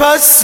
مثل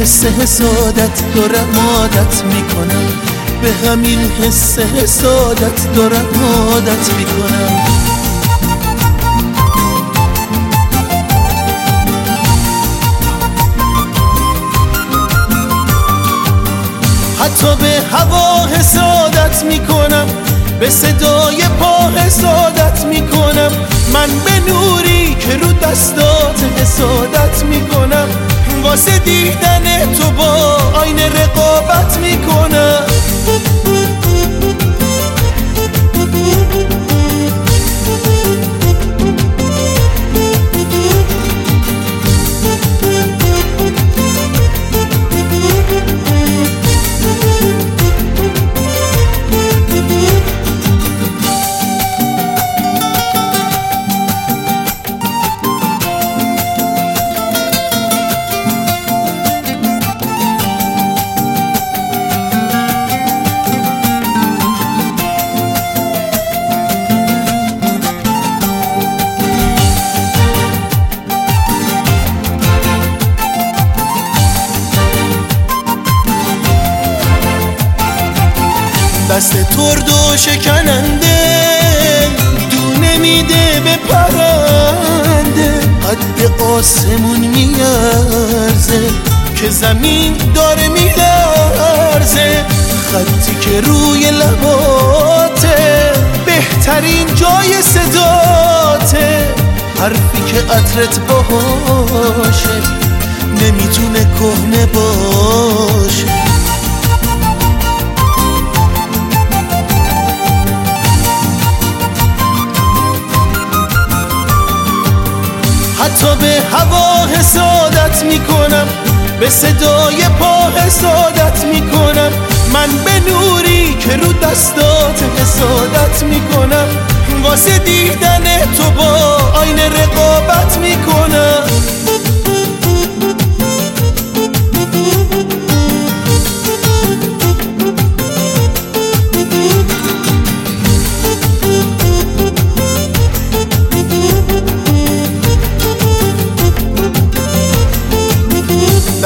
حس حسادت دارم عادت می‌کنم. به همین حس حسادت دارم عادت می‌کنم. حتی به هوا حسادت می‌کنم. به صدای پا حسادت می‌کنم. من به نوری که رو دستات حسادت می‌کنم. واسه دیدن تو با آینه رقابت می‌کنم. شکننده دونه میده به پرنده. قد آسمون میارزه. که زمین داره میلرزه خطی که روی لباته. بهترین جای صداته. حرفی که عطرت باشه نمی‌تونه کهنه باشه حتی به هوا حسادت می‌کنم به صدای پا حسادت می‌کنم. من به نوری که رو دستات حسادت می‌کنم. واسه دیدن تو با آینه رقابت می‌کنم.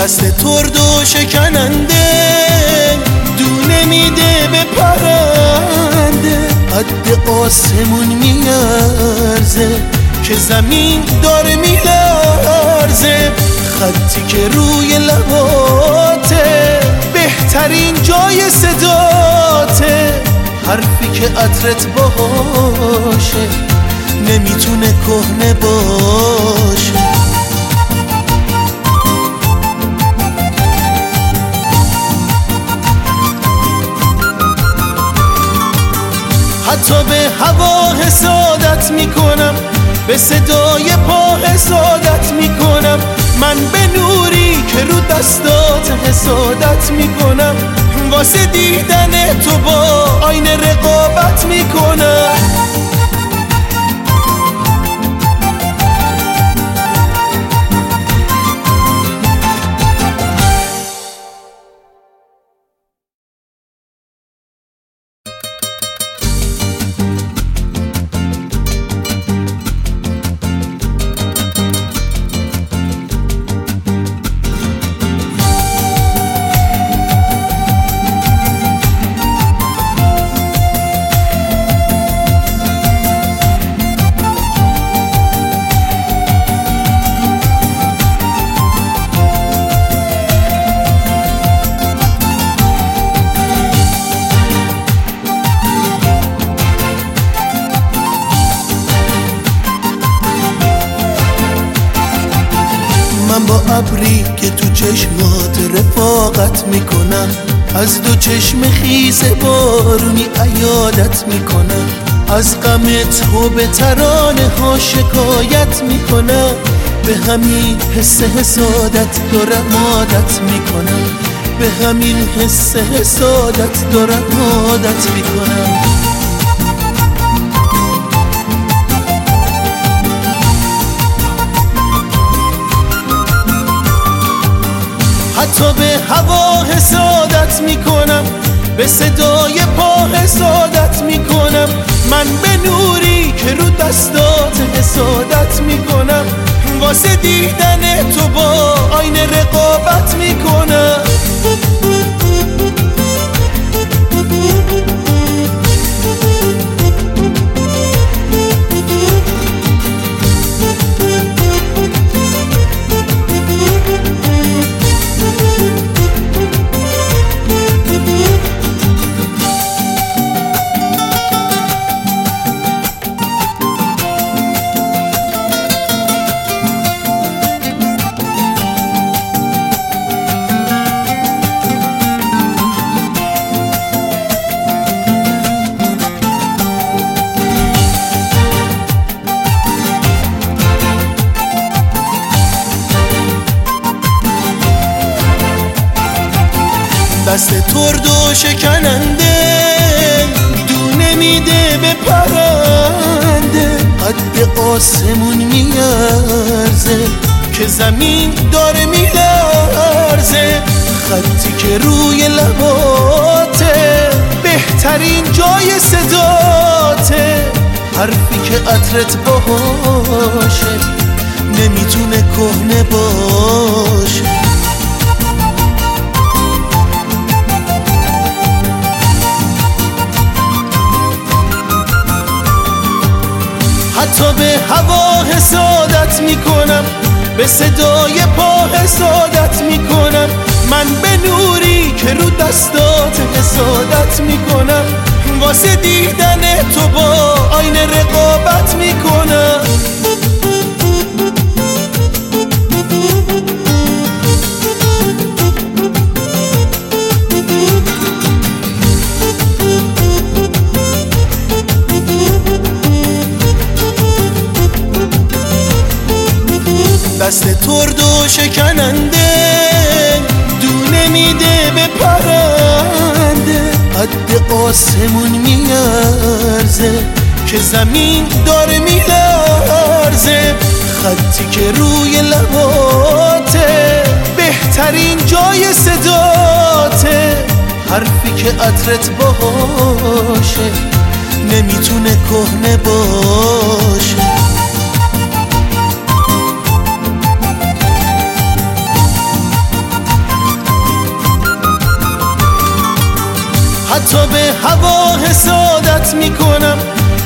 دست ترد و شکننده. دونه میده به پرنده. قد آسمون میارزه که زمین داره میلرزه. خطی که روی لباته بهترین جای صداته. حرفی که عطرت باشه نمی‌تونه کهنه باشه. حتی به هوا حسادت می‌کنم به صدای پا حسادت می‌کنم. من به نوری که رو دستات حسادت می‌کنم. واسه دیدن تو با آینه رقابت می‌کنم. ترانه ها شکایت می‌کنم به همین حس حسادت دارم عادت می‌کنم به همین حس حسادت دارم عادت می‌کنم حتی به هوا حسادت می‌کنم. به صدای پا حسادت می‌کنم. من به نوری که رو دستات حسادت می‌کنم. واسه دیدن تو با آینه رقابت می‌کنم. شکننده دونه میده به پرنده. قد آسمون میارزه که زمین داره میلرزه. خطی که روی لباته بهترین جای صداته. حرفی که عطرت باشه نمی‌تونه کهنه باشه حتی به هوا حسادت می‌کنم. به صدای پا حسادت می‌کنم. من به نوری که رو دستات حسادت می‌کنم. واسه دیدن تو با آینه رقابت می‌کنم. دست ترد و شکننده. دونه میده به پرنده. قد آسمون میارزه که زمین داره میلرزه. خطی که روی لباته بهترین جای صداته. حرفی که عطرت باشه نمی‌تونه کهنه باشه. حتی به هوا حسادت می‌کنم.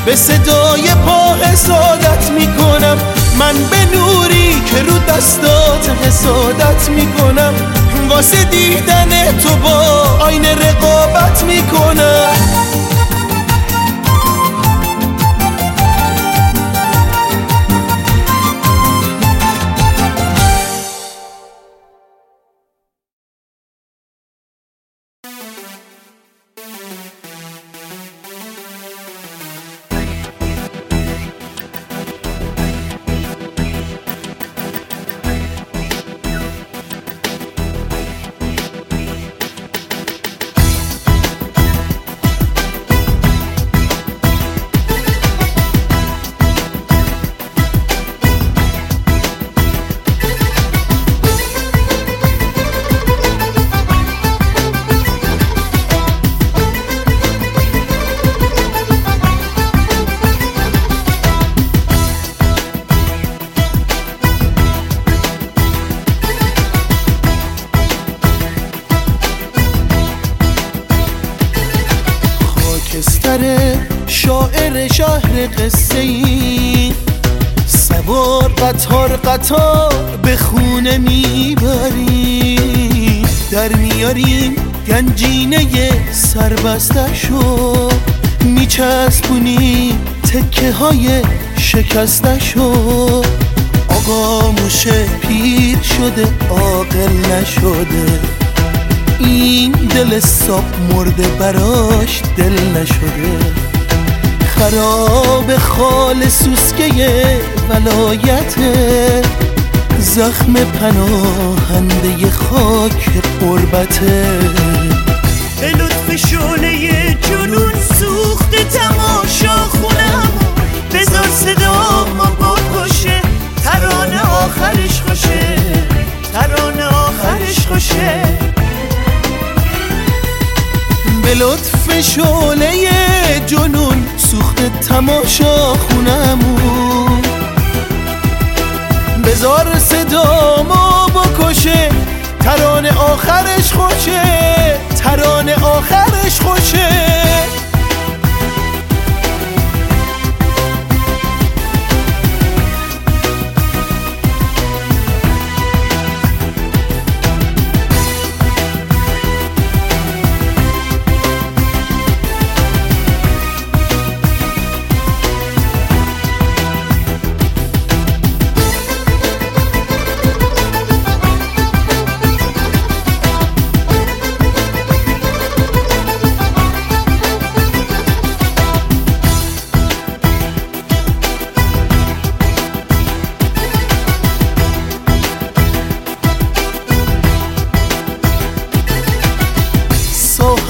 به صدای پا حسادت می‌کنم. من به نوری که رو دستات حسادت می‌کنم. واسه دیدن تو با آینه رقابت می‌کنم. براش دل نشده. خراب خال سوسکه ولایته زخم پناهنده خاک قربته به لطف شعله جنون سوخت تماشا خونم بذار صدا ما بکشه ترانه آخرش خوشه. ترانه آخرش خوشه. به لطف شعله جنون سوخت تماشا خونمون. بذار صدا ما بکشه ترانه آخرش خوشه ترانه آخرش خوشه.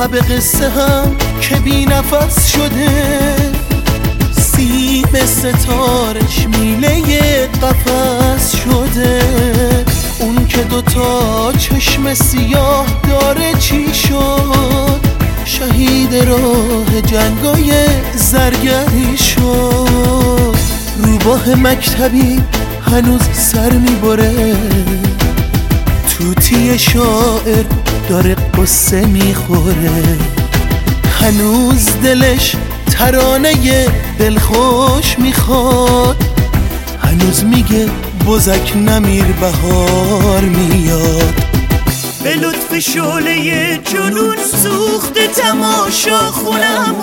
صاحب قصه هم که بی نفس شده. سیم ستارش میله قفس شده. اون که دوتا چشم سیاه داره چی شد؟ شهید راه جنگای زرگری شد. روباه مکتبی هنوز سر می‌بره. توتی شاعر داره قصه می‌خوره. هنوز دلش ترانه دلخوش می‌خواد. هنوز میگه بزک نمیر بهار میاد. به لطف شعله جنون سوخت تماشا خونم.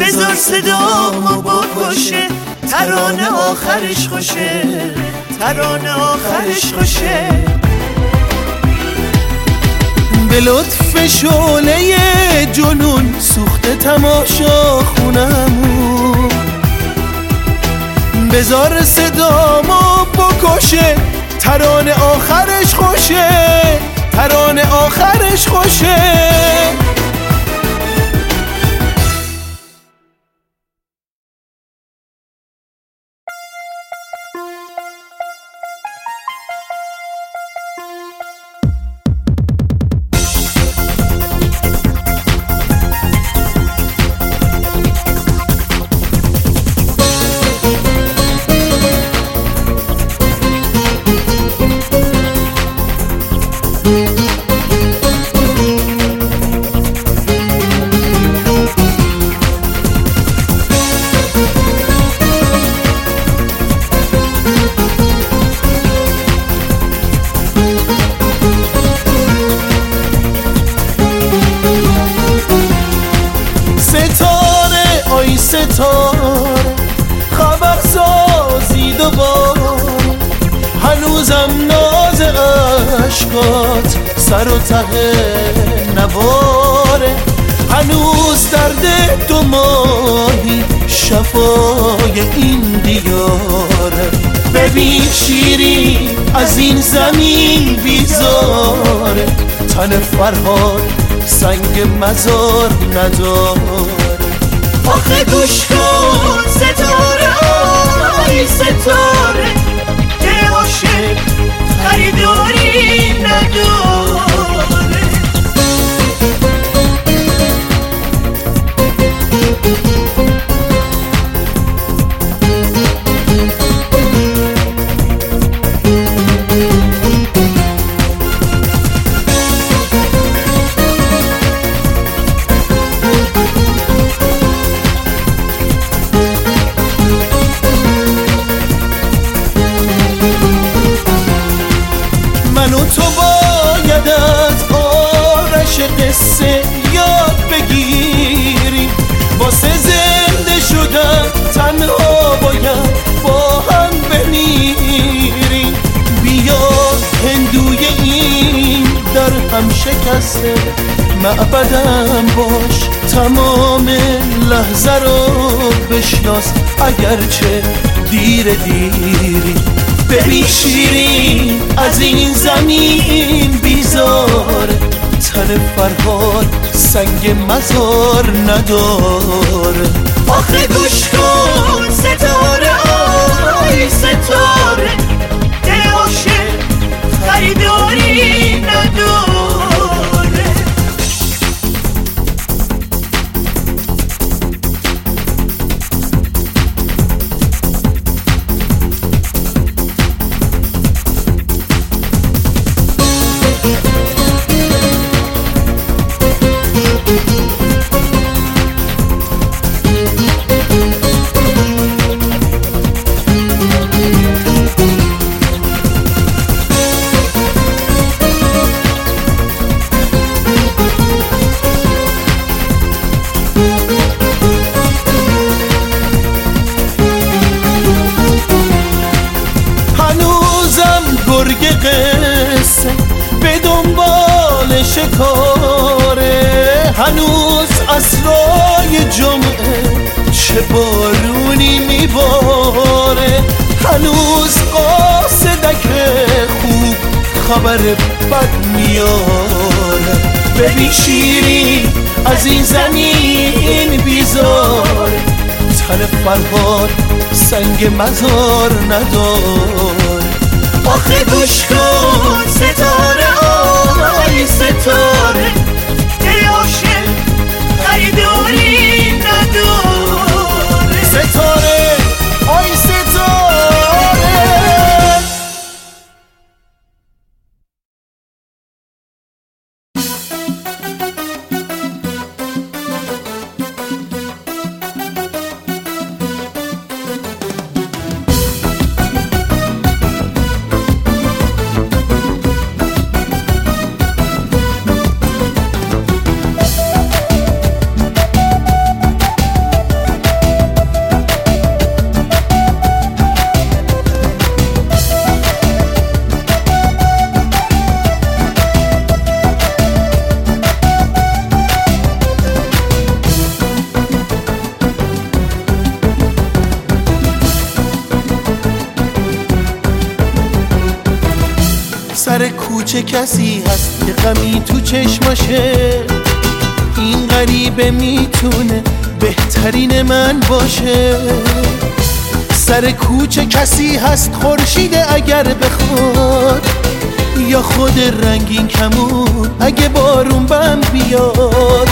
بذار صدا ما بکشه ترانه آخرش خوشه ترانه آخرش خوشه. به لطف شعله جنون سوخت تماشا خونمون. بذار صدا ما بکشه ترانه آخرش خوشه ترانه آخرش خوشه. مزار نداره قصه یاد بگیریم واسه زنده شدن تنها باید با هم بمیریم بیا هندوی این در هم شکسته. معبدم باش تمام لحظه رو بشناس. اگرچه دیر دیری ببین شیرین از این زمین بیزار. تن فرهاد سنگ مزار نداره آخه گوش کن ستاره آی ستاره. ده عاشق خریداری نداره خبر بد میاره ببین شیری از این زمین بیزاره تن فرهاد سنگ مزار نداره آخه گوش کن ستاره آی ستاره. ده عاشق خریداری نداره ستاره کسی هست که غمی تو چشماشه؟ این غریبه می‌تونه بهترین من باشه. سر کوچه کسی هست خورشیده اگر بخواد یا خود رنگین کمون اگه بارون بم بیاد.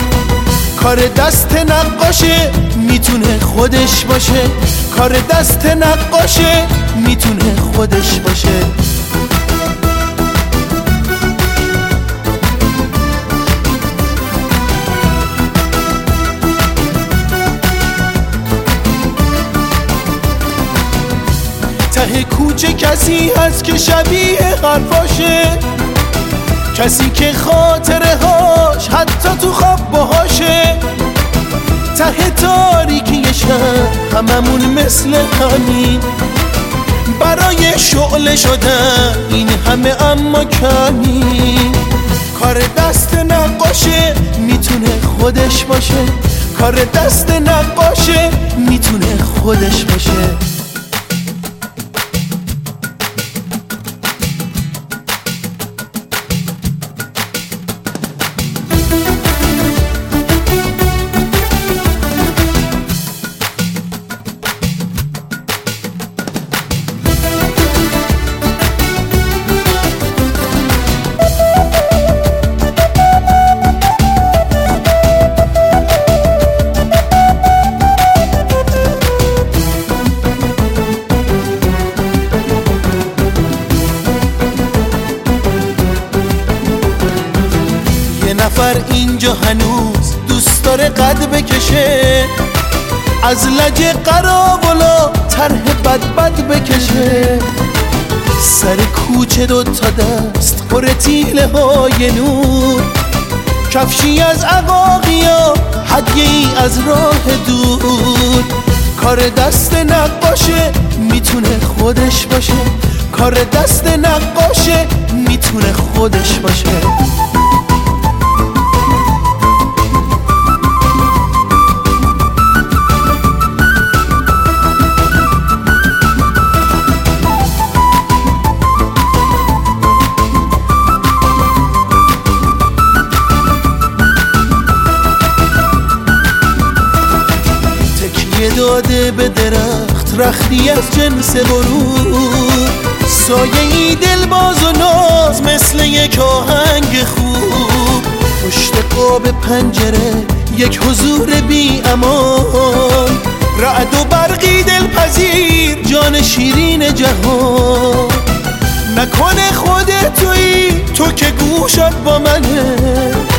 کار دست نقاشه می‌تونه خودش باشه. کار دست نقاشه می‌تونه خودش باشه. کوچه کسی هست که شبیه حرفاشه کسی که خاطره هاش حتی تو خواب باهاشه؟ ته تاریکی شب هممون مثل همین برای شعله شدن این همه اما کمی. کار دست نقاشه می‌تونه خودش باشه. کار دست نقاشه می‌تونه خودش باشه. از لجه قرابلا طرح بد بد بکشه. سر کوچه دو تا دست پر تیله های نور. کفشی از عقاقیا هدیه ای از راه دور. کار دست نقاشه می‌تونه خودش باشه. کار دست نقاشه می‌تونه خودش باشه. داده به درخت رختی از جنس غروب سایه ای دل باز و ناز مثل یک آهنگ خوب. پشت قاب پنجره یک حضور بی امان. رعد و برقی دلپذیر جان شیرین جهان. نکنه خودت تویی تو که گوشت با منه.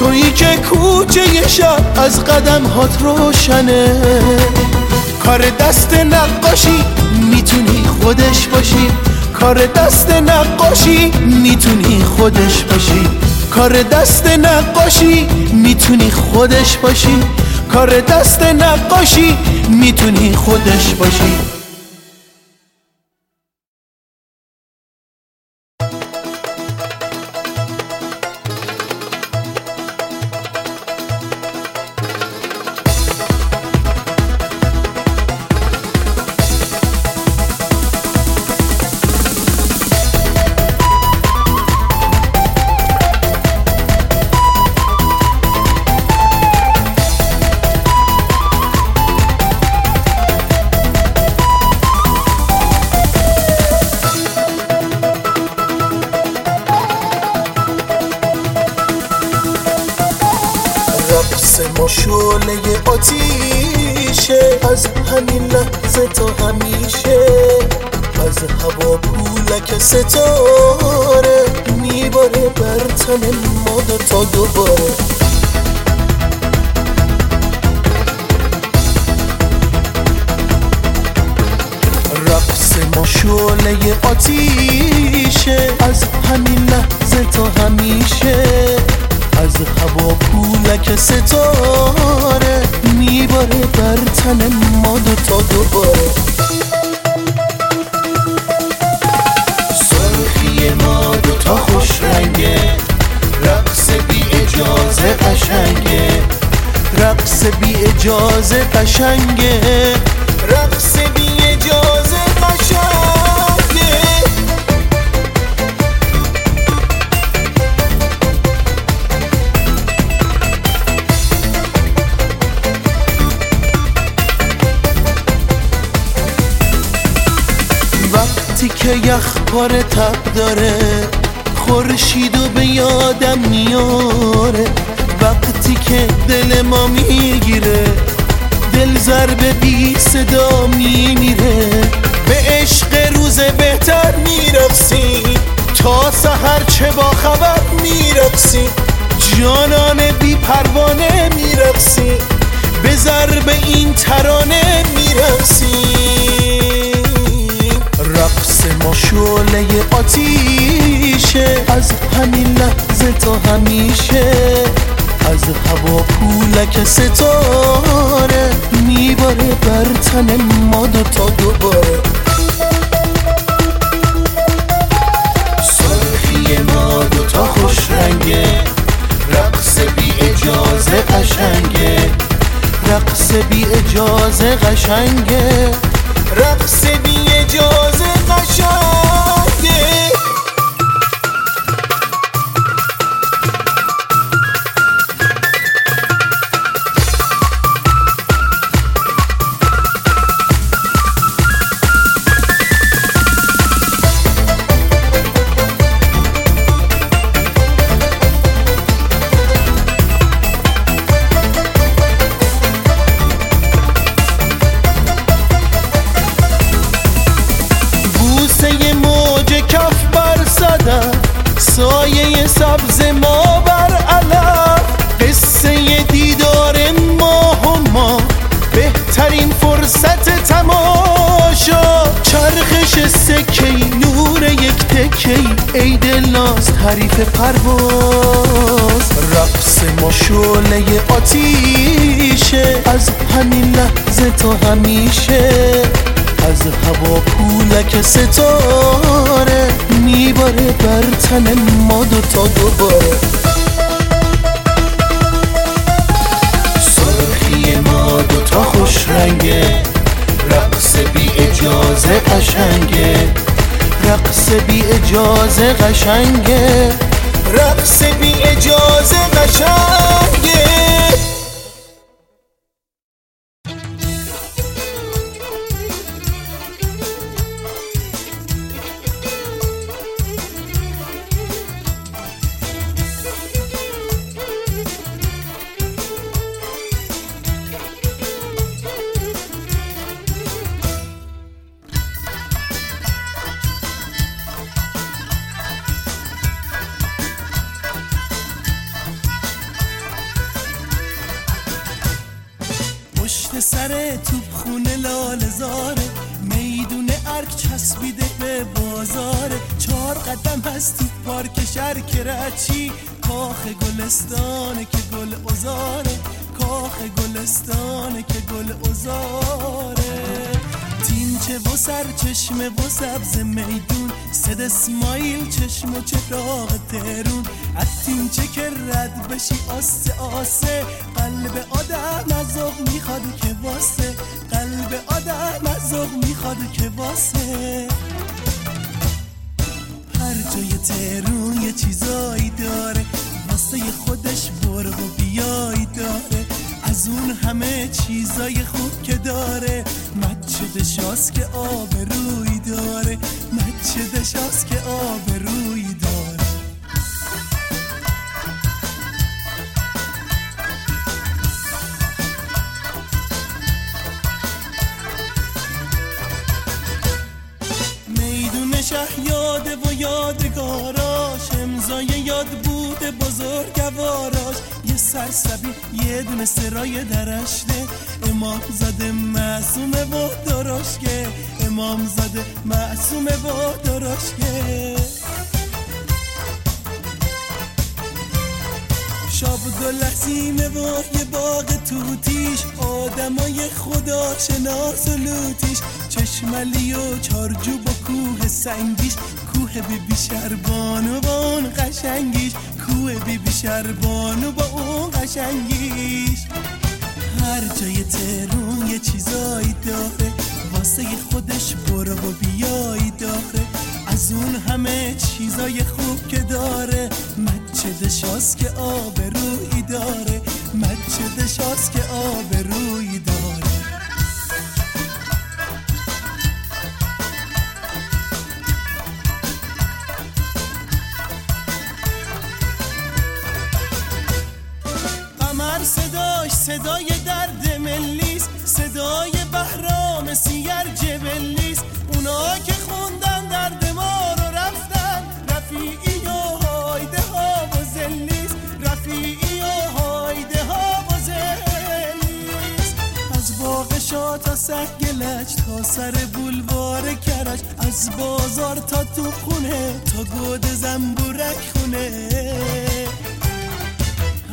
تویی که کوچه شب از قدم هات روشنه. کار دست نقاشی می‌تونی خودش باشی. کار دست نقاشی می‌تونی خودش باشی. کار دست نقاشی می‌تونی خودش باشی. کار دست نقاشی می‌تونی خودش باشی.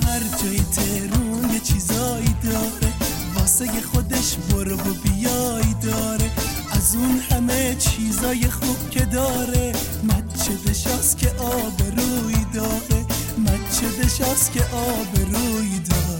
هر جای ترون یه چیزایی داره. واسه خودش برو و بیایی داره. از اون همه چیزای خوب که داره. مچه دشاست که آب روی داره. مچه دشاست که آب روی داره.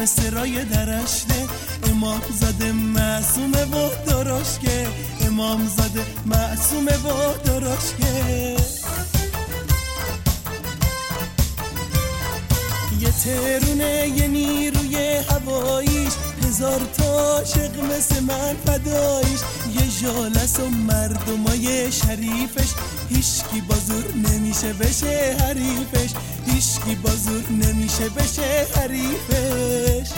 بدون سرای درشته امام زاده معصومه و درشکه. امام زاده معصومه و درشکه. یه ترونه یه نیروی هواییش. هزار تا عاشق مثل من فدایش یه جالس و مردمای شریفش. هیچکی بازور نمیشه بشه حریفش. هیچکی بازور نمیشه بشه حریفش.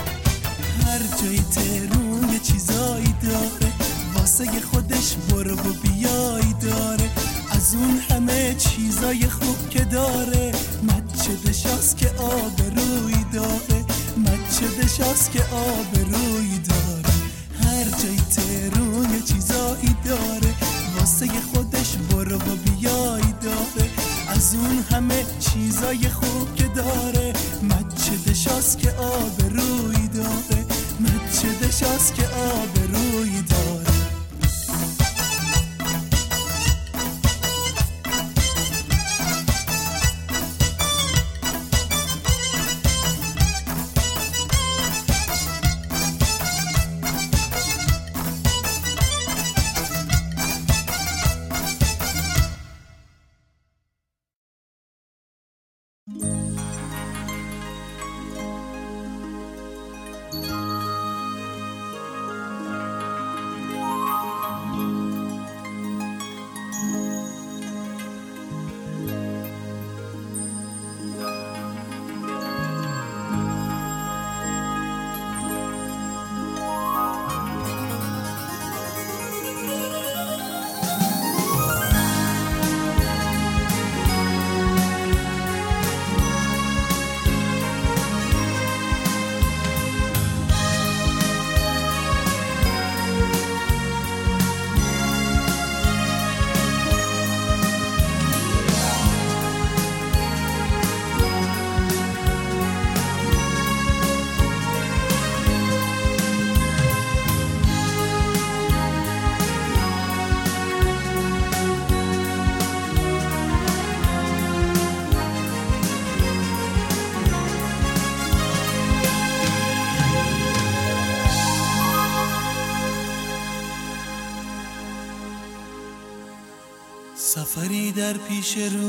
هر جای ترون یه چیزایی داره. واسه خودش برو و بیایی داره. از اون همه چیزای خوب که داره. مچه دشاست که آب روی داره. مچه دشاست که آب روی داره. هر جای ترون یه چیزایی داره. واسه خودش برو و بیایی داره. از اون همه چیزای خوب که داره. مچه دشاست که آب روی داره. مچه دشاست که آب روی داره. در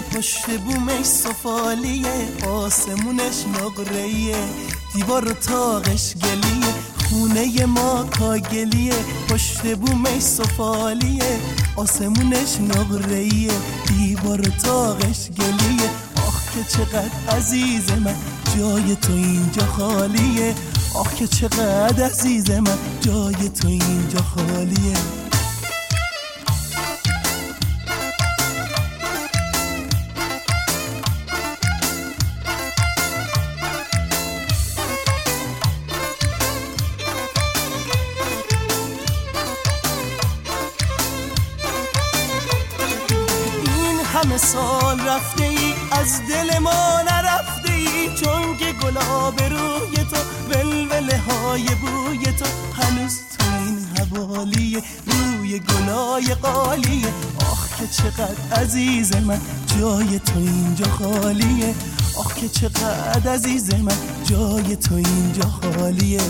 پشت بومش سفالیه آسمونش نقرهیه دیوار و تاقش گلیه خونه ما کاگلیه پشت بومش سفالیه آسمونش نقرهیه دیوار و تاقش گلیه. آخ که چقدر عزیز من جای تو اینجا خالیه. آخ که چقدر عزیز من جای تو اینجا خالیه. چقدر عزیز من جای تو اینجا خالیه. آخ که چقدر عزیز من جای تو اینجا خالیه.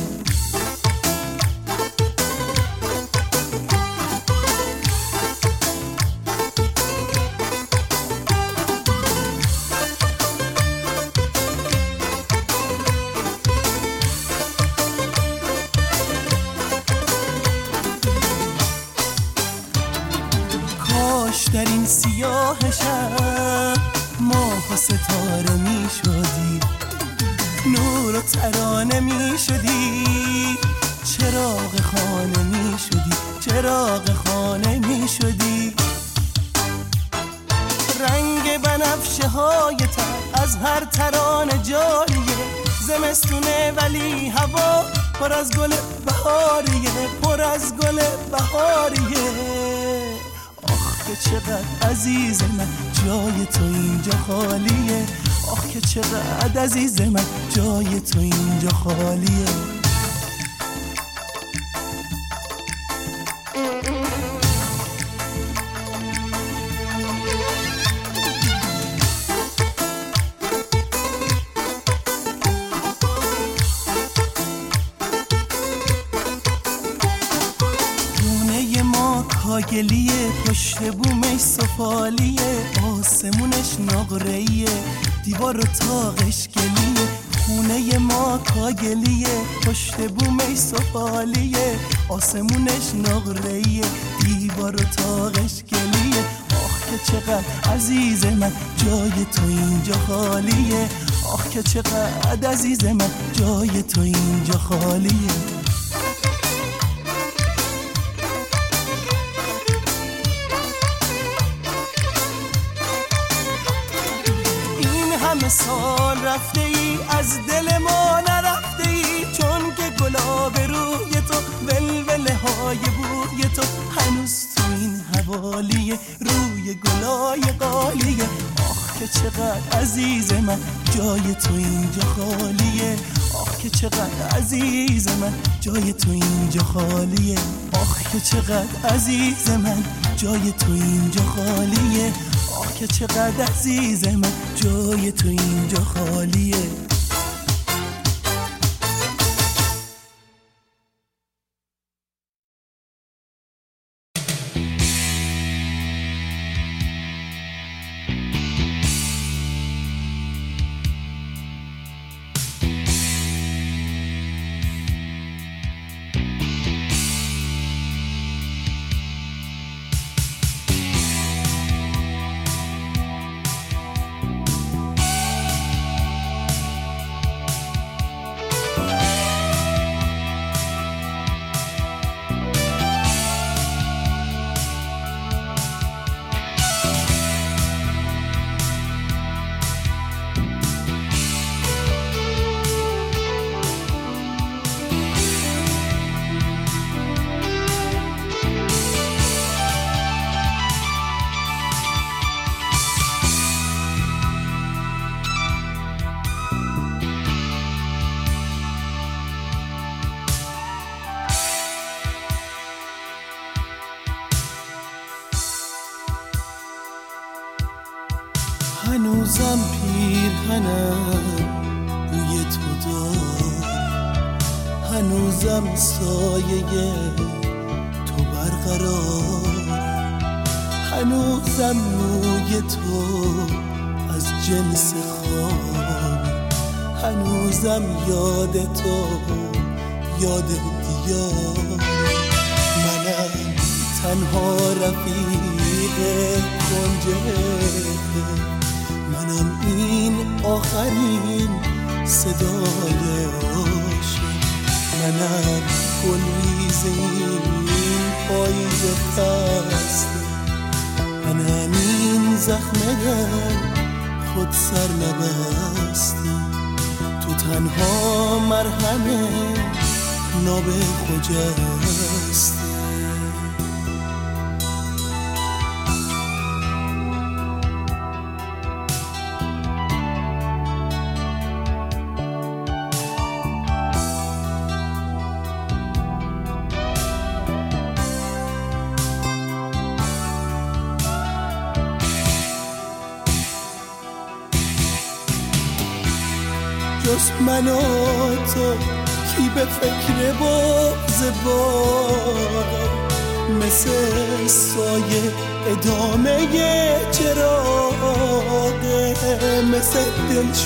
season.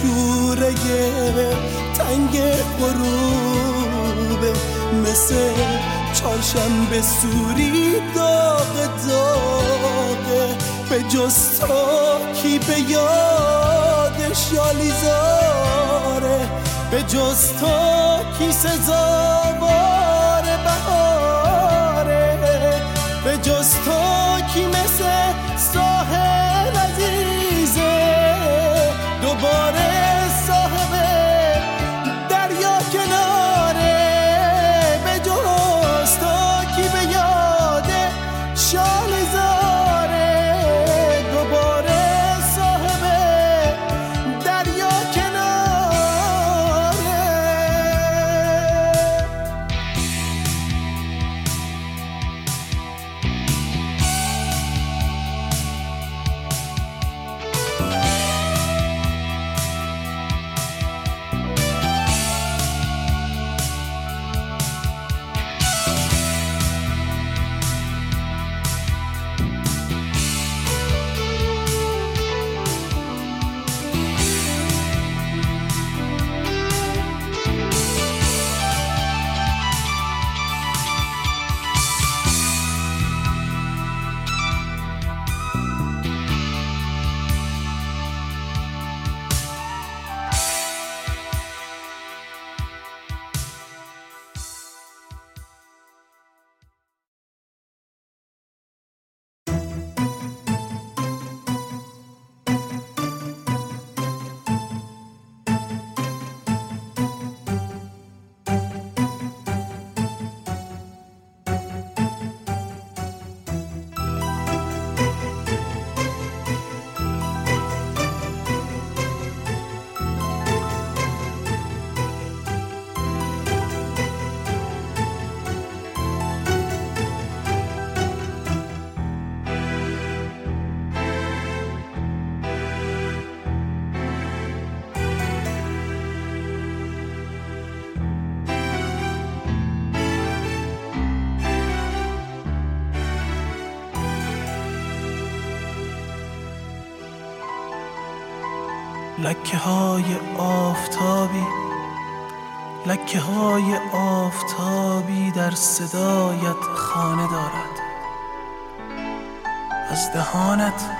دلشوره تنگ غروبه. مثل چهارشنبه سوری داغ داغه. به جز تو کی به یادش یالیزاره به جز تو کی سزاوار بهاره. به جز تو کی مثل ساحل عزیزه. دوباره لکه های آفتابی لکه های آفتابی در صدایت خانه دارد. از دهانت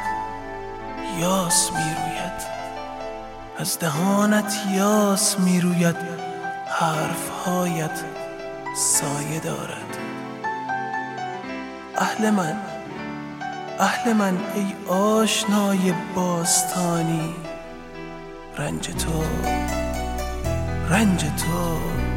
یاس می‌روید. از دهانت یاس می‌روید. حرفهایت سایه دارد. اهل من اهل من ای آشنای باستانی رنج تو رنج تو.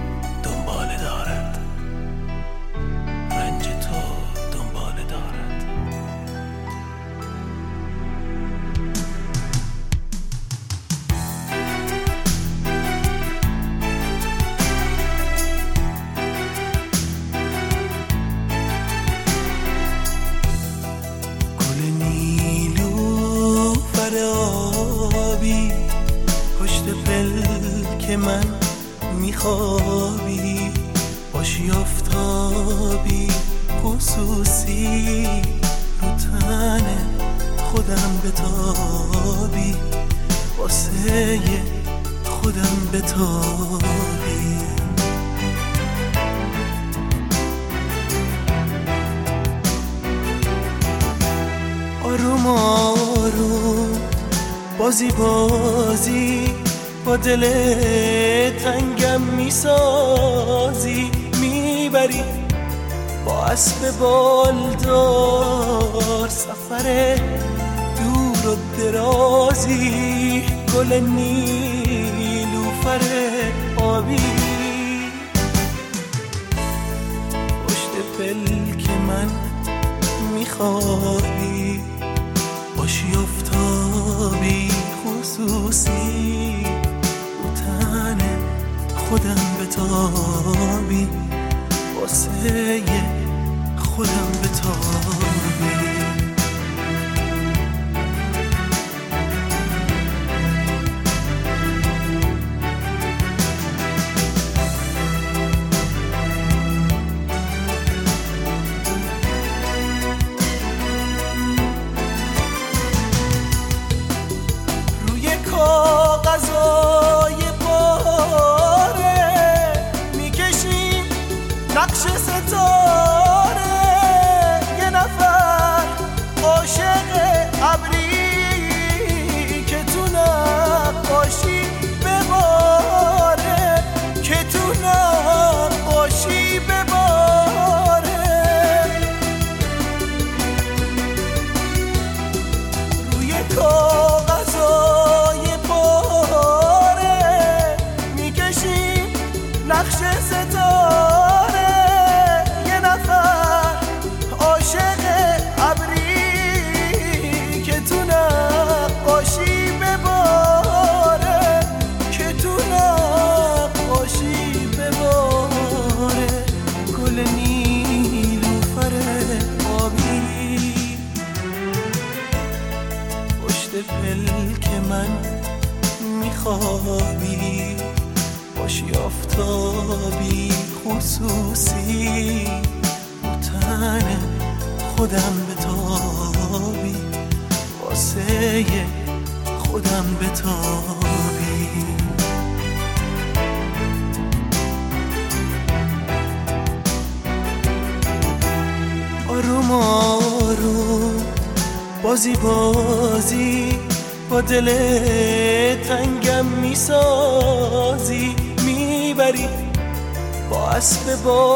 دل تنگم می‌سازی می‌بری با اسب بالدار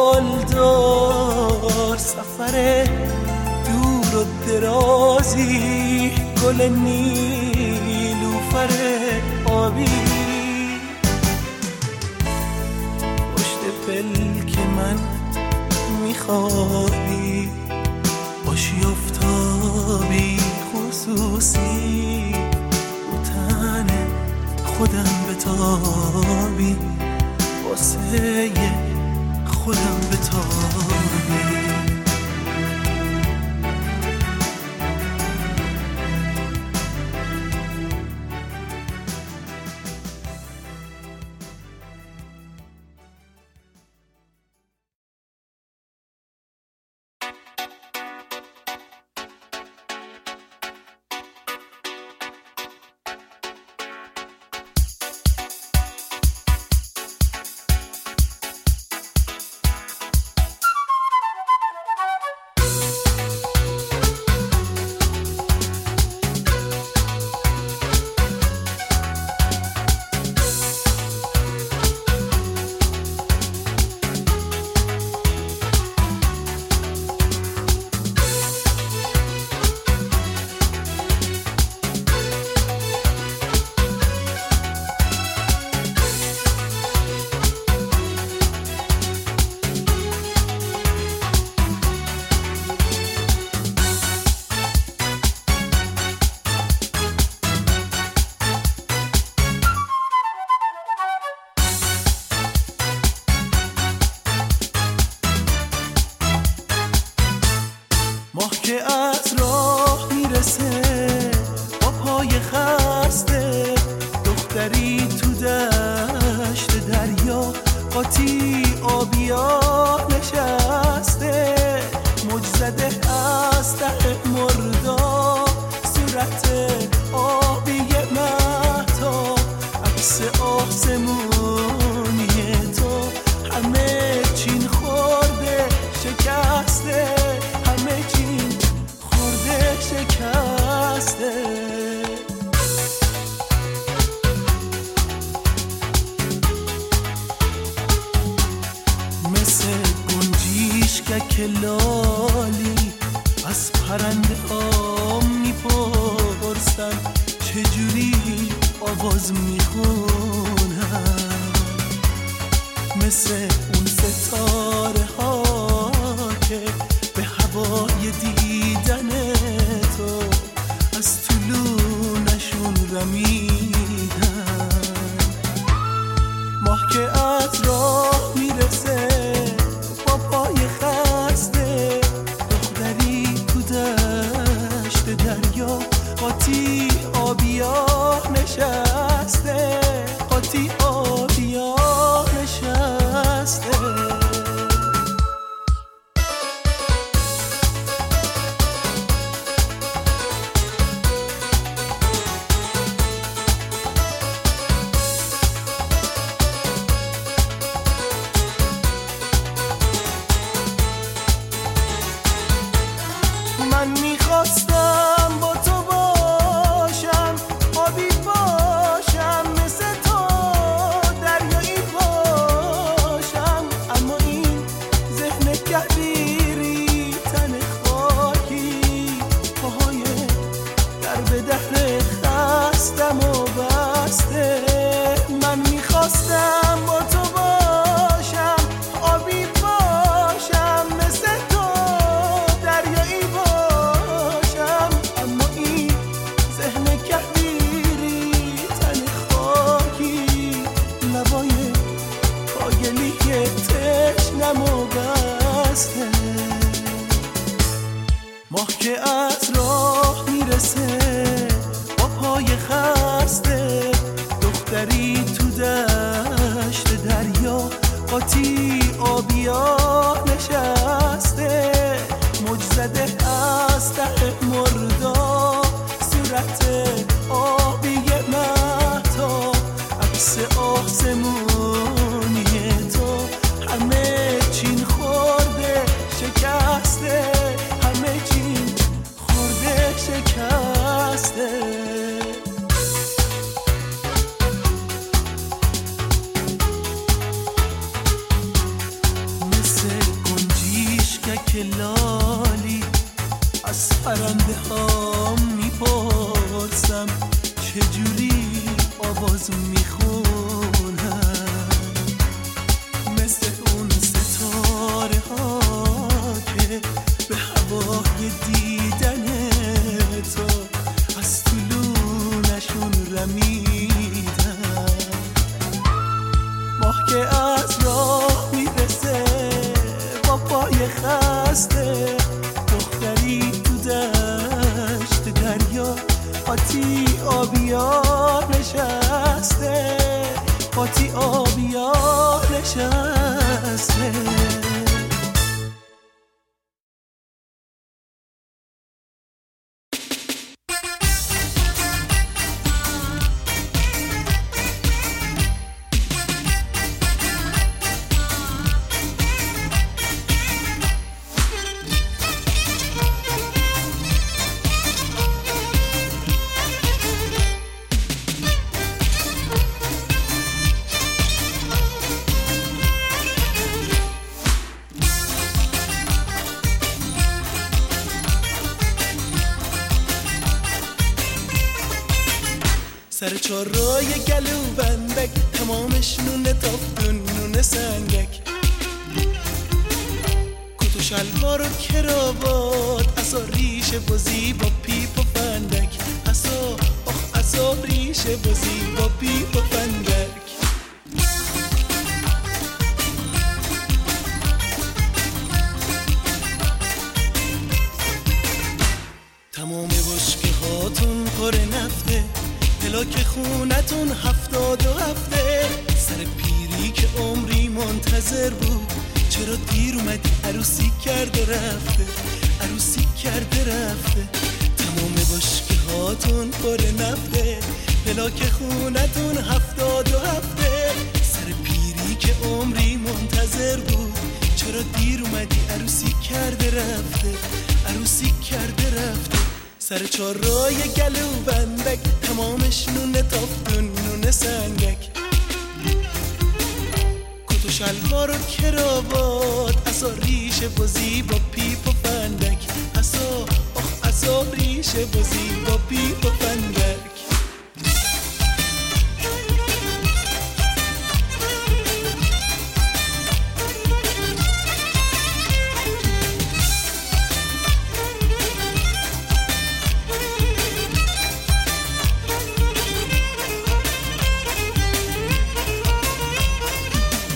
آبی و فندک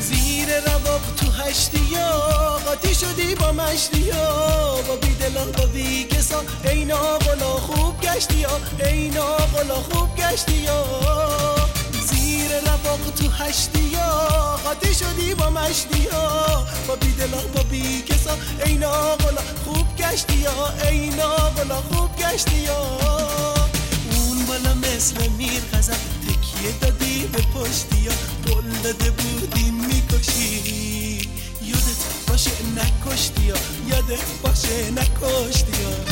زیر رباب تو هشتی ها شدی با مشتی ها. با بیدلان با بیگسا اینا گشتی یا ای ناقلا خوب گشتی یا زیر لباق تو هشتی یا خاطی شدی با مشتی یا با بیدلا با بی کسا ای ناقلا خوب گشتی یا ای ناقلا خوب گشتی یا اون بالا مثل میر غزم تکیه دادی به پشتی یا قل داده بودی می‌کشی. یادت باشه نکشتی یا یادت باشه نکشتی یا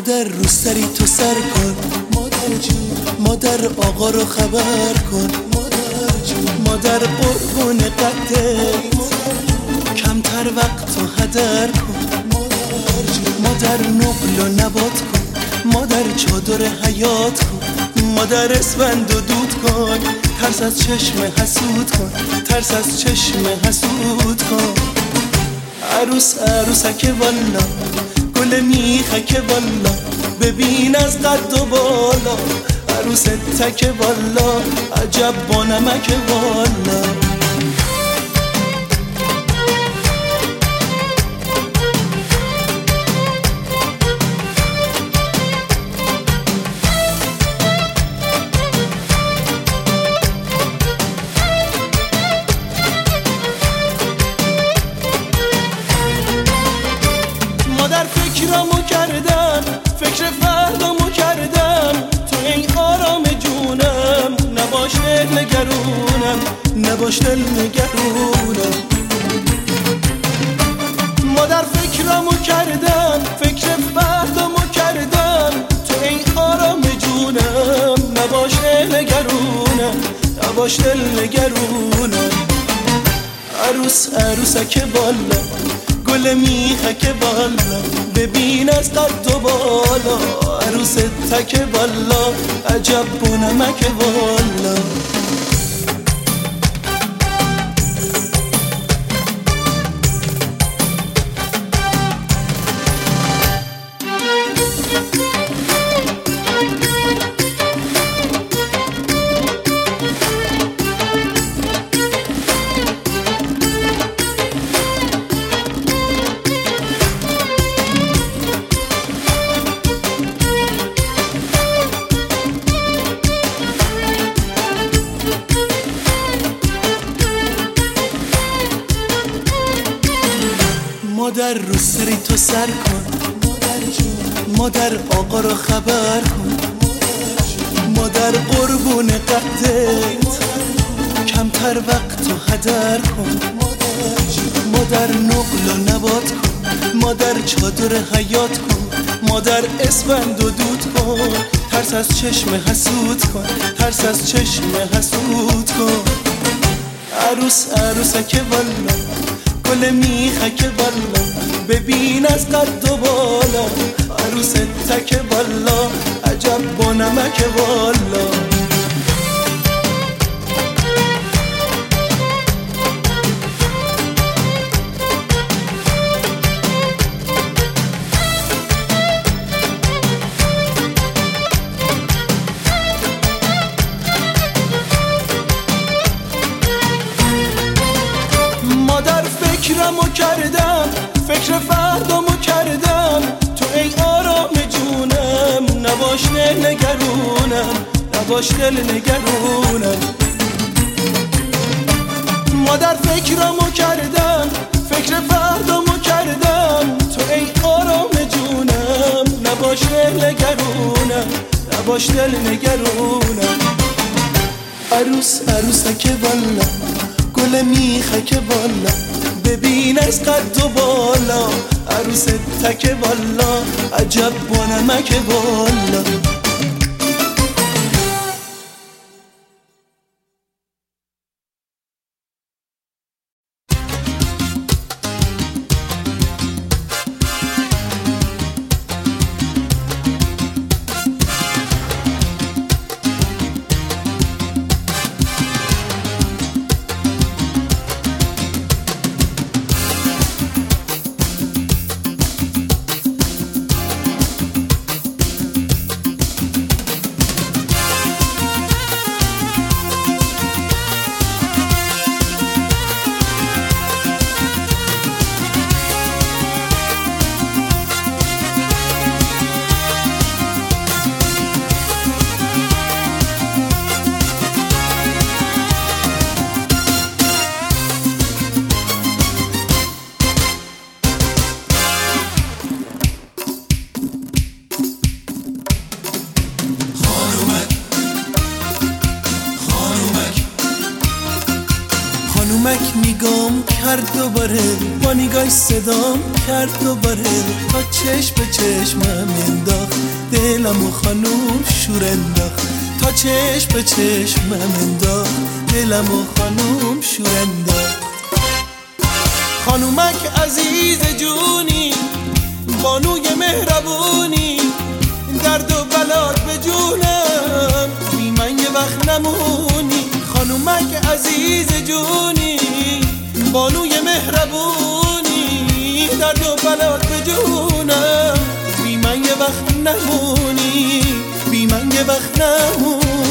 مادر رو سری تو سر کن. مادر جون مادر آقا رو خبر کن. مادر جون مادر قربون قده. کمتر وقت و هدر کن. مادر جون مادر نقل و نبات کن. مادر چادر حیات کن. مادر اسفند و دود کن. ترس از چشم حسود کن. ترس از چشم حسود کن. عروس عروسک والا. گل میخک والا. ببین از قد و بالا. عروس تک والا. عجب با نمک والا. نباش دل نگرونم مادر فکرمو کردم فکر فردمو کردم تو این آرام جونم نباش نگرونم نباش دل نگرونم عروس عروسک بالا گل میخک بالا. ببین از قد و بالا عروس تک بالا عجب بونمک بالا چادر حیات کن. مادر اسفند و دود کن. ترس از چشم حسود کن. ترس از چشم حسود کن. عروس عروسک والا. گل میخک بالا ببین از قد و بالا. عروس تک بالا عجب با نمک بالا نگرونم نباش دل نگرونم. مادر فکرمو کردم فکر فردامو کردم. تو ای آرام جونم نباش دل نگرونم نباش دل نگرونم. عروس عروسک والا گل میخک والا. ببین از قد و بالا عروس تک بالا عجب با نمک صدام کرد دوباره تا چشم به چشمم انداخت. دلم و خانوم شور انداخت. تا چشم به چشمم انداخت. دلم و خانوم شور انداخت. خانومک عزیز جونی بانوی مهربونی درد و بلات به جونم بی من یه وقت نمونی. خانومک عزیز جونی بانوی مهربونی. درد و بلات به جونم بی من یه وقت نمونی. بی من یه وقت نمونی.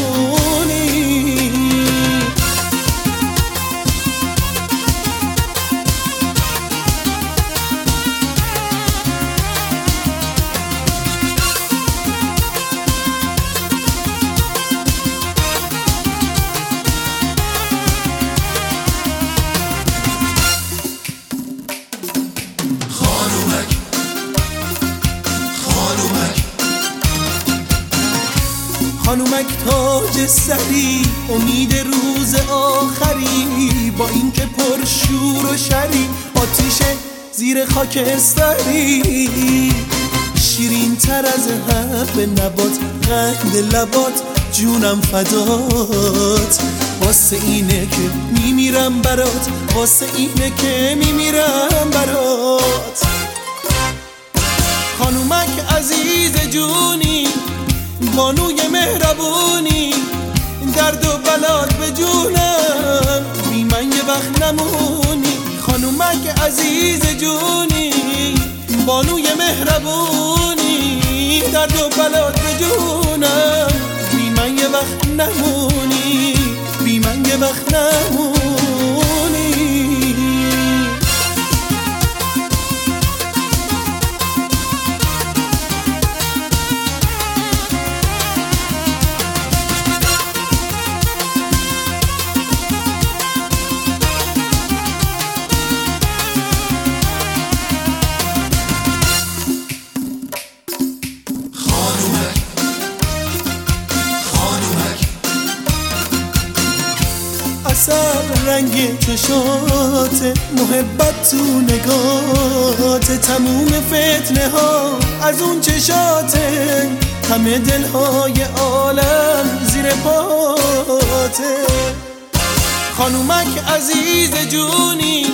سری امید روز آخری. با اینکه پر شور و شری آتیش زیر خاکستری شیرین تر از حب نبات قند لبات جونم فدات. واسه اینه که میمیرم برات واسه اینه که میمیرم برات. خانومک عزیز جونی بانوی مهربونی. درد و بلات به جونم. بی من یه وقت نمونی. خانومک عزیز جونی. بانوی مهربونی. درد و بلات به جونم. بی من یه وقت نمونی. بی من یه وقت نمونی. چشات محبت تو نگات تموم فتنه ها از اون چشاته همه دلهای عالم زیر پاته خانومک عزیز جونی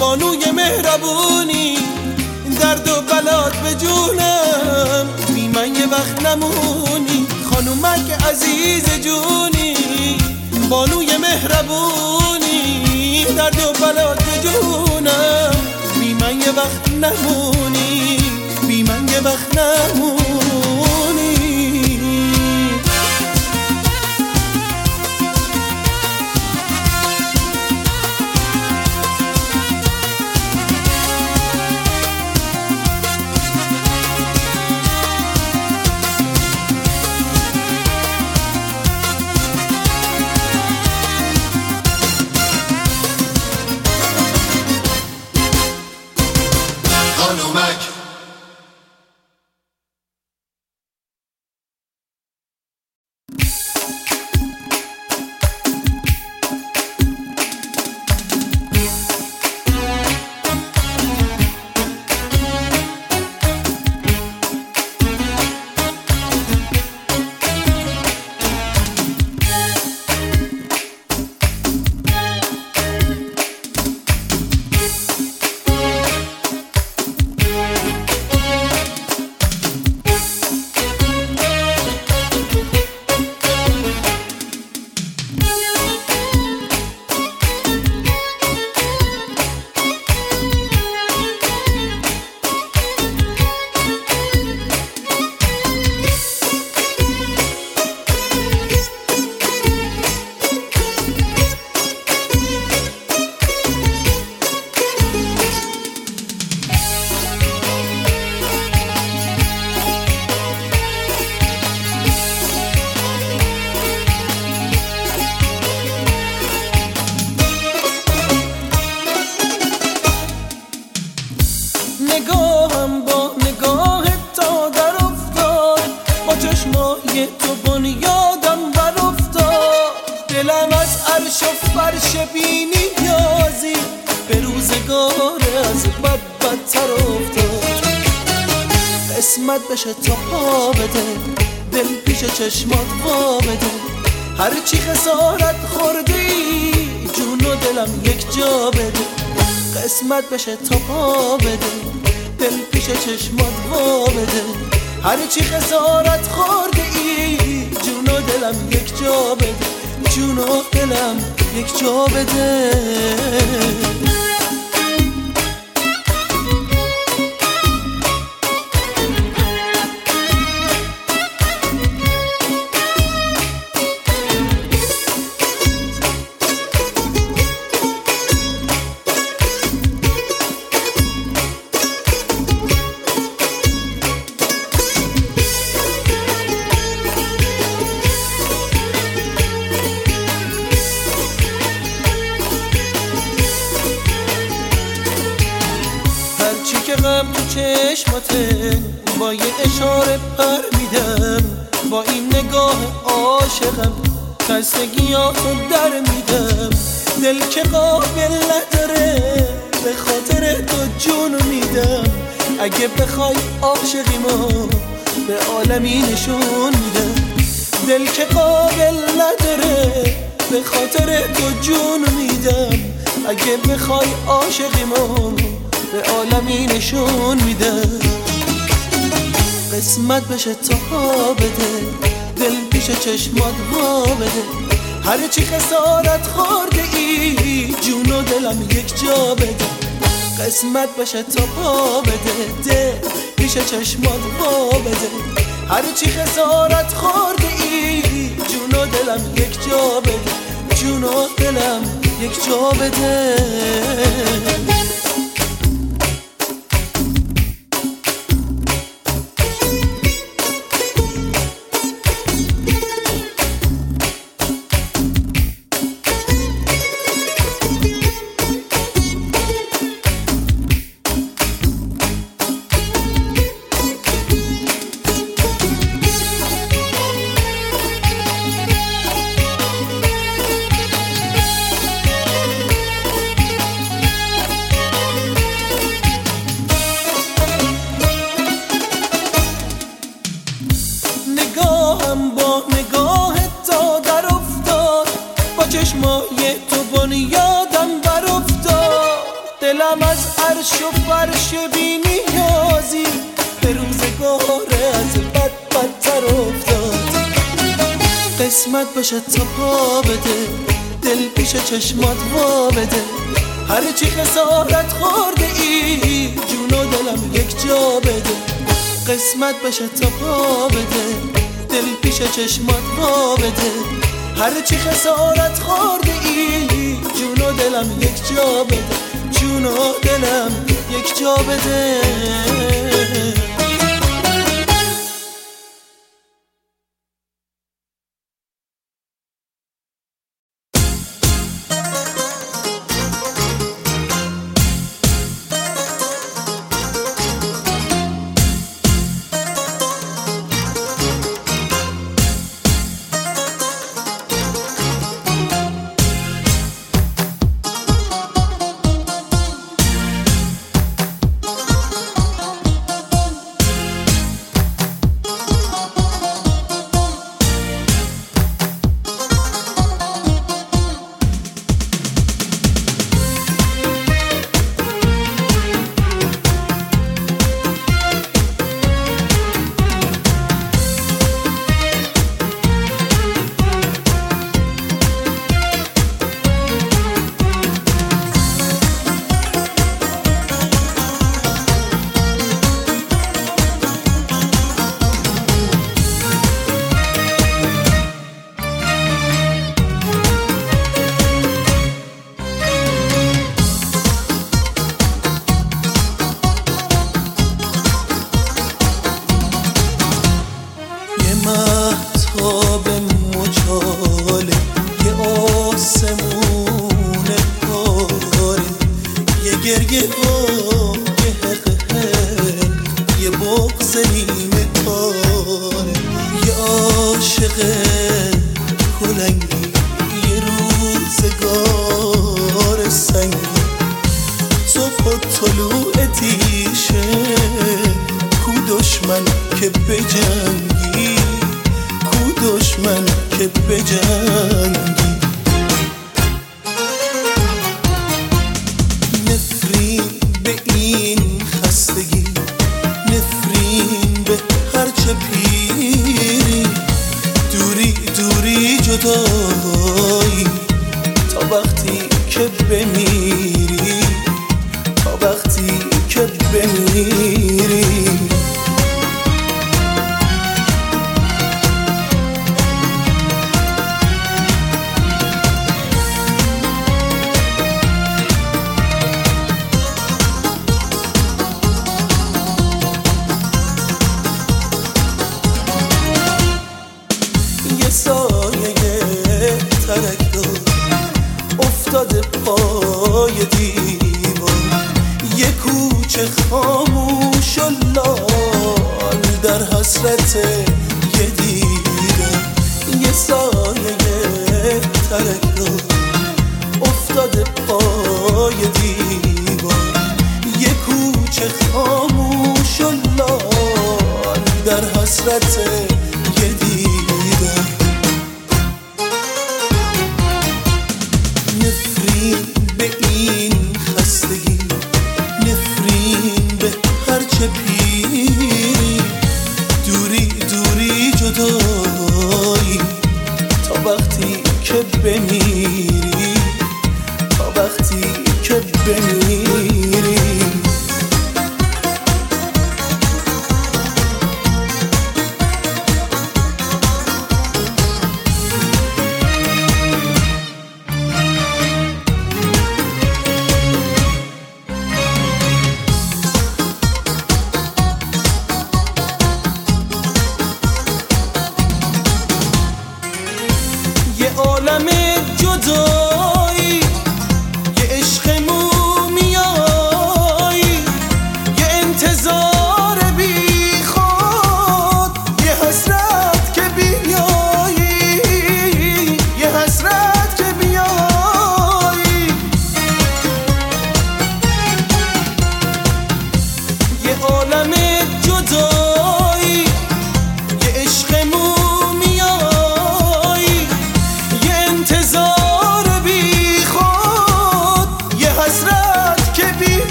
بانوی مهربونی درد و بلات به جونم. بی من یه وقت نمونی. خانومک عزیز جونی بانوی مهربونی. نمونی. بی من یه وقت نمونی. بشه تا پا بده. دل پیش چشمات وا بده. هرچی قصه چی خسارت خورده ای جون و دلم یک جا بده. قسمت بشه تا پا بده. ده. پیش چشمات پا بده. هر چی خسارت خورده ای جون و دلم یک جا بده. جون و دلم یک جا بده. بشه تا پا بده. دل پیش چشمات پا بده. هرچی خسارت خورده ای. جون و دلم یک جا بده. جون و دلم یک جا بده.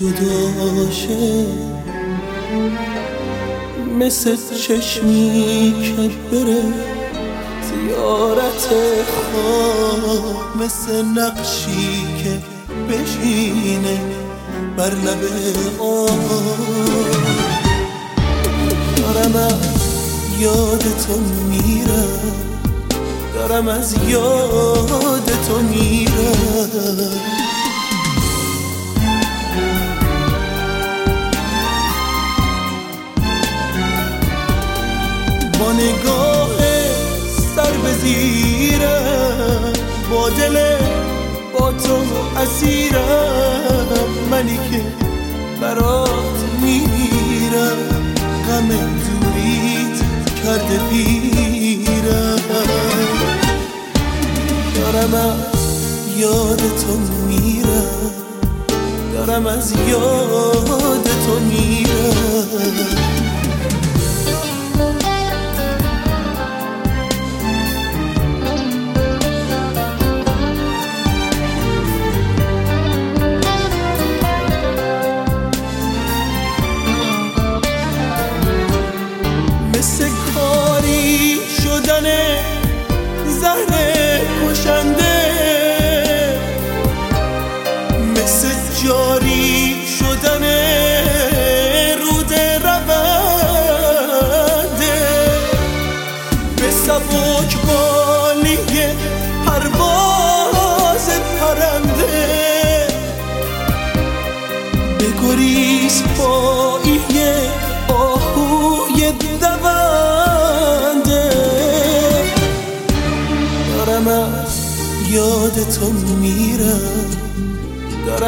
جداشه مثل چشمی که بره زیارت خواب مثل نقشی که بشینه بر لب آب. دارم از یاد تو میرم. دارم از یاد تو میرم. نگاه سر به زیرم با دل با تو اسیرم. منی که برات میرم غم دوریت کرده پیرم. دارم از یاد تو میرم دارم از یاد تو میرم.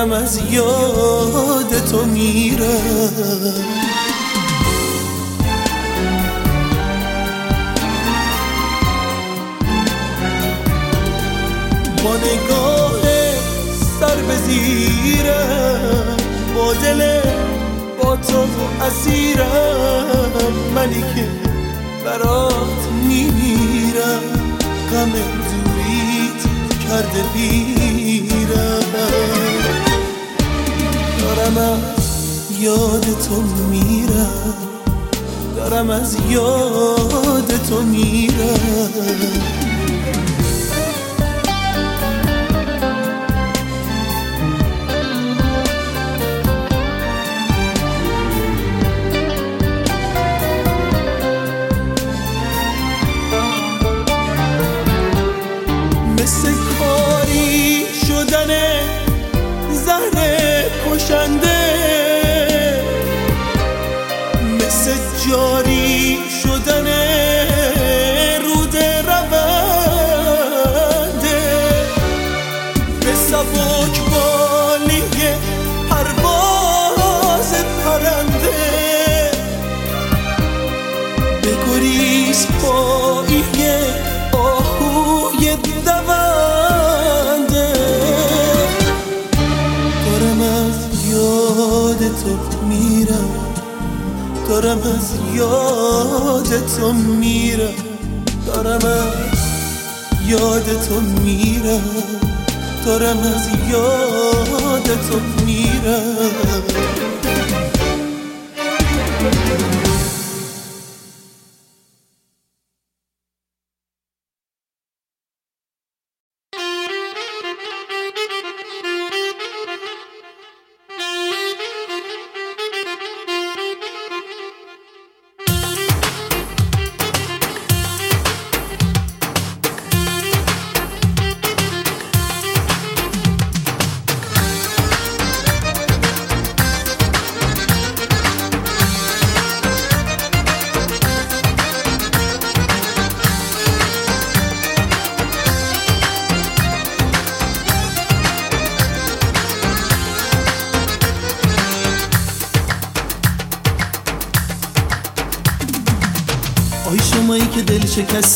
دارم از یاد تو میرم با نگاه سر به زیرم با دل با تو اسیرم منی که برات میمیرم. غم کرده پیرم دارم از یاد تو میرم. دارم از یاد تو میرم. دارم یاد تو میرم دارم از یاد تو میرم دارم از یاد تو میرم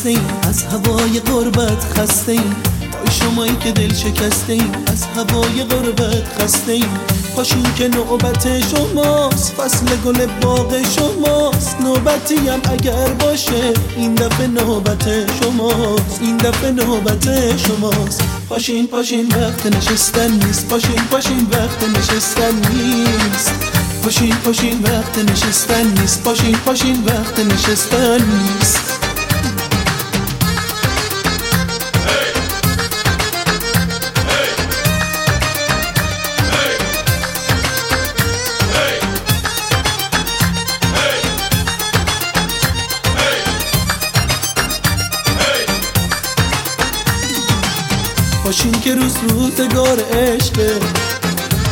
شکسته ایم از هوای غربت خسته ایم آی شمایی که دل شکسته ایم از هوای غربت خسته ایم پاشین که نوبت شماست. فصل گل باغ شماست. نوبتی هم اگر باشه این دفعه نوبت شماست. این دفعه نوبت شماست. پاشین پاشین وقت نشستن نیست. پاشین پاشین وقت نشستن نیست. پاشین پاشین وقت نشستن نیست. پاشین پاشین وقت نشستن نیست. روزگار عشقه.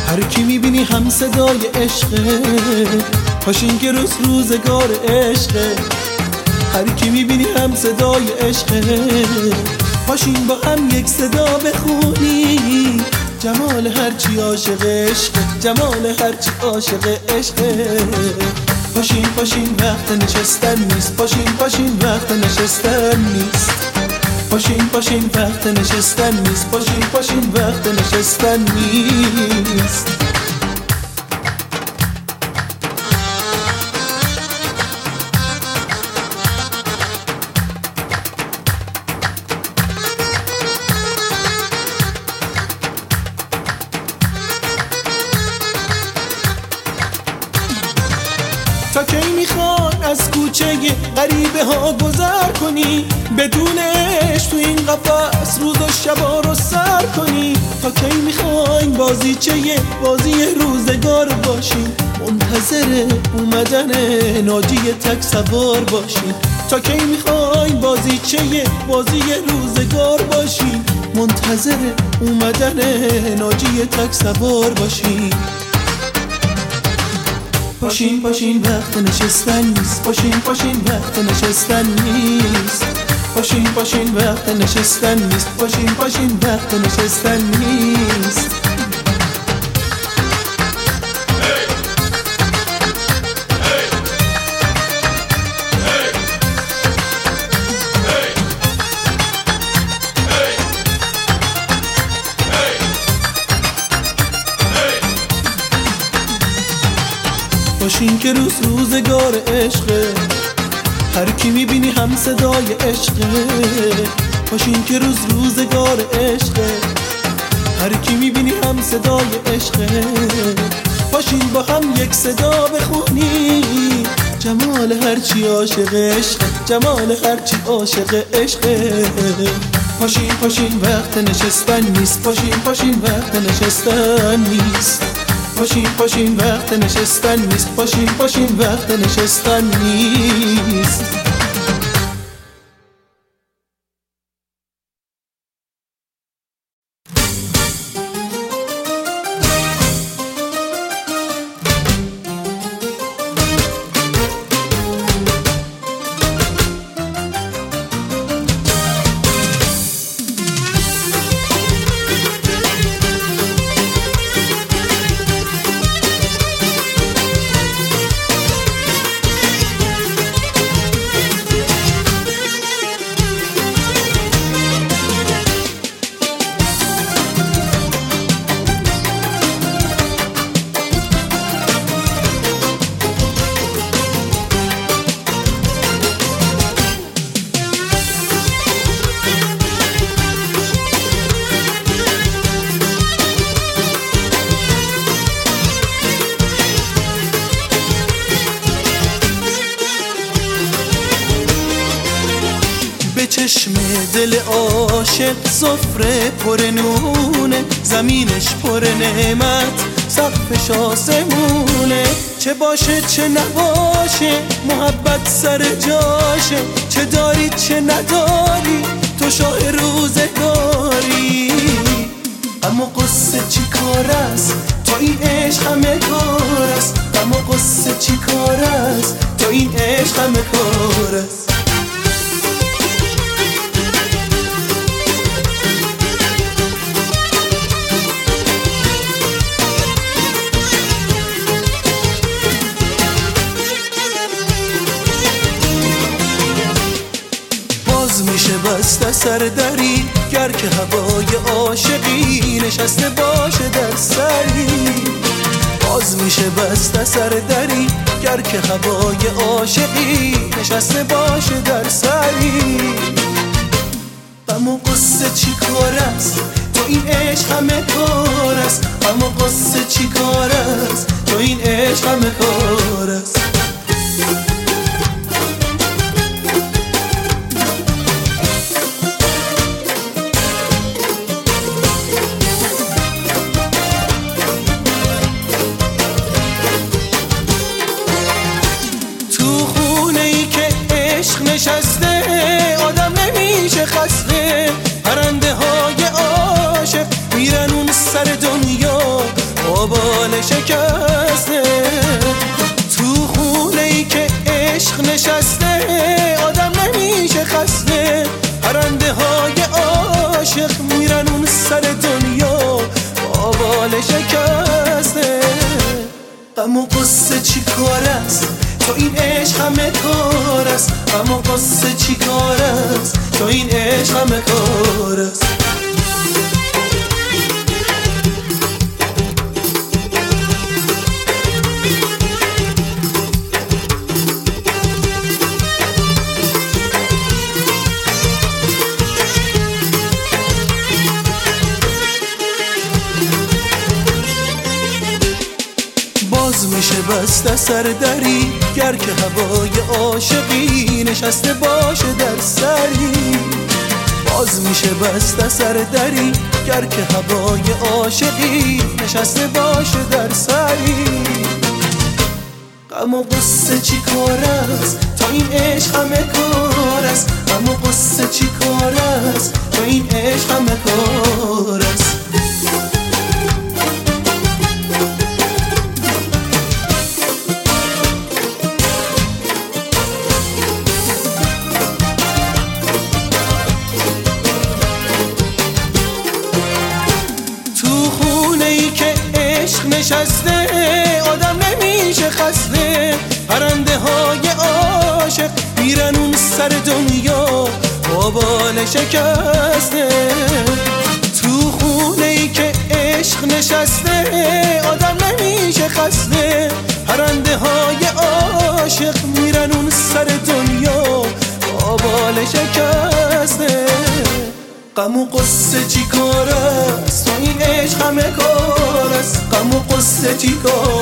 هر کی می‌بینی هم صدای عشقه. پاشین که روز روزگار عشقه. هر کی می‌بینی هم صدای عشقه. پاشین با هم یک صدا بخونی. جمال هرچی عاشق عشق جمال هرچی عاشق عشق. پاشین پاشین وقت نشستن نیست. پاشین پاشین وقت نشستن نیست. پاشین پاشین وقت نشستن نیست. پاشین پاشین وقت نشستن نیست. قفس روز و شبا رو سر کنی. تا کی می‌خواین بازی چه بازی روزگار باشین منتظر اومدن ناجی تک سوار باشین تا کی می‌خواین بازی چه بازی روزگار باشین منتظر اومدن ناجی تک سوار باشین پاشین پاشین وقت نشستن نیست. پاشین پاشین وقت نشستن نیست. پاشین پاشین وقت نشستن نیست پاشین پاشین وقت نشستن نیست باشین که روز روزگار عشقه هر کی می‌بینی هم صدای عشقه. باشین که روز روزگار عشقه. هر کی می‌بینی هم صدای عشقه. باشین با هم یک صدا بخونی. جمال هرچی عاشق عشقه. جمال هرچی عاشق عشقه. پاشین پاشین وقت نشستن نیست. پاشین پاشین وقت نشستن نیست. پاشین پاشین وقت نشستن نیست. پاشین پاشین وقت نشستن نیست. باشه چه نباشه محبت سر جاشه چه داری چه نداری تو شاه روزگاری. اما قصه چی کار است؟ تو این عشق همه کار است. اما قصه چی کار است؟ تو این عشق همه کار است. سر دری گر که هوای عاشقی نشسته باشه در سری. باز میشه بسته سر دری گر که هوای عاشقی نشسته باشه در سری. اما قصه چی کار است؟ تو این عشق همه کار است. اما قصه چی کار است؟ تو این عشق همه کار است. دری گر که هوای عاشقی نشسته باشه در سری. غم و قصه چی کار است؟ قصه چی کار است؟ تو این عشق همه کار است. غم و قصه چی کار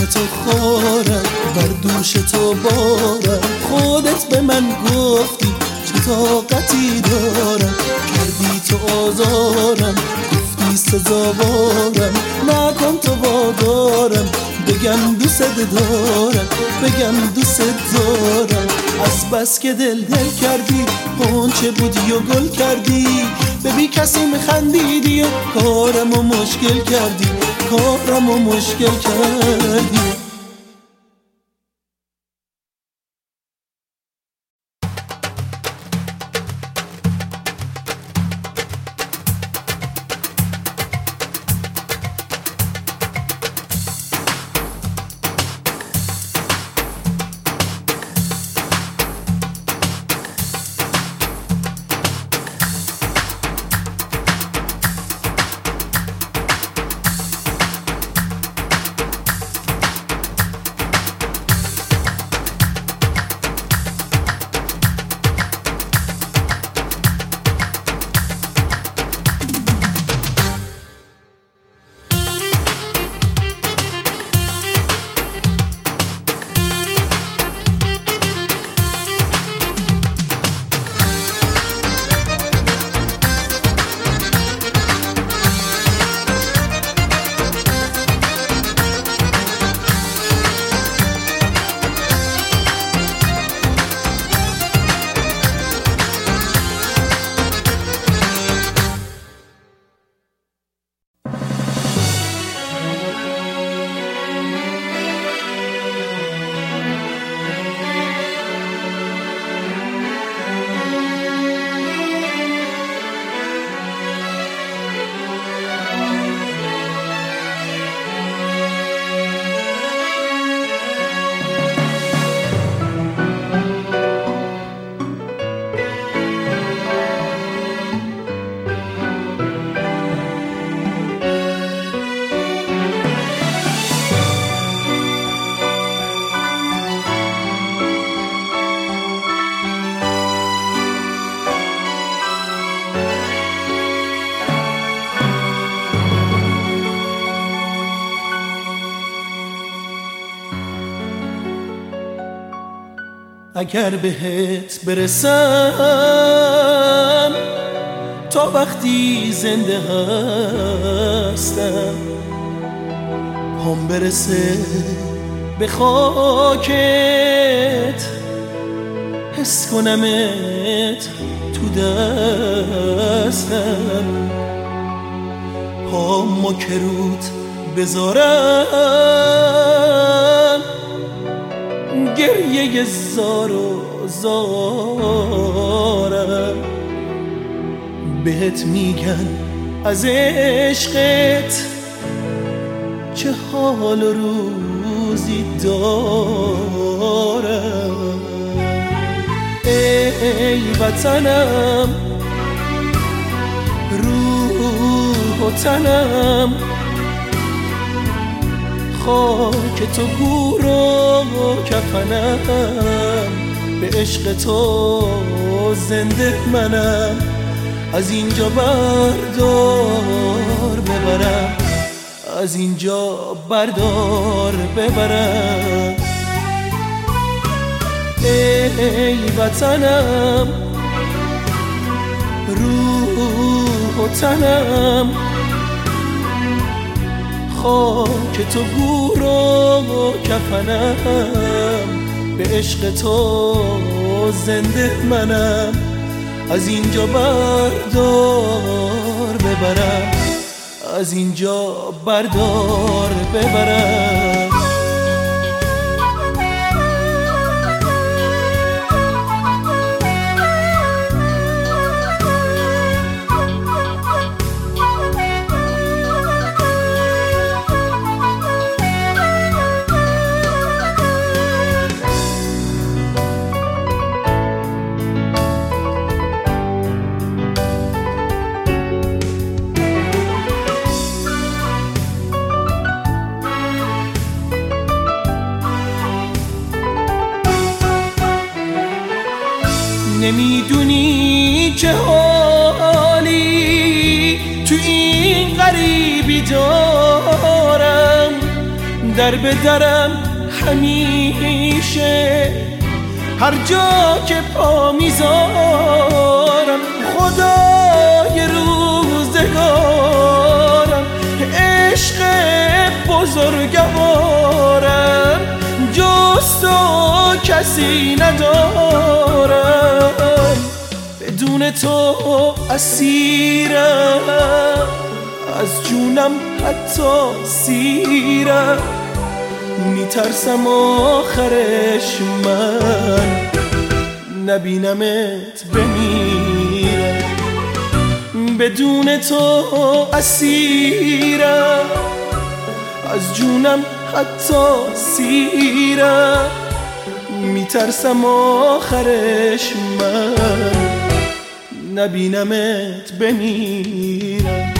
چشم تو خورم بر دوش تو بارم خودت به من گفتی چه طاقتی دارم کردی تو آزارم گفتی سزاوارم. نکن تو وادارم بگم دوست دارم بگم دوست دارم. از بس که دل دل کردی چه بودی و گل کردی. به بی کسی میخندیدی و کارم و مشکل کردی کارم و مشکل کردی. اگر بهت برسم تا وقتی زنده هستم پام برسه به خاکت. حس کنمت تو دستم. پام مکروت بذارم. گریه زار و زارم. بهت میگن از عشقت چه حال روزی دارم. ای وطنم روح و تنم خاک تو گور و کفنم. به عشق تو زنده منم. از اینجا بردار ببرم. از اینجا بردار ببرم. ای وطنم روح و تنم. خاک تو گور و کفنم. به عشق تو زنده منم. از اینجا بردار ببرم. از اینجا بردار ببرم. به درم همیشه هر جا که پا می‌ذارم خدای روزگارم عشق بزرگوارم جز تو کسی ندارم. بدون تو اسیرم از جونم حتی سیرم. میترسم آخرش من. نبینمت بمیرم بدون تو اسیرم. از جونم حتی سیرم. میترسم آخرش من. نبینمت بمیرم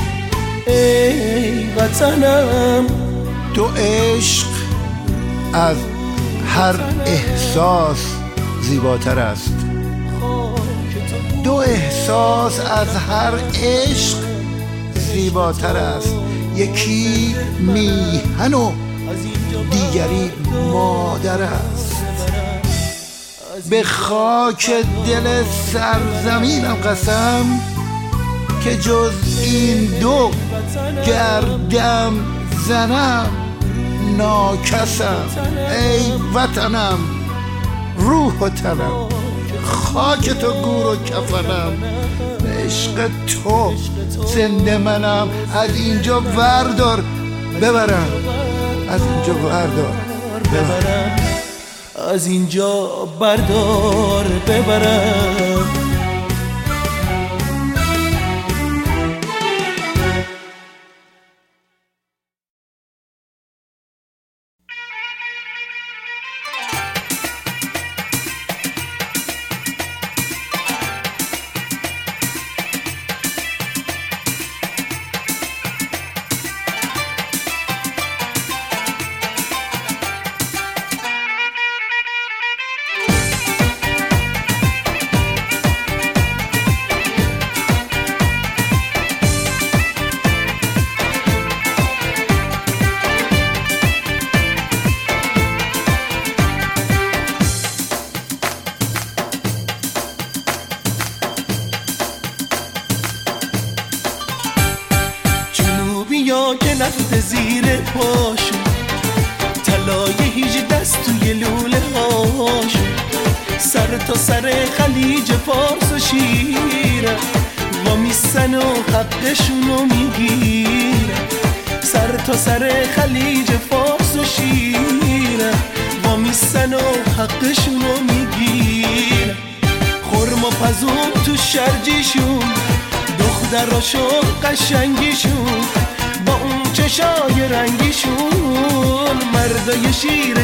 ای وطنم تو عشق از هر احساس زیباتر است. دو احساس از هر عشق زیباتر است. یکی میهن و دیگری مادر است. به خاک دل سرزمینم قسم که جز این دو گردم زنم. ناکسم. ای وطنم روح و تنم خاک تو گور و کفنم. عشق تو زنده منم از اینجا وردار ببرم. از اینجا وردار ببرم. از اینجا بردار ببرم.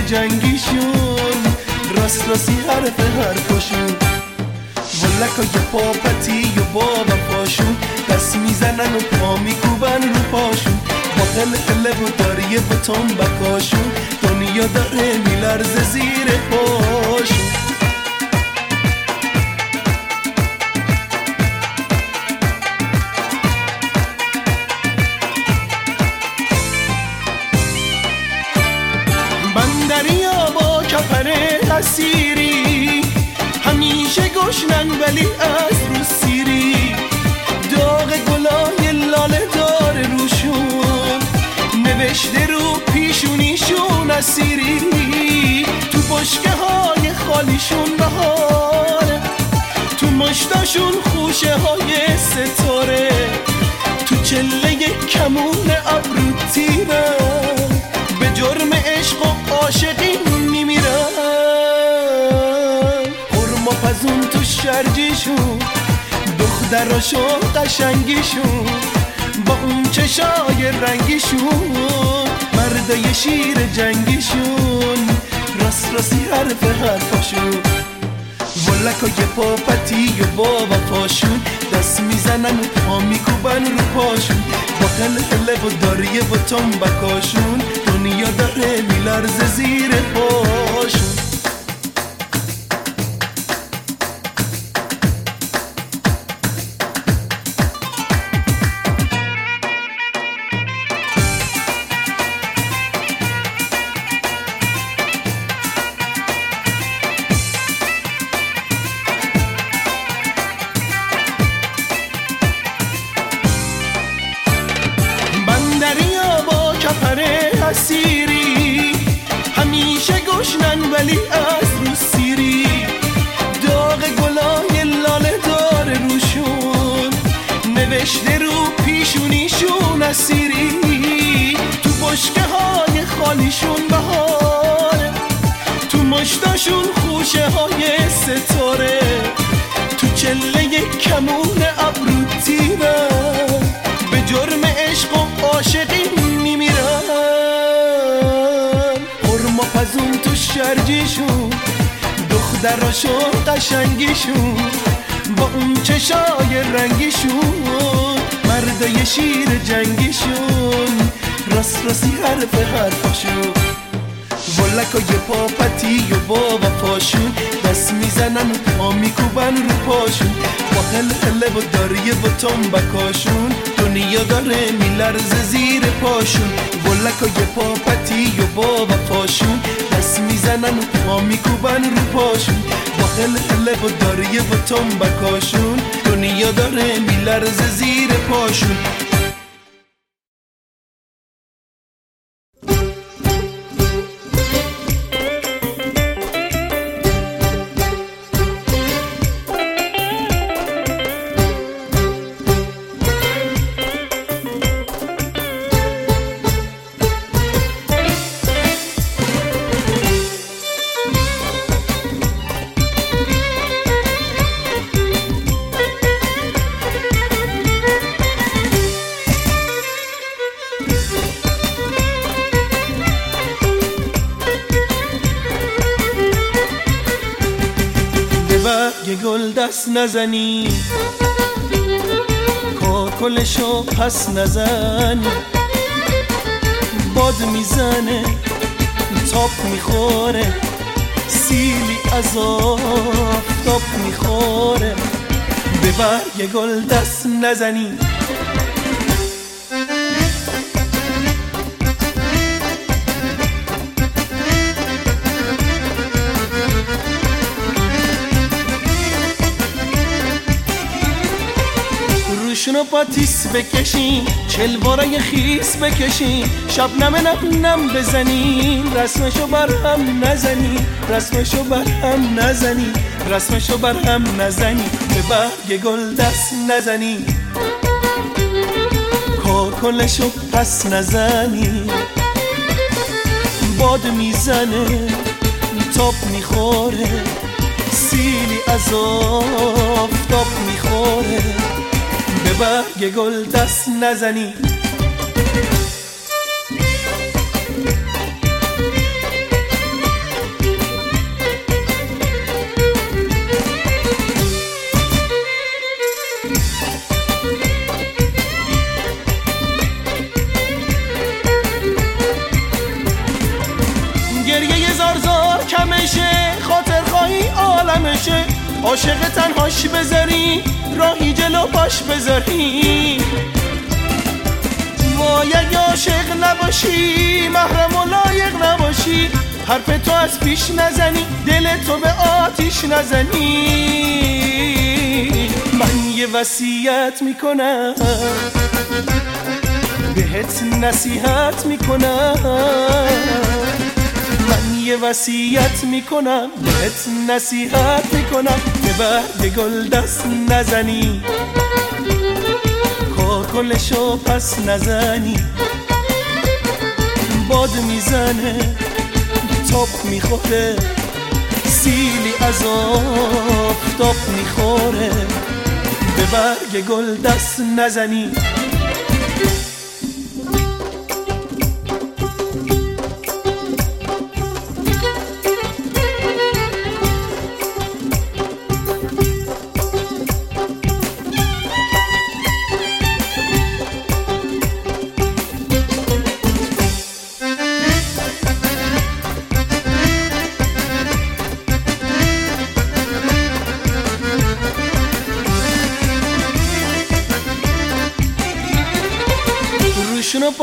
جنگیشون. راست راستی حرف حرفاشون ولکای پاپتی و بابا پاشون دست می‌زنن و پا میکوبن رو پاشون. با قلقله و داری و تنبکاشون دنیا داره میلرزه زیر پاشون اسیری همیشه گشنن ولی از رو سیری. داغ گلای لاله داره روشون. نوشته رو پیشونیشون اسیری. تو بشکه های خالیشون بهاره تو مشتاشون خوشه های ستاره. تو چله کمون ابرو تیرن به جرم عشق و عاشقی میمیرن. و پزون تو شرجیشون دختراشون قشنگیشون با اون چشای رنگیشون مردای شیر جنگیشون راست راستی حرف حرفاشون ولکای پاپتی و بابا پاشون دست می‌زنن و پا میکوبن رو پاشون. با قلقله و داریه و تنبکاشون دنیا داره میلرزه زیر پاشون شیر جنگیشون. راست راستی حرف حرفاشون ولکای پاپتی و با وفاشون. دست می‌زنن و پا میکوبن رو پاشون. با هل هله و داریه و تنبکاشون دنیا داره میلرز زیر پاشون. ولکای پاپتی و با وفاشون. دست می‌زنن و پا میکوبن رو پاشون. با هل هله و داریه و تنبکاشون دنیا داره میلرز زیر پاشون. نزنی. کاکلشو پس نزنی باد می‌زنه تاپ می‌خوره. سیلی از آفتاب می‌خوره. به برگ گل دست نزنی. روشونو با تیس بکشین چلوارای خیس بکشین. شب نم نم نم بزنین رسمشو بر هم نزنی رسمشو بر هم نزنی رسمشو بر هم نزنی به برگ گل دست نزنی کاکلشو پس نزنی باد می‌زنه تاپ می‌خوره. سیلی از آفتاب می‌خوره. به برگ گل دست نزنی. گریه زار زار کمشه خاطر خواهی عالمشه. عاشق تنهاش بذاری راهی جلو پاش بذاری. وای اگه عاشق نباشی محرم و لایق نباشی حرف تو از پیش نزنی دل تو به آتیش نزنی. من یه وصیت می‌کنم بهت نصیحت می‌کنم. من یه وصیت می‌کنم بهت نصیحت می‌کنم. به گل دست نزنی. کاکلشو پس نزنی. باد می‌زنه تاپ می‌خوره. سیلی از آفتاب می‌خوره. به برگ گل دست نزنی.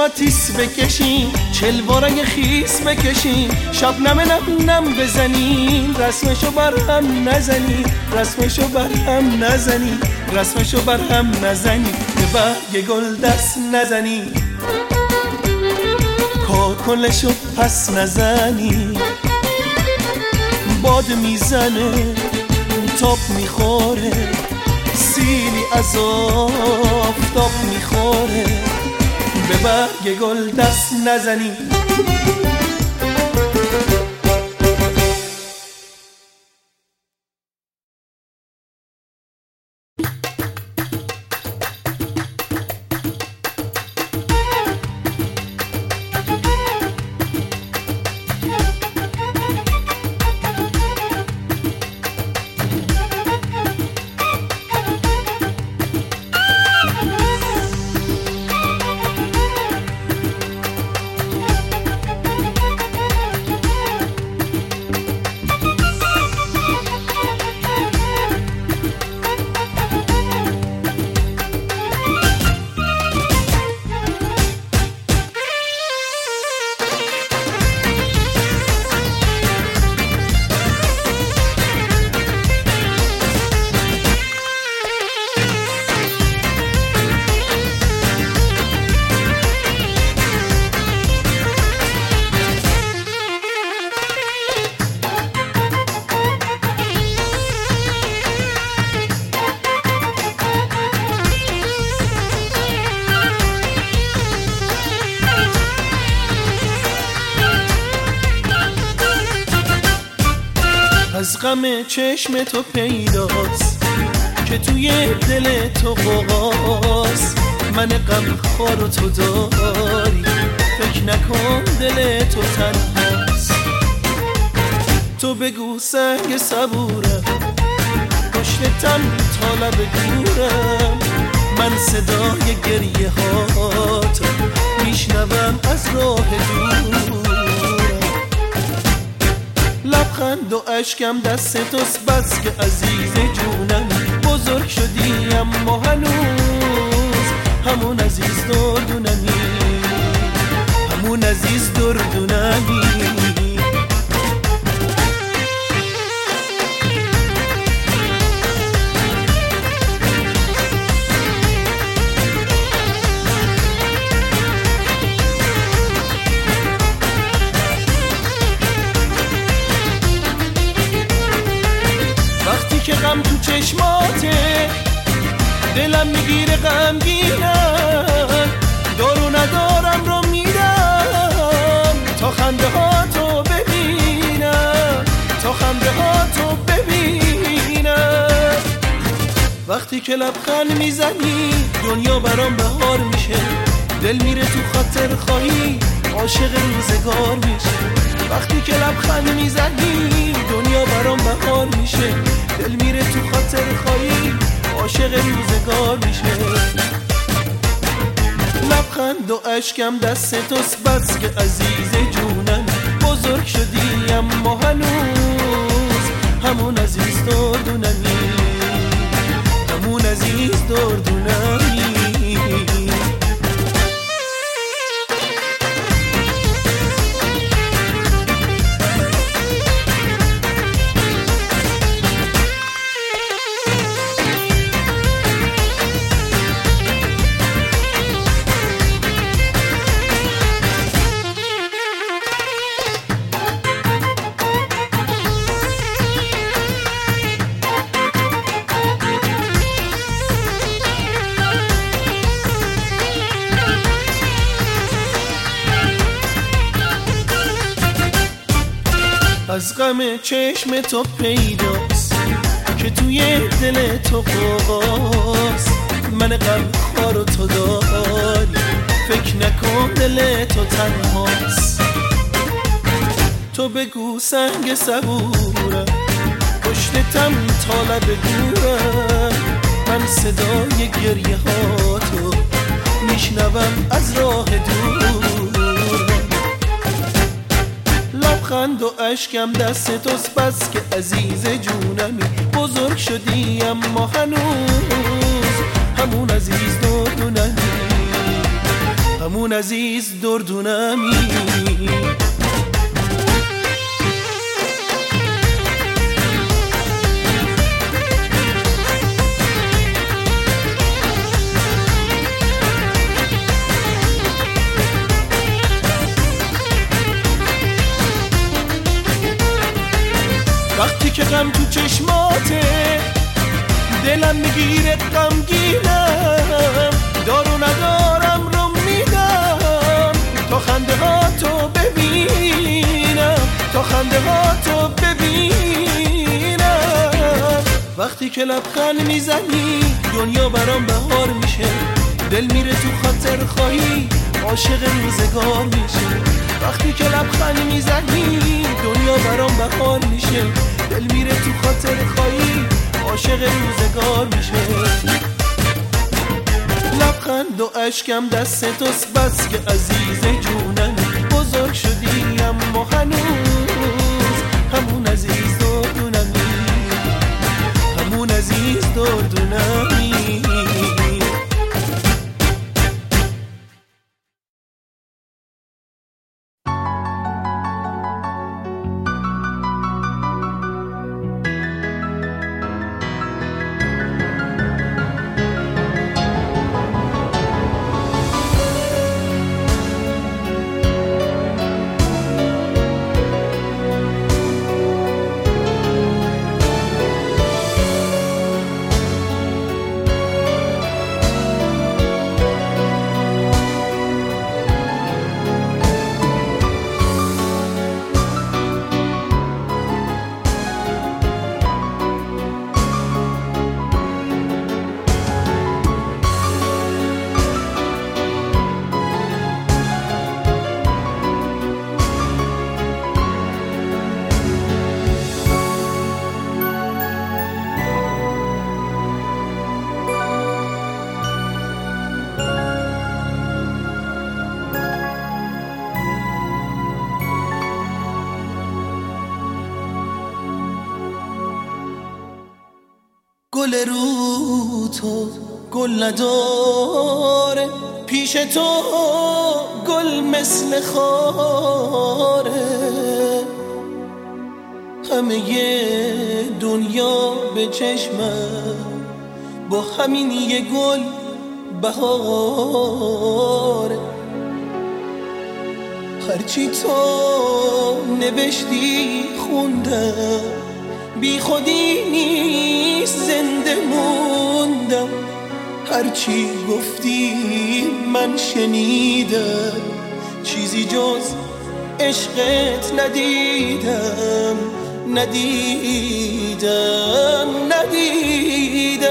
روشونو با تیس بکشین چلوارای خیس بکشین شب نم نم نم بزنین رسمشو بر هم نزنی رسمشو بر هم نزنی رسمشو بر هم نزنی به برگ گل دست نزنی کاکلشو پس نزنی باد می‌زنه تاپ می‌خوره. سیلی از آفتاب می‌خوره. به برگ گل دست نزنی. غم چشم تو پیداست که توی دل تو قواست من غم خار تو داری فکر نکن دل تو تنهاست. تو بگو سنگ صبورم پشتتم تا لب گورم. من صدای گریه هاتو میشنوم از راه دور. لبخند و اشکم دست توست بس که عزیز جونم بزرگ شدی اما هنوز همون عزیز دردونمی. همون عزیز دردونمی. می‌گیره غمگینم. دارو ندارم رو میدم. تا خنده ها تو ببینم. تا خنده ها تو ببینم. وقتی که لبخند می‌زنی دنیا برام بهار میشه. دل میره تو خاطر خواهی عاشق روزگار میشه. وقتی که لبخند می‌زنی دنیا برام بهار میشه. دل میره تو خاطر خواهی عاشق روزگار میشه. لبخند و اشکم دست توست بس که عزیز جونم. بزرگ شدی اما هنوز همون عزیز دردونمی. همون عزیز دردونمی. غم چشم تو پیداست که توی دل تو قواست من غم خار و تو داری فکر نکن دل تو تنهاست. تو بگو سنگ صبورم پشتتم تا لب گورم من صدای گریه ها تو میشنوم از راه دور. لبخند و اشکم دست توست بس که عزیز جونمی بزرگ شدی اما هنوز همون عزیز دردونمی همون عزیز دردونمی. عشقم تو چشماته دلم می‌گیره قمگینم دار و ندارم رو میدم. تا خنده ها تو ببینم. تا خنده ها تو ببینم. وقتی که لبخند می‌زنی دنیا برام بهار میشه. دل میره تو خاطر خواهی عاشق روزگار میشه. وقتی که لبخند می‌زنی دنیا برام بهار میشه. دل میره تو خاطر خواهی عاشق روزگار میشه. لبخند و اشکم دست توست بس که عزیز جونم بزرگ شدی اما هنوز گل نداره پیش تو گل مثل خاره. همه دنیا به چشمم با همین یه گل بهاره. هرچی تو نوشتی خوندم بی خودی نیست زنده موندم هرچی گفتی من شنیدم. چیزی جز عشقت ندیدم ندیدم ندیدم.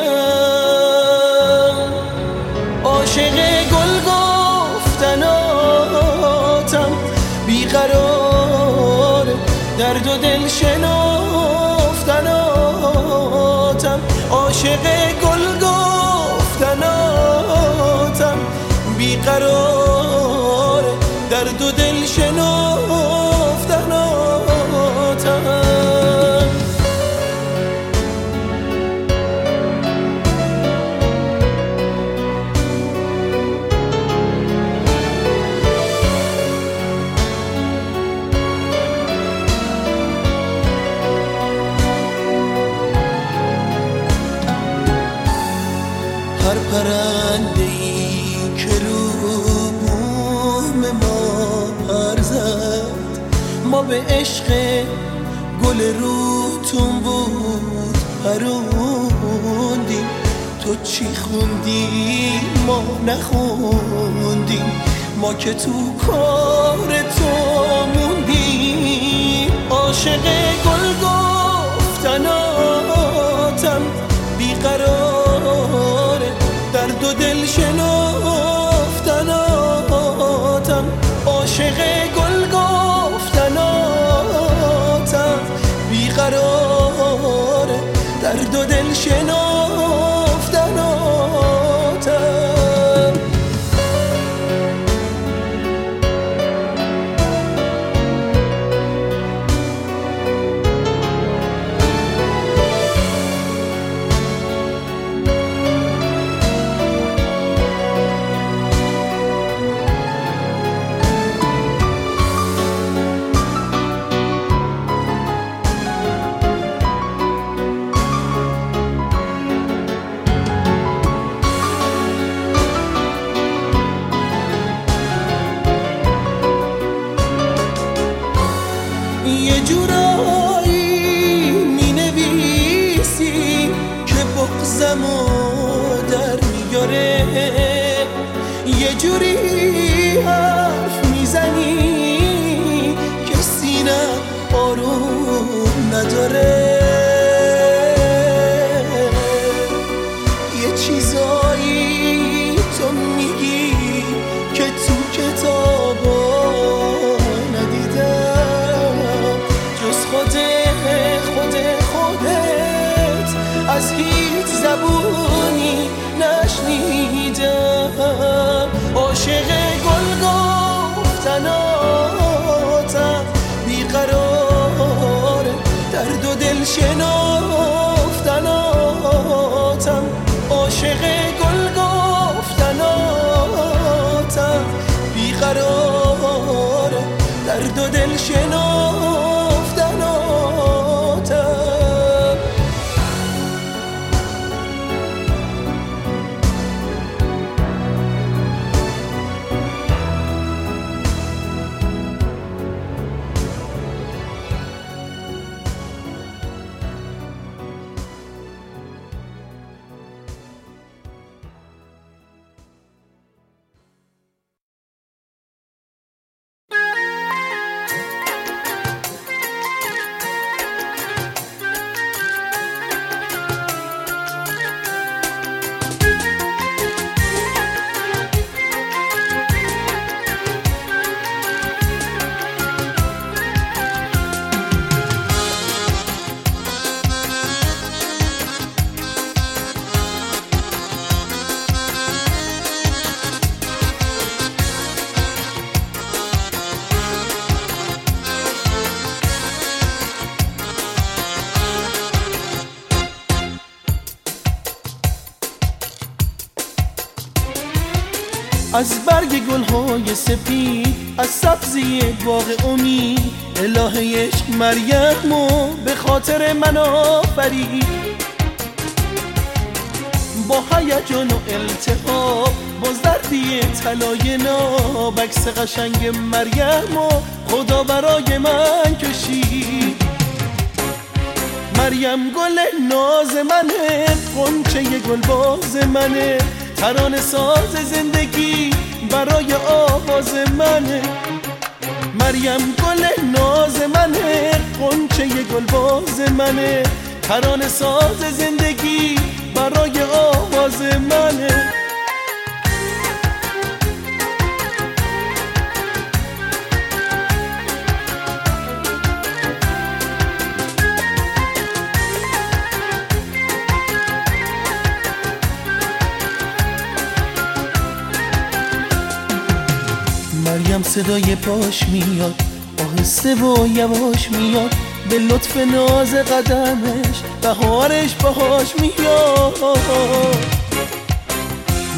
عاشق گل گفتناتم بیقرار درد و دل شنافتناتم عاشق بیقرار درد و دل شنافتناتم چی خوندی ما نخوندیم. ما که تو کار تو موندیم. عاشق گل گفتناتم از برگ گلهای سپید از سبزی باغ امید الهه عشق مریم و به خاطر من آفرید. با هیجان و التهاب باز دردی طلای ناب عکس قشنگ مریم و خدا برای من کشید. مریم گل ناز منه قنچه گل باز منه. ترانه ساز زندگی برای آواز منه. مریم گل ناز منه قنچه گل باز منه. ترانه ساز زندگی برای آواز منه. مریم صدای پاش میاد آهسته و یواش میاد به لطف ناز قدمش بهارش باهاش میاد.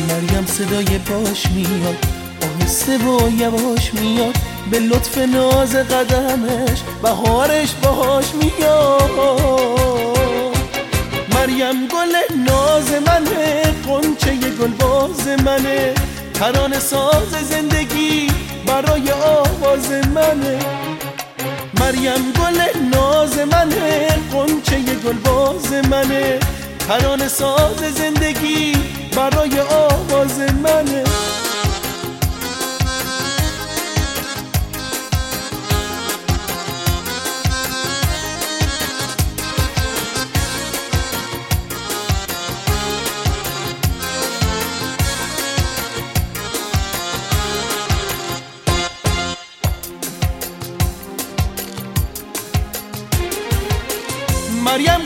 مریم صدای پاش میاد آهسته و یواش میاد به لطف ناز قدمش بهارش باهاش میاد. مریم گل ناز منه قنچه گل باز منه ترانه ساز زندگی برای آواز منه. مریم گل ناز منه قنچه گل باز منه. ترانه ساز زندگی برای آواز منه.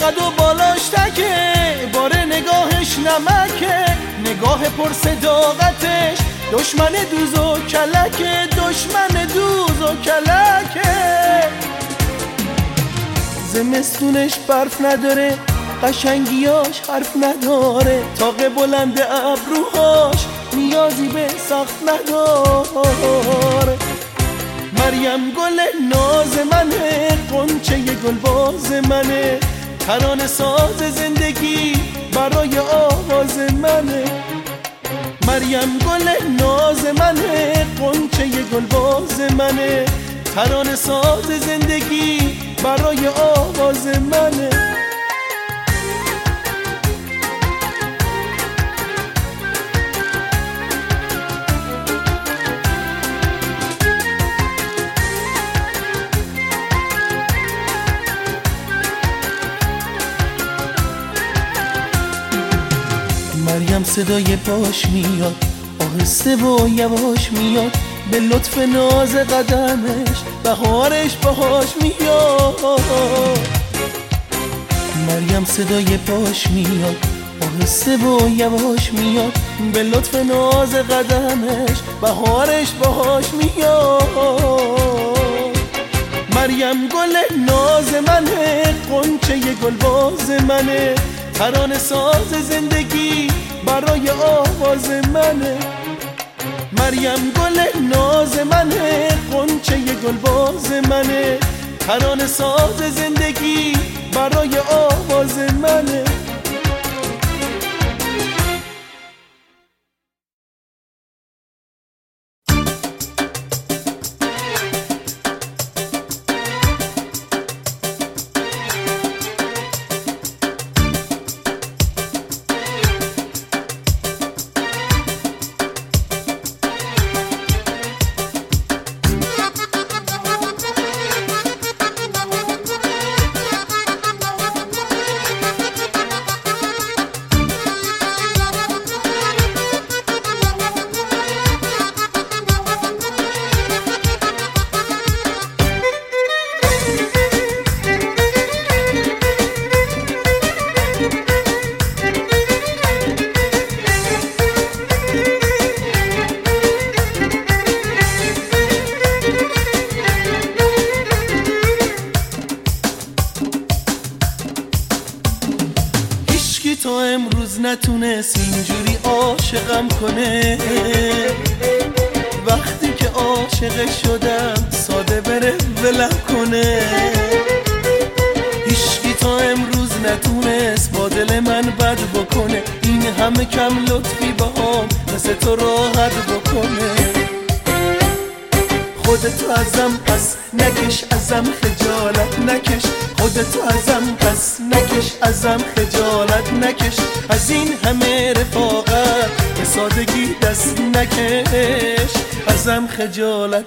قد و بالاش تکه. باره نگاهش نمکه. نگاه پر صداقتش. دشمن دوز و کلکه. دشمن دوز و کلکه. زمستونش برف نداره. قشنگیاش حرف نداره. تاق بلند ابروهاش نیازی به سخت نداره. مریم گل ناز منه. قنچه گل باز منه. ترانه ساز زندگی برای آواز منه. مریم گل ناز منه قنچه گل باز منه. ترانه ساز زندگی برای آواز منه. دلم صدای پاش میاد آهسته و یواش میاد. به لطف ناز قدمش بهارش باهاش میاد. مریم صدای پاش میاد آهسته و یواش میاد. به لطف ناز قدمش بهارش باهاش میاد. مریم گل ناز منه قنچه گل باز منه. ترانه ساز زندگی برای آواز منه. مریم گل ناز منه گل باز منه. ترانه ساز زندگی برای آواز منه. خجالت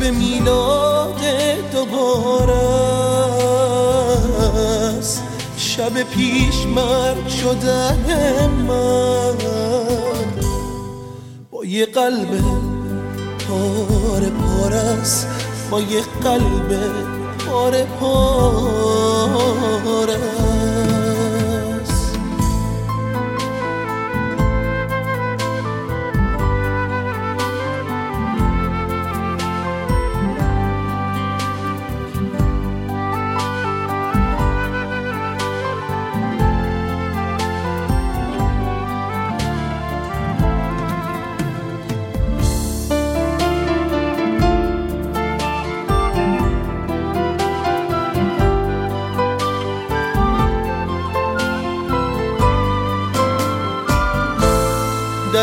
شب میلاد دوباره است شب پیش مرگ شدن من. با یه قلب پار پار است با یه قلب پار پار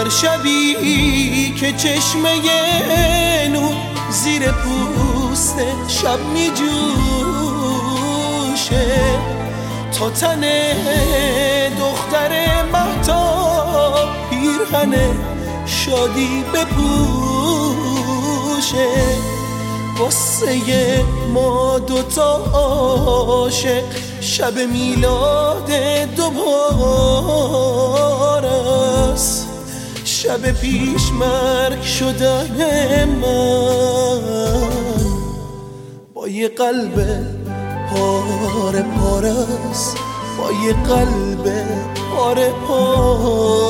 هر شبی که چشمه نور زیر پوست شب می جوشه تا تن دختر محتاب پیرهن شادی بپوشه. واسه ما دوتا عاشق شب میلاد دوباره است. شب پیش مرگ شدن من. با یه قلب پاره پاره است. با یه قلب پاره پاره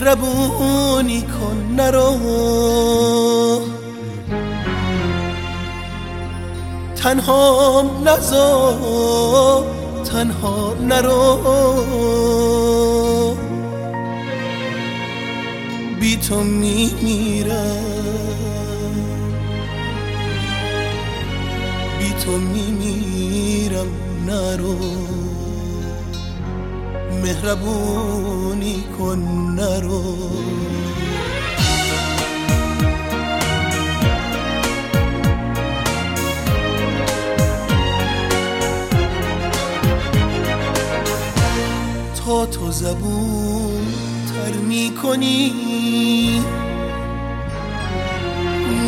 مهربونی کن نرو. تنها نزا تنها نرو. بی تو میمیرم بی تو میمیرم نرو. مهربونی کن نرو تا تو زبون تر می کنی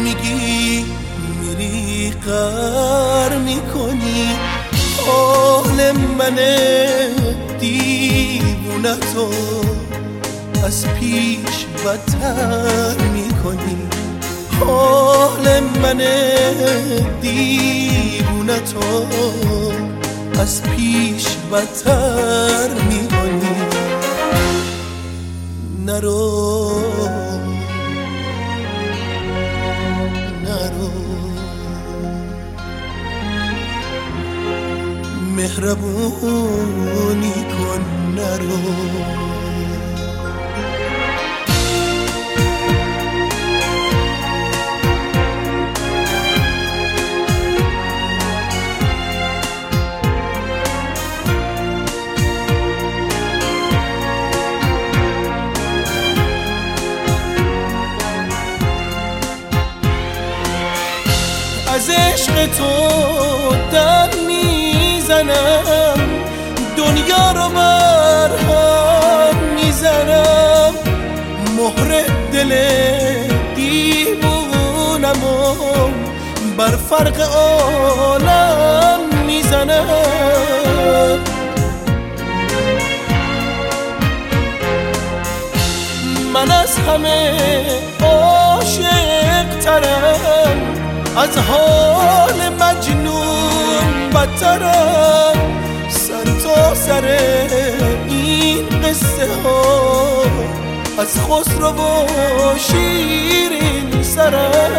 میگی میری قر می کنی حال من دیوونه تو. از پیش بدتر می کنی حال من دیوونه تو از پیش بدتر می‌کنی. نرو. نرو. مهربونی کن نرو. می‌زنم. دنیا رو بر هم می‌زنم. مهر دل دیوونم و بر فرق عالم می‌زنم. من از همه عاشق ترم از حال مجنون بدترم سر سر این قصه از خسرو و شیرین سرم.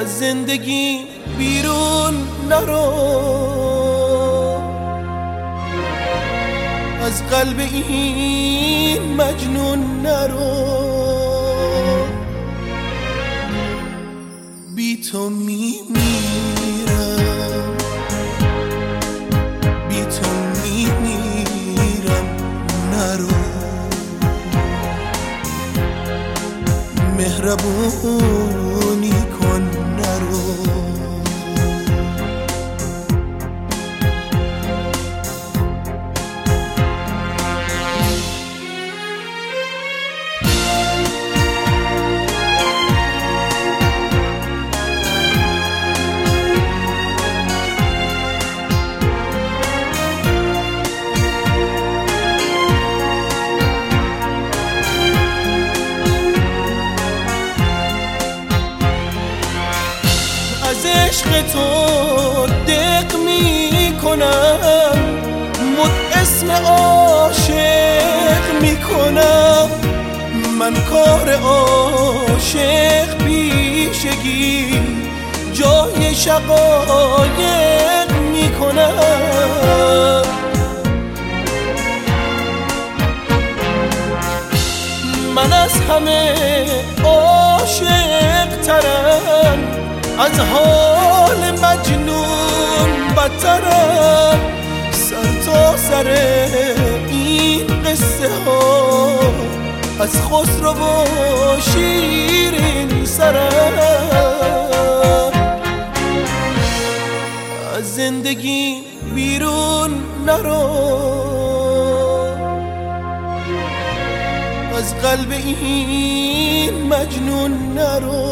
از زندگی بیرون نرو. از قلب این مجنون نرو. تو میمیرم. بی تو میمیرم. نرو. مهربونی من کار عاشق پیشگی جای شقایق می کنم من از همه عاشق ترم از حال مجنون بدترم. سر تا سر این قصه ها از خسرو و شیرین سرم از زندگی بیرون نرو. از قلب این مجنون نرو.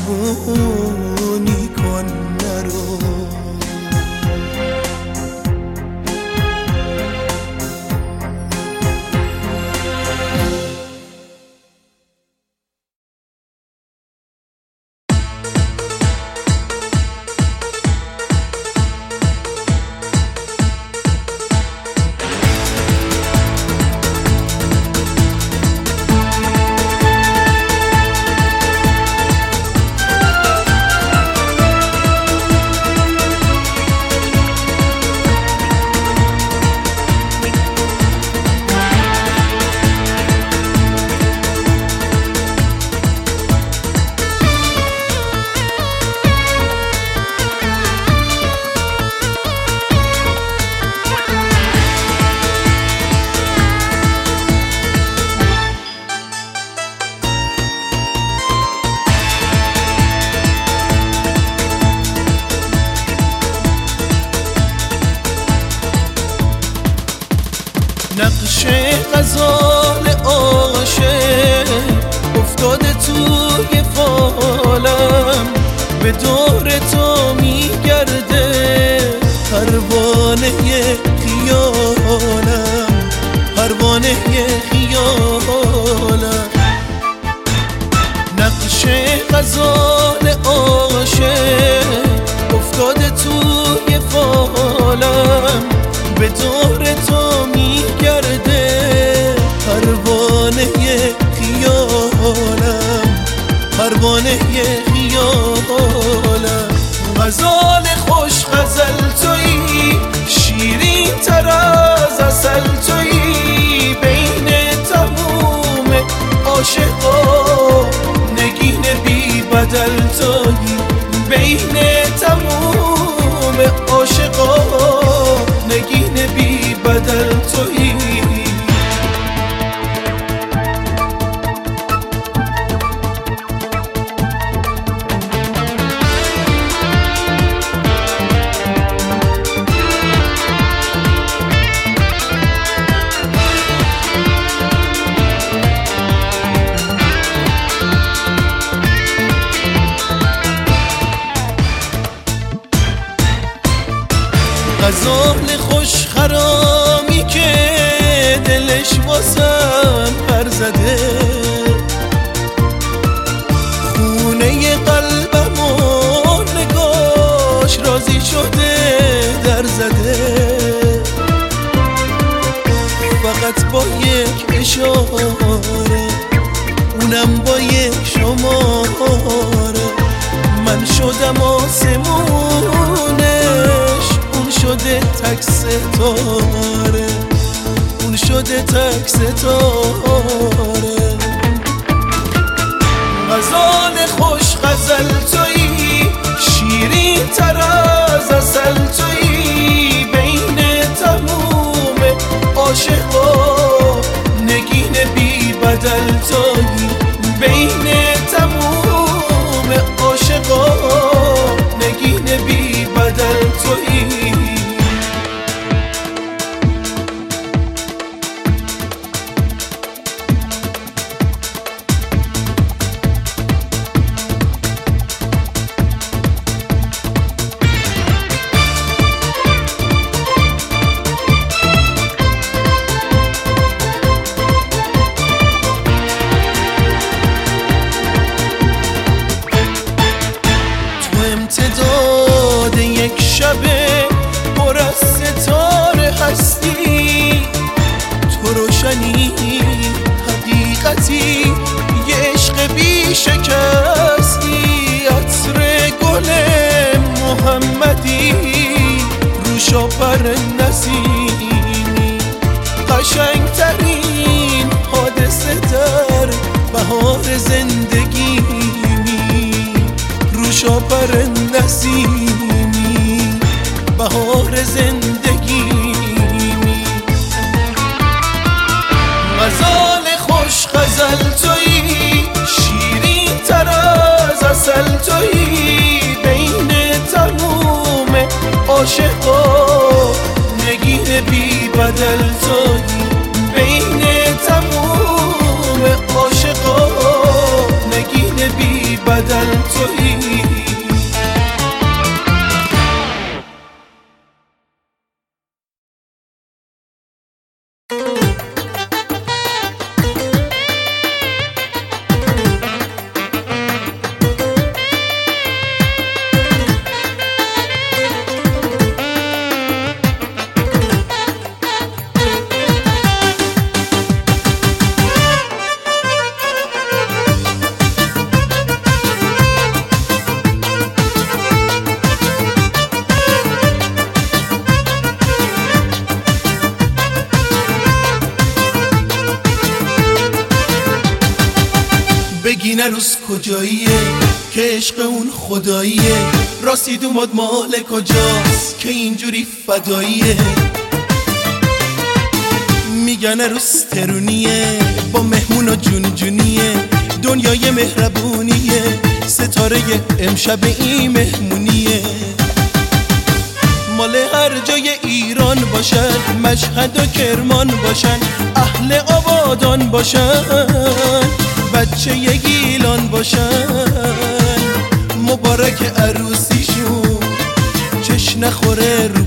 مهربونی شاپر نسیمی بهار زندگی مزال خوش غزل توی شیرین تر از اصل توی بین تموم عاشقا نگیر بی بدل توی بین تموم عاشقا نگیر بی بدل کجاییه؟ که عشق اون خداییه. راستی اومد مال کجاست؟ که اینجوری فداییه. میگن روز ترونیه. با مهمون و جون دنیای مهربونیه. ستاره امشب این مهمونیه. مال هر جای ایران باشن. مشهد و کرمان باشن. اهل آبادان باشن. بچه ی گیلان باشن. مبارک عروسیشون چش نخوره رو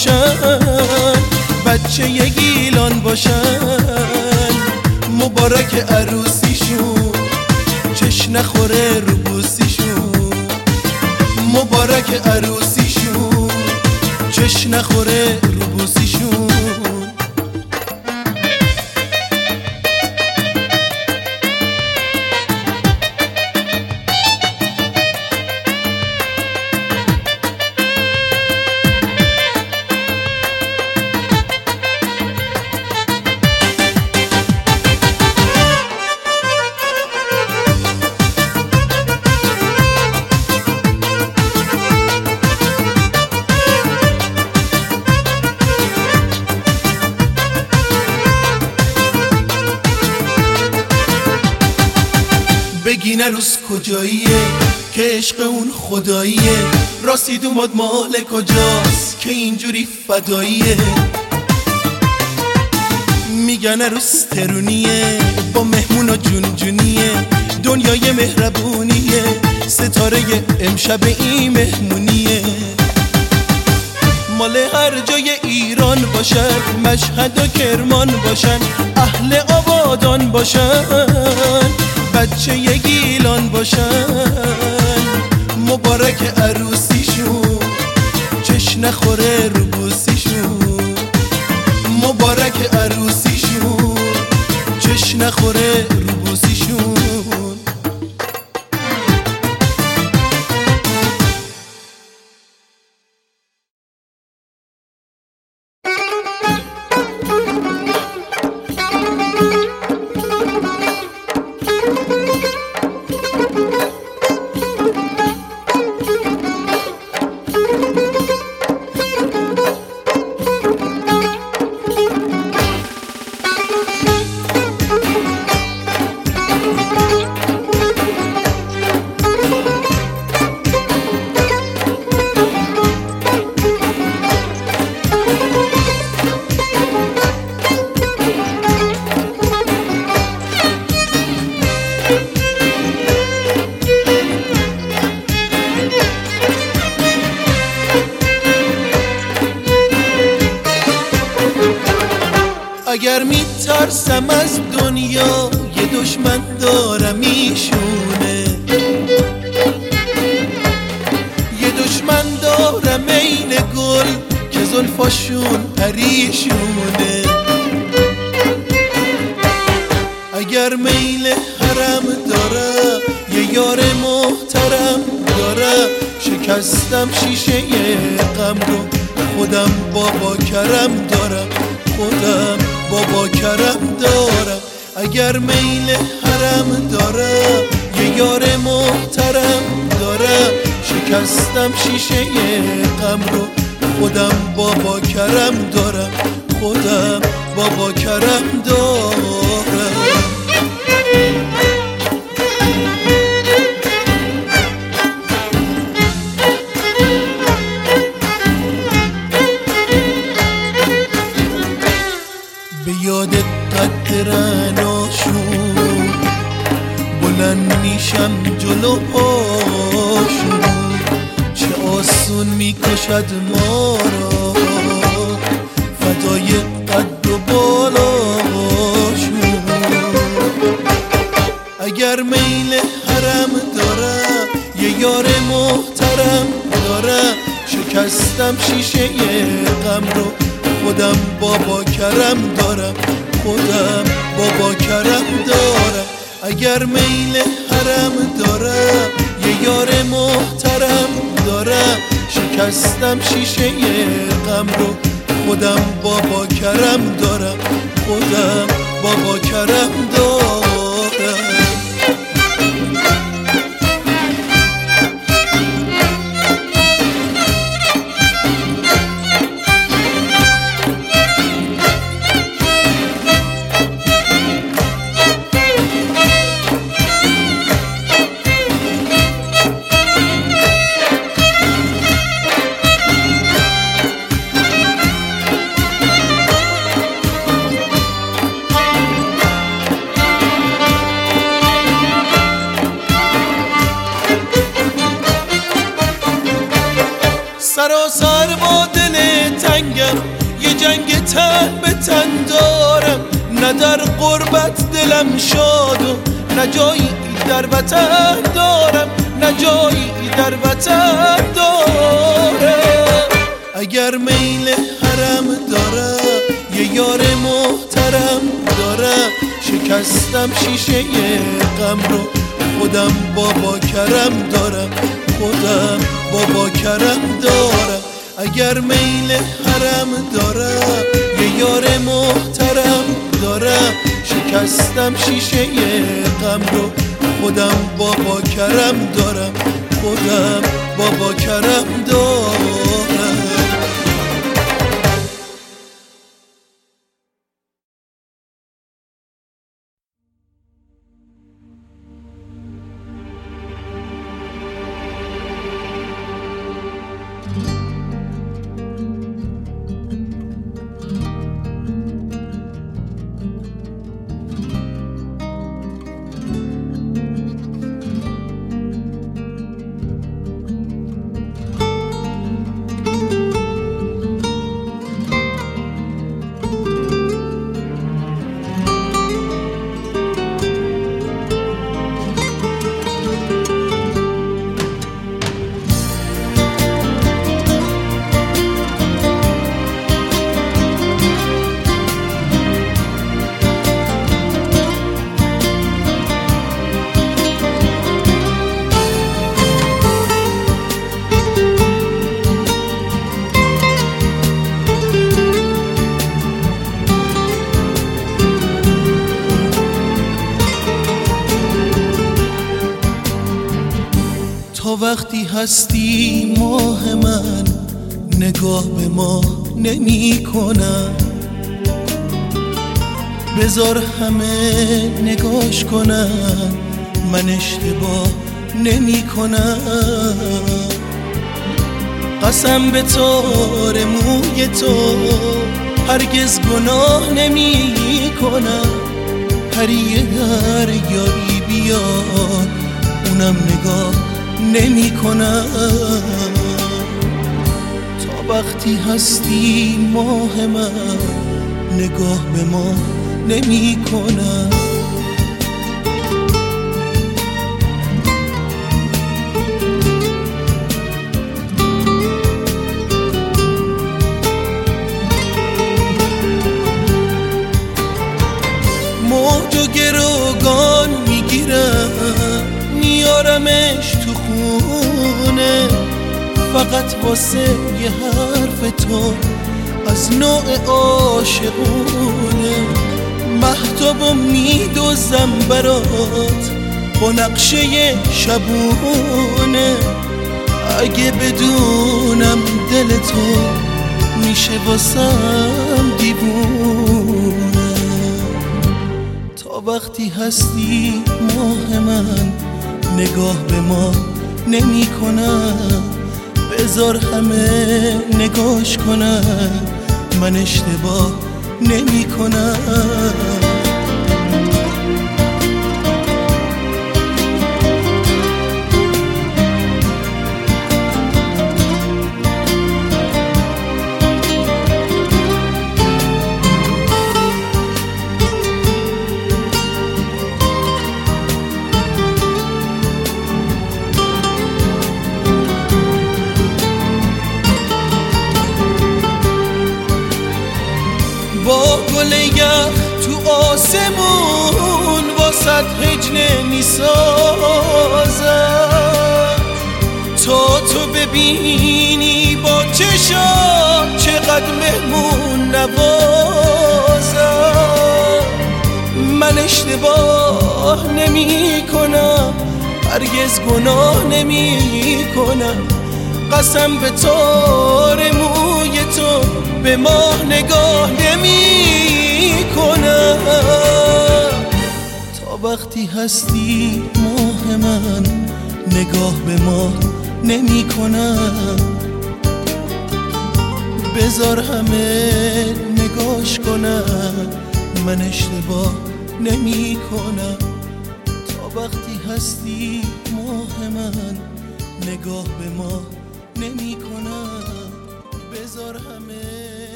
باشم بچه یه گیلان باشم شب این مهمونیه. مال هر جای ایران باشن مشهد و کرمان باشن اهل آبادان باشن بچه گیلان باشن.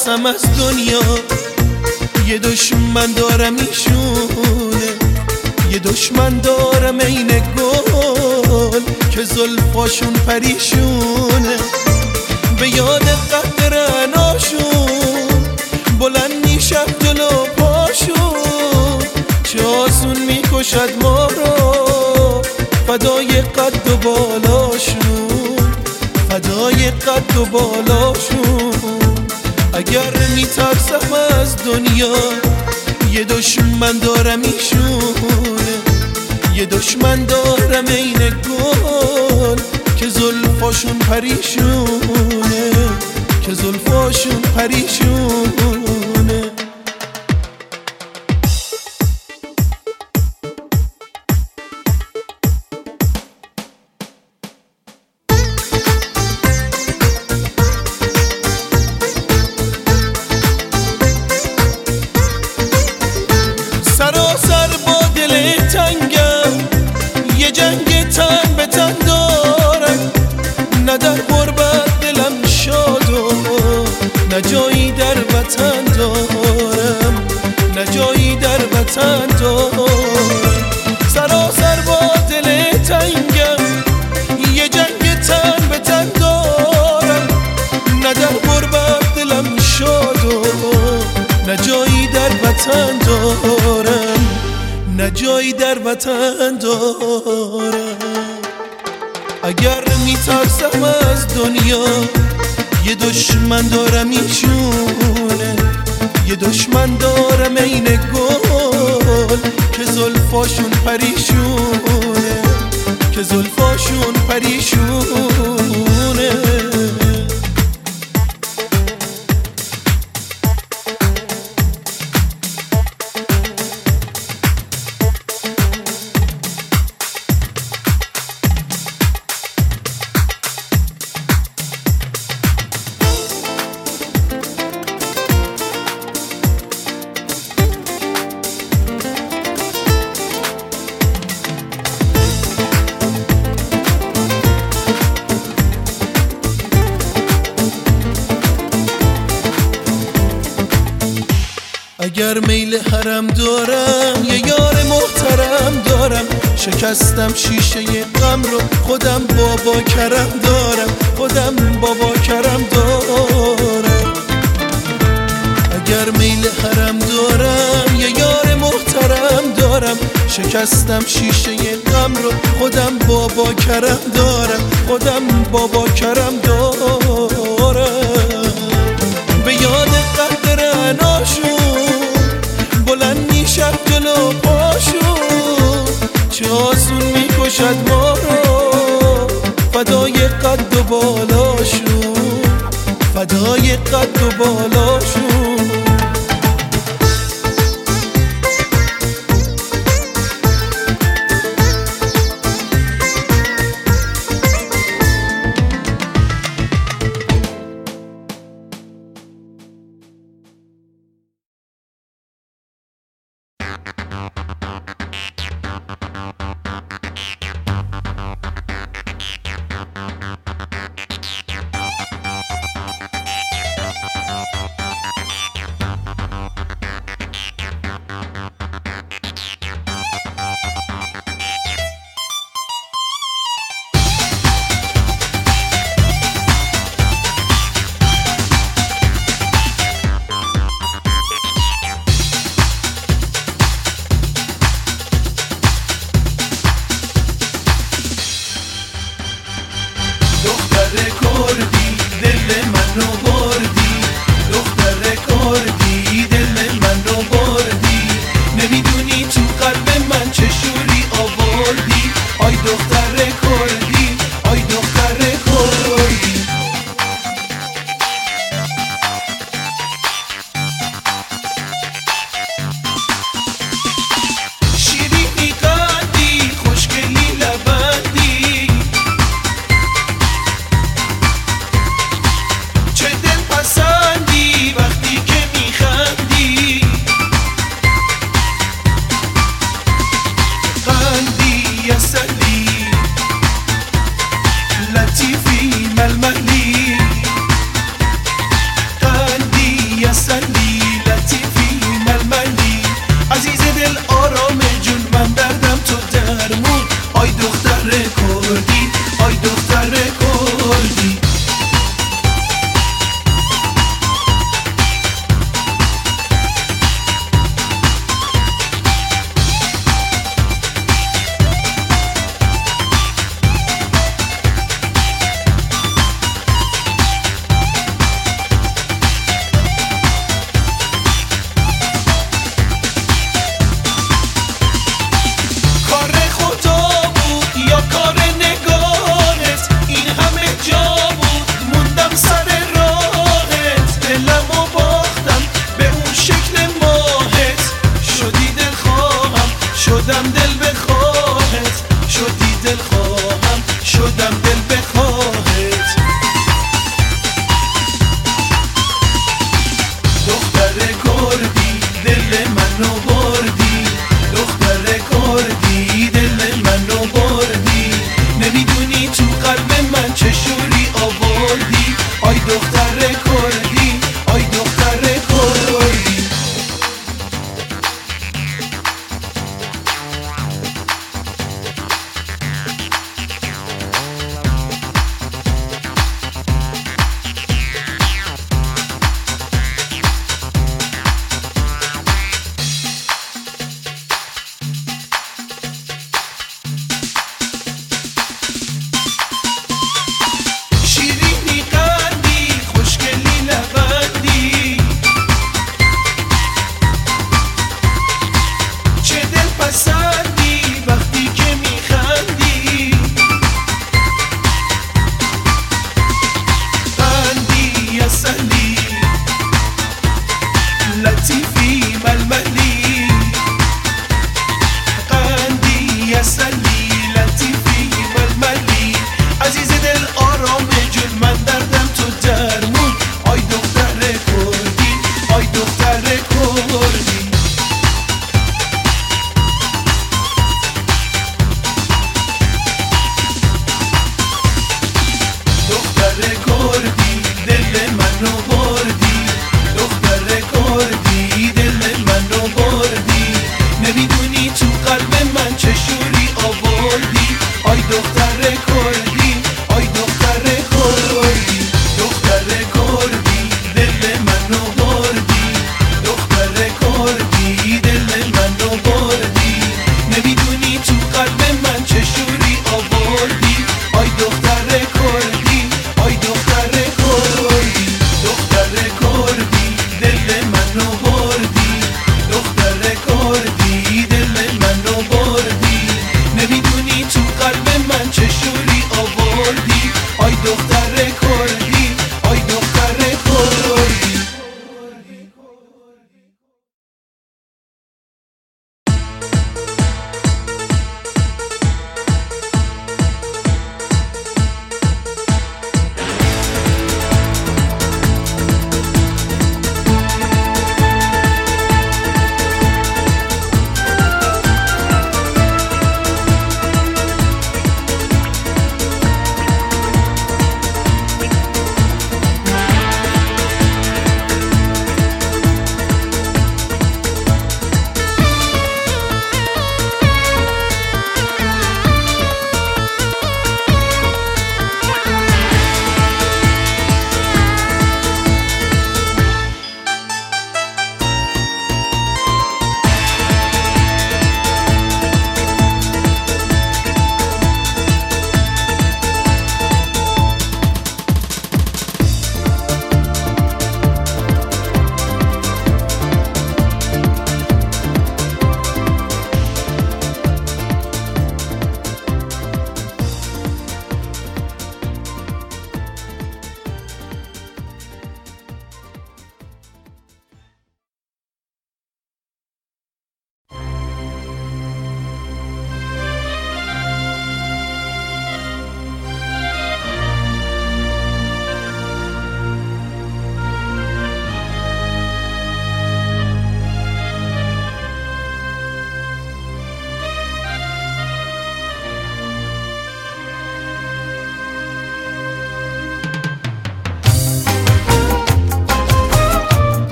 میترسم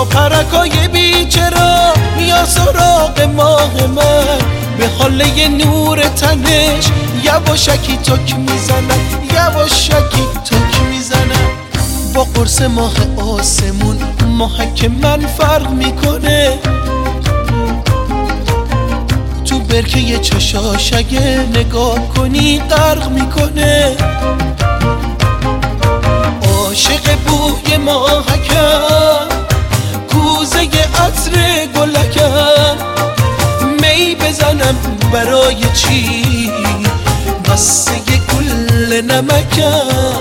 شاپرکای بیچرا میان سراغ ماه من. به حاله نور تنش یواشکی تک می‌زنن یواشکی تک می‌زنن با قرص ماه آسمون ماهک من فرق می‌کنه. برکه چشاش اگه نگاه کنی غرق می‌کنه. عاشق بوی ماهکم. کوزه عطر گلکم می بزنم برای چی؟ بسه گل نمکم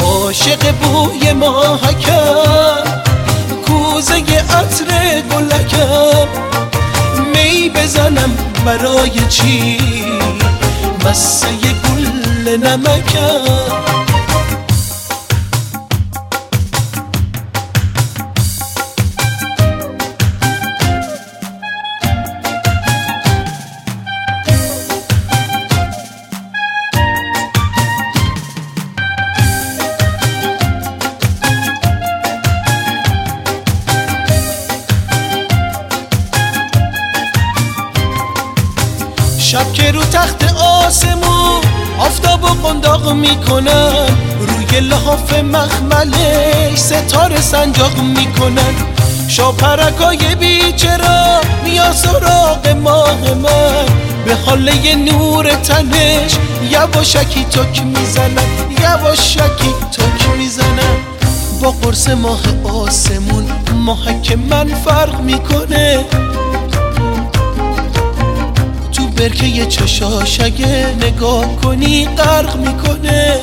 عاشق بوی ماهکم کوزه عطر گلکم می بزنم برای چی؟ بسه گل نمکم لحاف مخملش ستاره سنجاق می‌کنن شاپرکای بیچرا میان سراغ ماه من. به حاله نور تنش یواشکی تک می‌زنن یواشکی تک می‌زنن با قرص ماه آسمون ماهک من فرق می‌کنه. برکه چشاش اگه نگاه کنی غرق می‌کنه.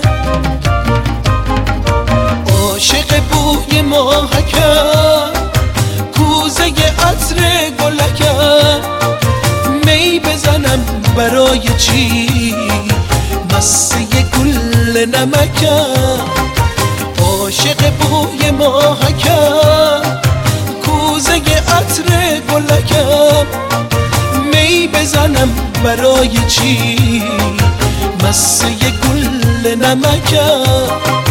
عاشق بوی ماهکم کوزه عطر گلکم می بزنم برای چی؟ مسه گل نمکم عاشق بوی ماهکم کوزه عطر گلکم می بزنم برای چی؟ مسه گل نمکم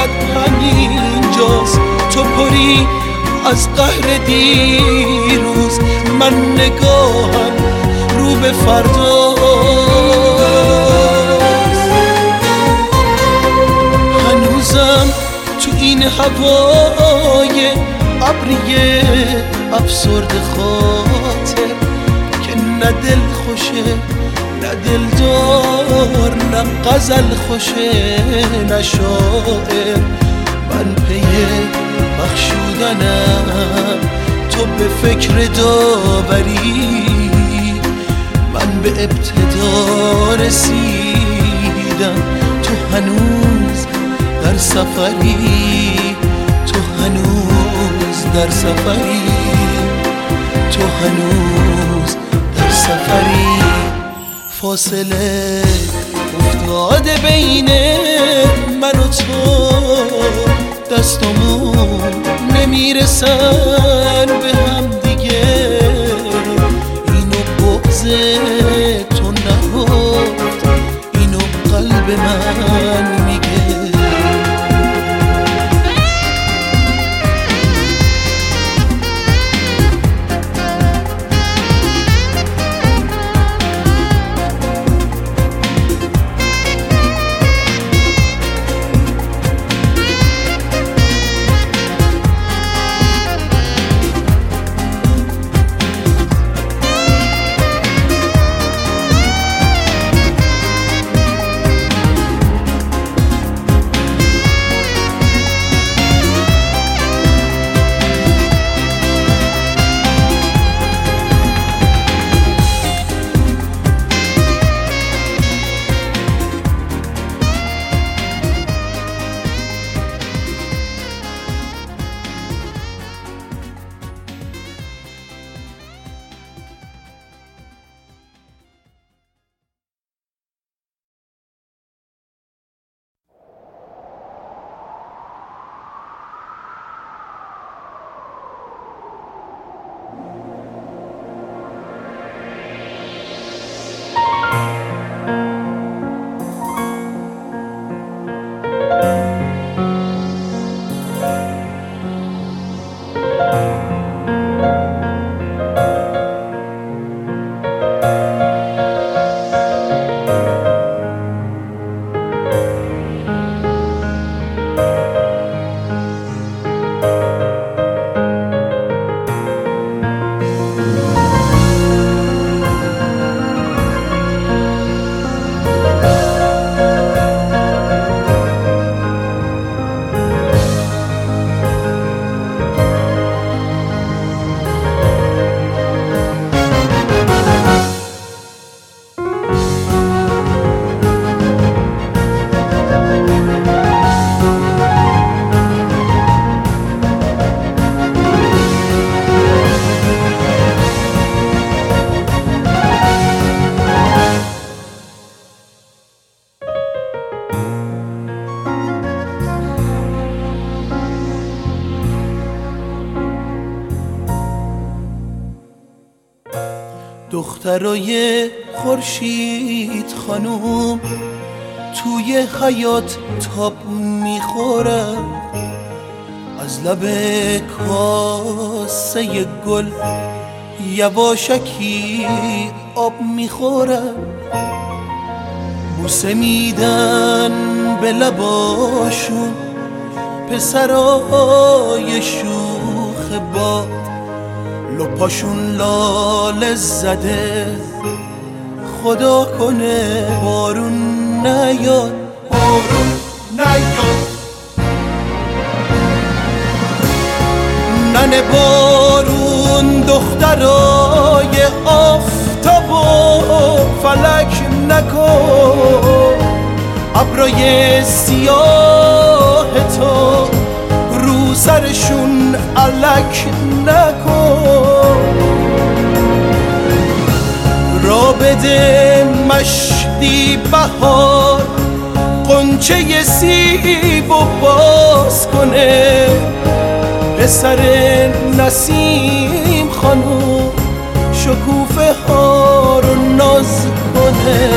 شاید همینجاست. تو پری از قهر دیروز. من نگاهم رو به فردا. هنوزم تو این هوای ابریه افسرد خاطر که نه دل خوشه نه دل دار نه غزل خوشه نه شاعر. من پی بخشودنم تو به فکر داوری. من به ابتدا رسیدم تو هنوز در سفری. تو هنوز در سفری. تو هنوز در سفری. فاصله افتاده بین من و تو. دستمون نمی‌رسن به هم دیگه. اینو بغز دخترای خورشید خانوم توی حیات تاب می‌خوره. از لب کاسه گل یواشکی آب می‌خوره. بوسه میدن به لباشون پسرای شوخ باد لپاشون لال زده. خدا کنه بارون نیاد. بارون نیاد. ننه بارون دخترای آفتاب و فلک نکن. ابرای سیاه تو رو سرشون علک بده مشتی بهار. قنچه سیب و باز کنه. پسر نسیم خانو شکوفه ها رو ناز کنه.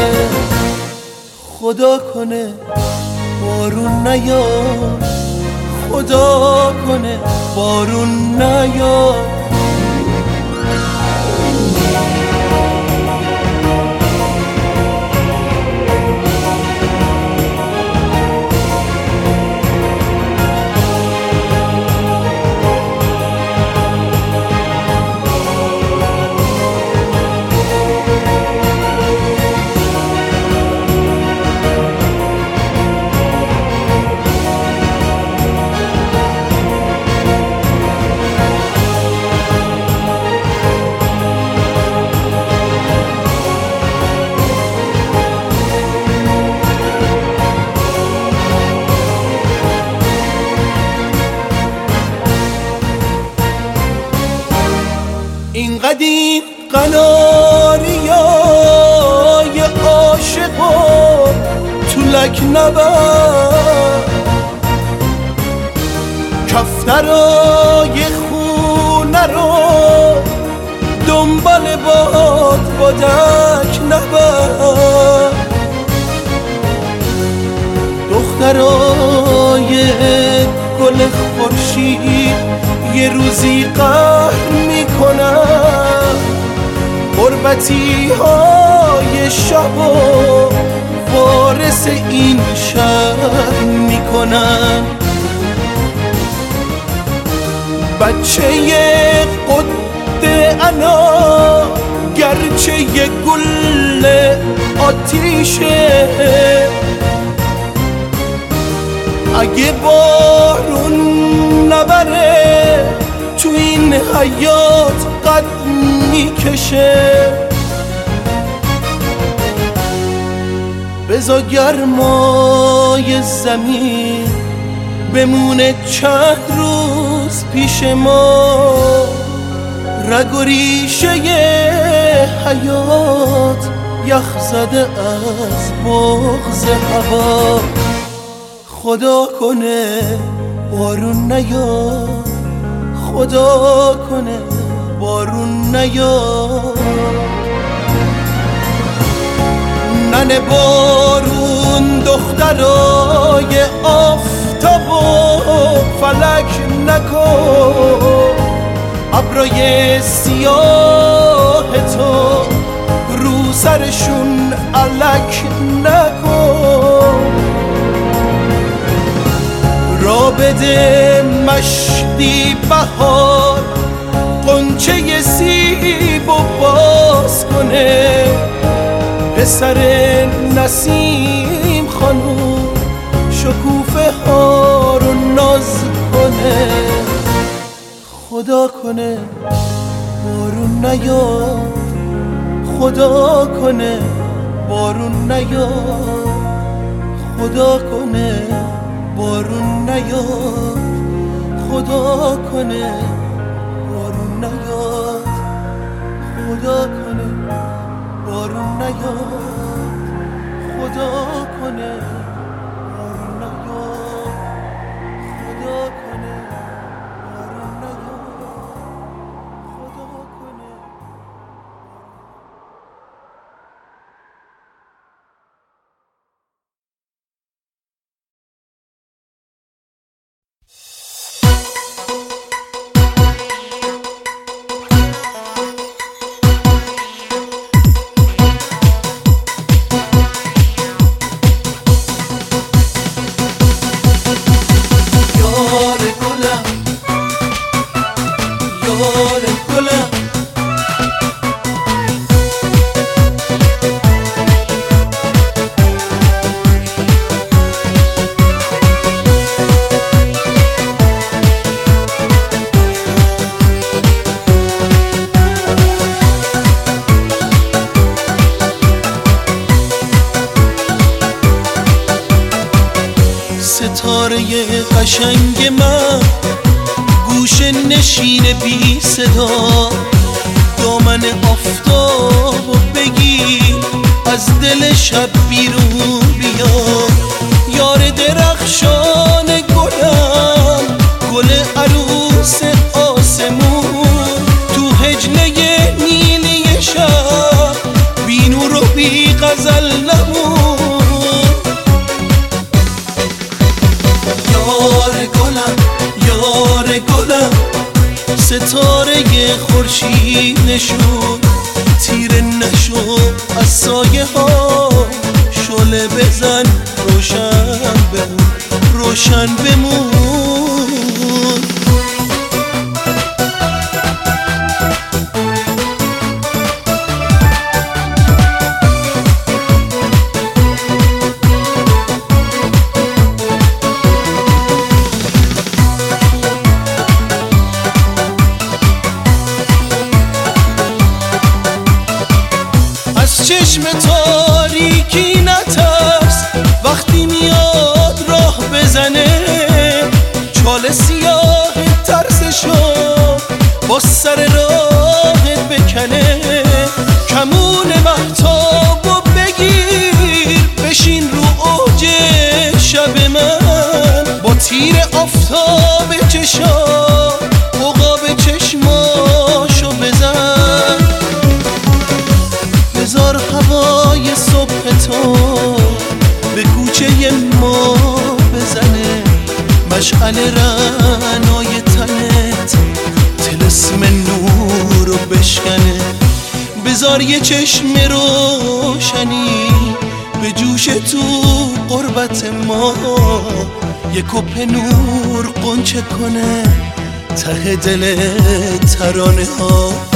خدا کنه بارون نیاد. خدا کنه بارون نیاد. قناریای عاشق و طولک نبر کفترای خونه رو دنبال باد بادک نبر دخترای گل خورشید یه روزی قهر می‌کنم قربتی های شب و وارث این شهر می‌کنم. بچه قد انا گرچه یه گل آتیشه اگه بارون نبره تو این حیات می‌کشه. بزا گرمای زمین بمونه چند روز پیش ما. رگ و ریشه حیات یخ زده از بغز هوا. خدا کنه بارون نیاد خدا کنه نیاد ننه بارون دخترای آفتاب و فلک نکن ابرای سیاه تو رو سرشون علک نکن را بده مشتی بهار قنچه سیب و باز کنه. پسر نسیم خانو شکوفه ها رو ناز کنه. خدا کنه بارون نیاد. خدا کنه بارون نیاد. خدا کنه بارون نیاد. خدا کنه کنه ته دل ترانه ها.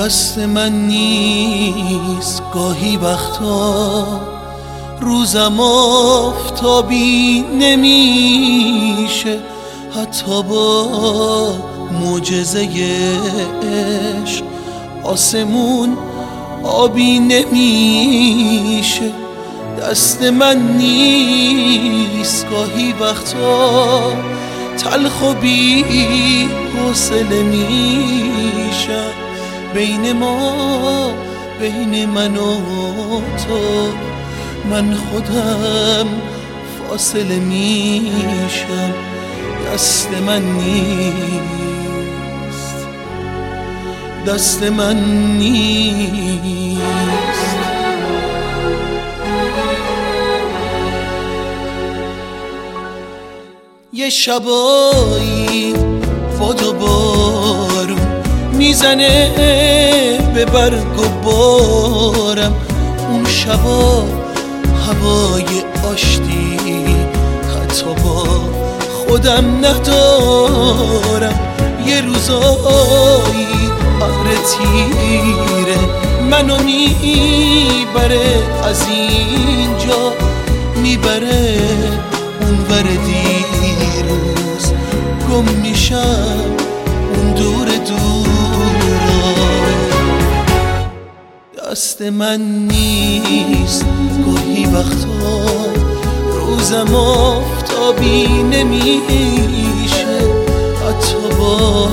دست من نیست. گاهی وقتا روزم آفتابی نمیشه. حتی با معجزه عشق آسمون آبی نمیشه. دست من نیست. گاهی وقتا تلخ و بی حسل میشه بین ما بین من و تو. من خودم فاصله میشم دست من نیست. دست من نیست. یه شبایی باد و می‌زنه به برگ و بارم. اون شبا هوای آشتی حتی با خودم ندارم. یه روزایی آره تیره منو می‌بره از اینجا می‌بره اون دیروز. گم میشم اون دور دست من نیست. گاهی وقتا روزم آفتابی نمیشه. حتی با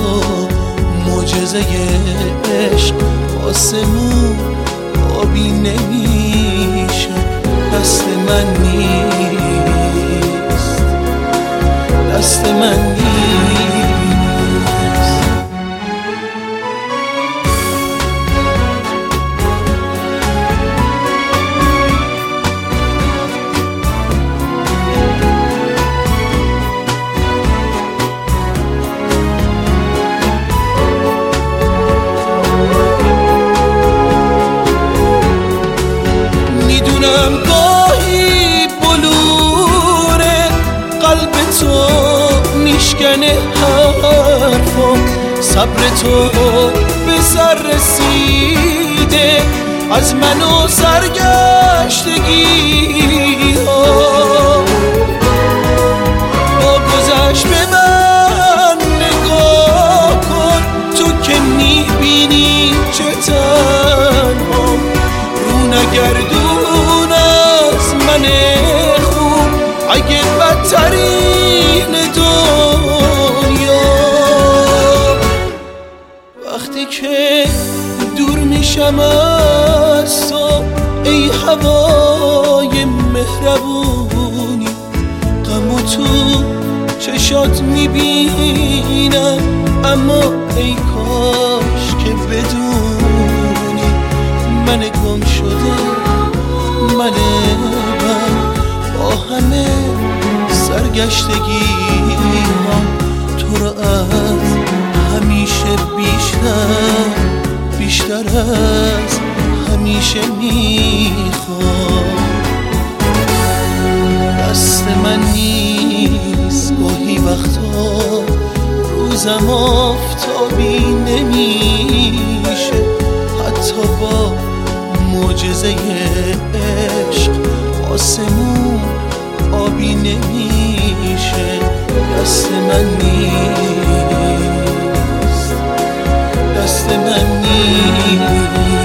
معجزه عشق آسمون آبی نمیشه. دست من نیست. دست من نیست. میشکنه حرفا صبر تو به سر رسیده. از من و سرگشتگی ها. با گذشت من نگاه کن تو که می‌بینی چه تنها. رو نگردون میشم از تو ای هوای مهربونی غم تو چشات می‌بینم. اما ای کاش که بدونی من گم شده من من با همه سرگشتگی تو رو از همیشه بیشتر بیشتر از همیشه می‌خوام. دست من نیست گاهی وقتا روزم آفتابی نمیشه. حتی با معجزه عشق آسمون آبی نمیشه. دست من نیست. دست من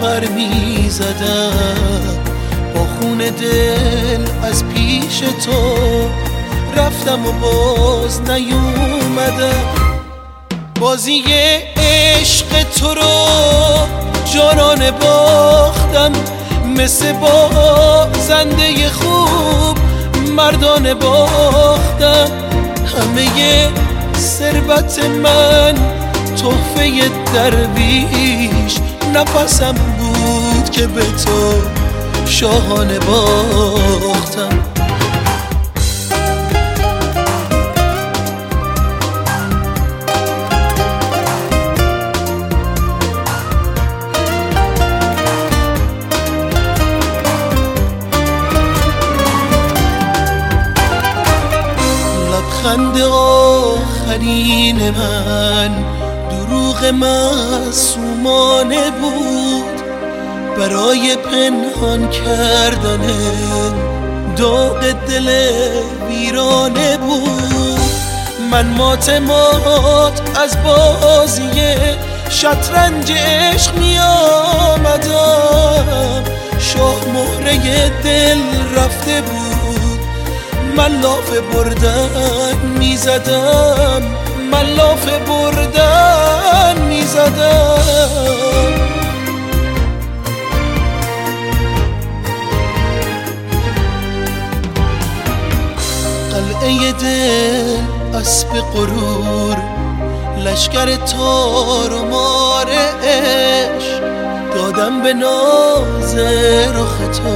پر می زدم با خون دل از پیش تو رفتم و باز نیومدم. بازی عشق تو رو جانانه باختم. مثل با زنده خوب مردانه باختم. همه ثروت من تحفه درویش. نفسم بود که به تو شاهانه باختم. لبخند آخرین من دروغ معصومانه بود برای پنهان کردن داغ دل ویرانه بود. من مات مات از بازی شطرنج عشق می آمدم. شاه مهره دل رفته بود. من لاف بردن می زدم. من لاف بردن می زدم قلعه دل اسب غرور لشکر تار و مار عشق. دادم به ناز رخ تو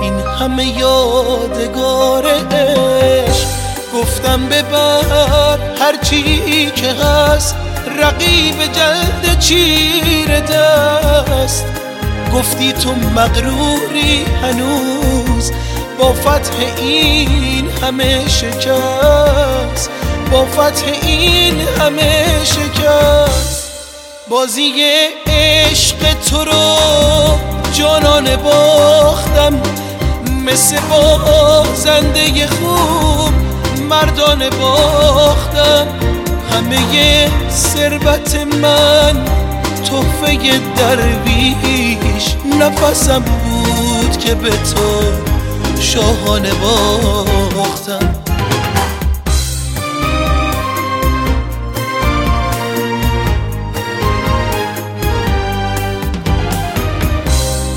این همه یادگار گفتم ببر هرچی که هست رقیب جلد چیر دست. گفتی تو مغروری هنوز با فتح این همه شکست. با فتح این همه شکست. بازی عشق تو رو جانانه باختم مثل بازنده خوب. مردانه باختم. همه ثروت من تحفه درویش. نفسم بود که به تو شاهانه باختم.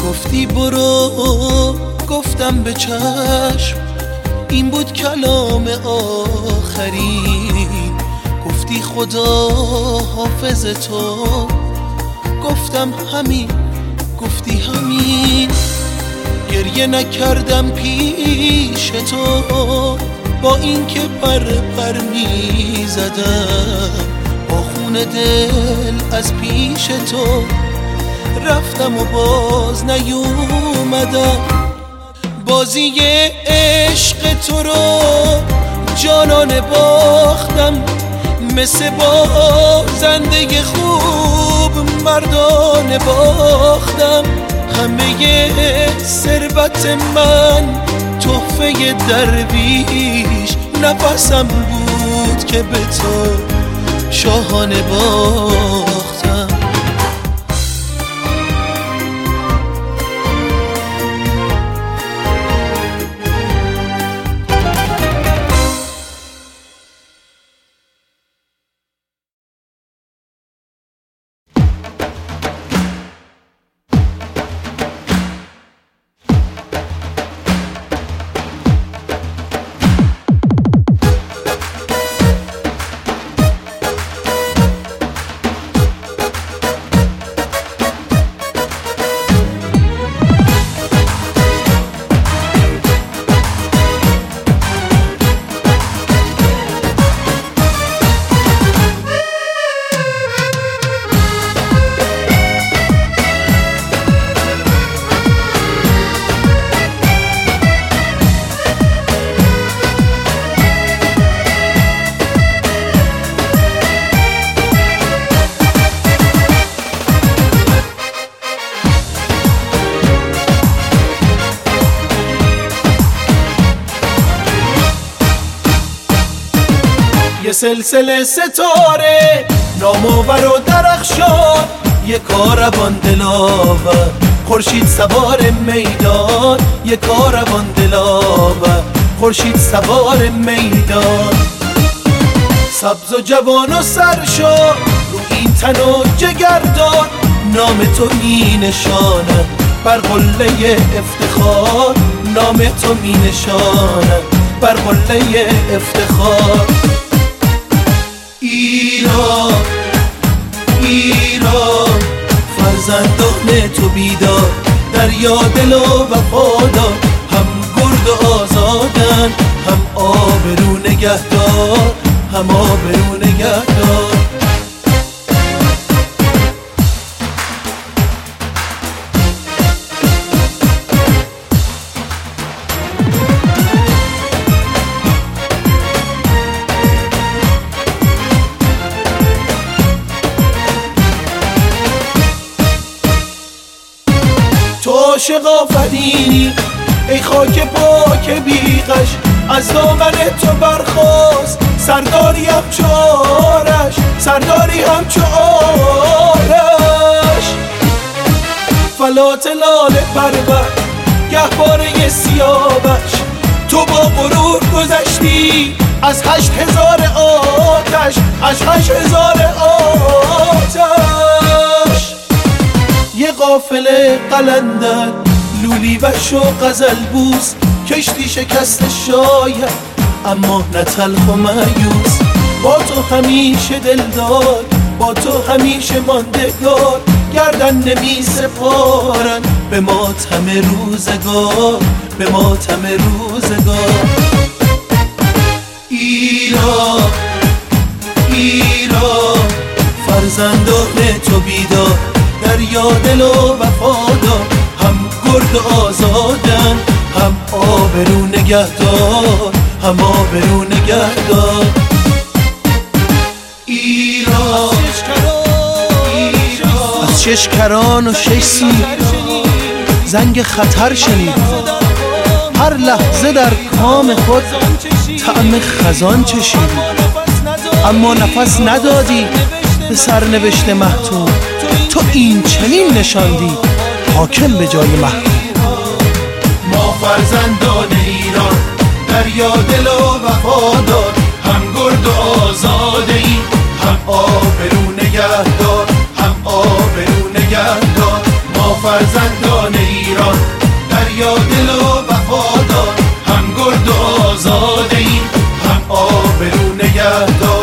گفتی برو گفتم به چشم. این بود کلام آخرین. گفتی خدا حافظ تو. گفتم همین گفتی همین. گریه نکردم پیش تو. با اینکه پر پر می زدم با خون دل از پیش تو. رفتم و باز نیومدم. بازی عشق تو رو جانانه باختم. مثل بازنده خوب مردانه باختم. همه ثروت من تحفه درویش نفسم بود که به تو شاهانه باختم. سلسله ستاره. نامآور و درخشان یه کاروان دلاور خورشید سوار میدان یه کاروان دلاور خورشید سوار میدان. سبز و جوان و سرشار رو این تن و جگردان. نام تو می نشاند بر قله افتخار. نام تو می نشاند بر قله افتخار. ایران ایران فرزندان تو بیدار دریا دل و وفادار. هم گرد و آزادن هم آبرو نگهدار هم آبرو نگهدار. آفرینی ای خاک پاک بیغش از دامن تو برخواست سرداری هم چارش سرداری هم چارش فلات لاله پرور گهباره سیابش تو با غرور گذشتی از هشت هزار آتش از هشت هزار آتش. یه قافله قلندر لولی و غزل بوس کشتی شکست شاید اما نه تلخ و مایوس. با تو همیشه دلدار با تو همیشه ماندگار گردن نمی سپارن به ماتم روزگار به ماتم روزگار. ایران ایران فرزندان تو بیدار دریا دل و وفادار. و آزادن. هم آبرو نگهدار هم آبرو نگهدار. ایران. از شش کران و شش سی زنگ خطر شنید. هر لحظه در کام خود طعم خزان چشید. اما نفس ندادی به سرنوشت محتوم. تو این چنین نشاندی. حاکم به جای محکوم ما فرزندان ایران دریا دل و وفادار هم گرد و آزاده ای هم آبرو نگهدار هم آبرو نگهدار. ما فرزندان ایران دریا دل و وفادار هم گرد و آزاده هم آبرو نگهدار.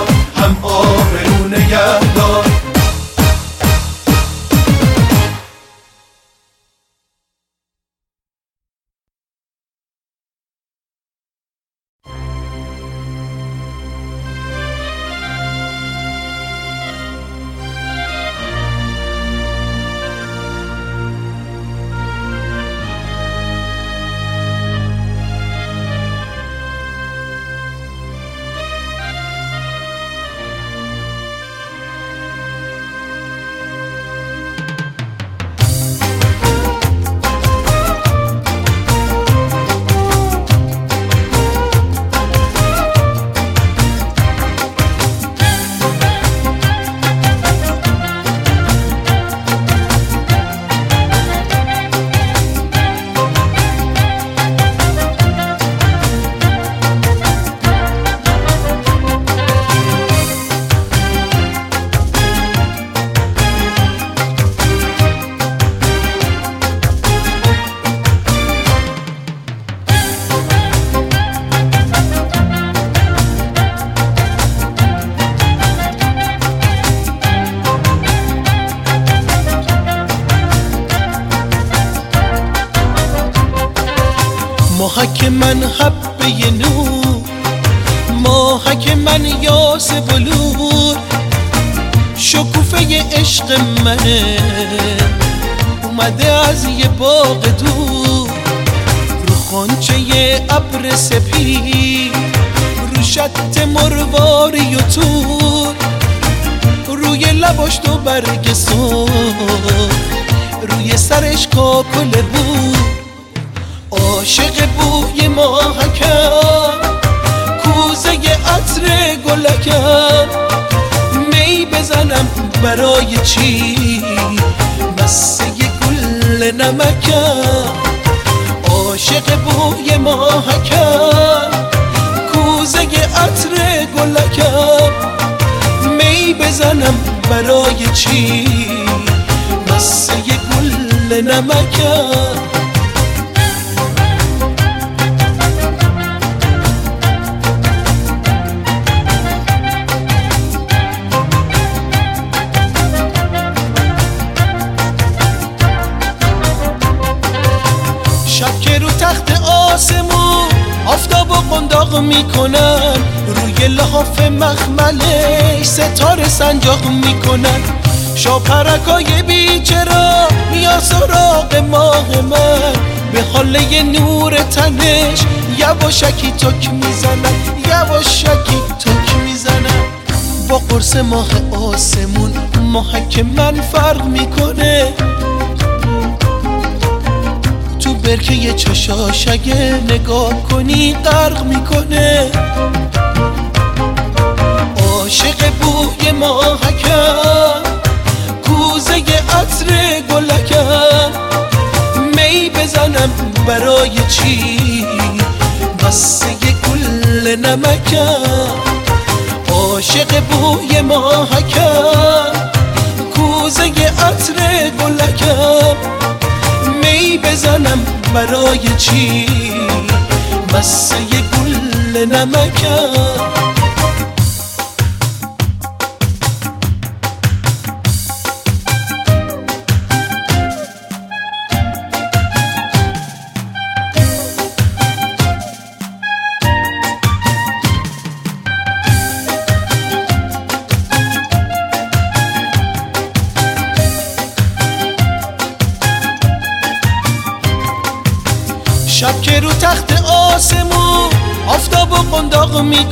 چی یه گل نمکم شب که رو تخت آسمون آفتاب و قنداق می‌کنن روی لحاف مخملش ستاره سنجاق می‌کنن. شاپرکای بیچرا میا سراغ ماه من. به حاله نور تنش یواشکی تک می‌زنن یواشکی تک می‌زنن با قرص ماه آسمون ماهک من فرق می‌کنه. تو برکه چشاش اگه نگاه کنی غرق می‌کنه. عاشق بوی ماهکم کوزه عطر گلکم می بزنم برای چی؟ قصه گل نمکم عاشق بوی ماهکم کوزه عطر گلکم می بزنم برای چی؟ قصه گل نمکم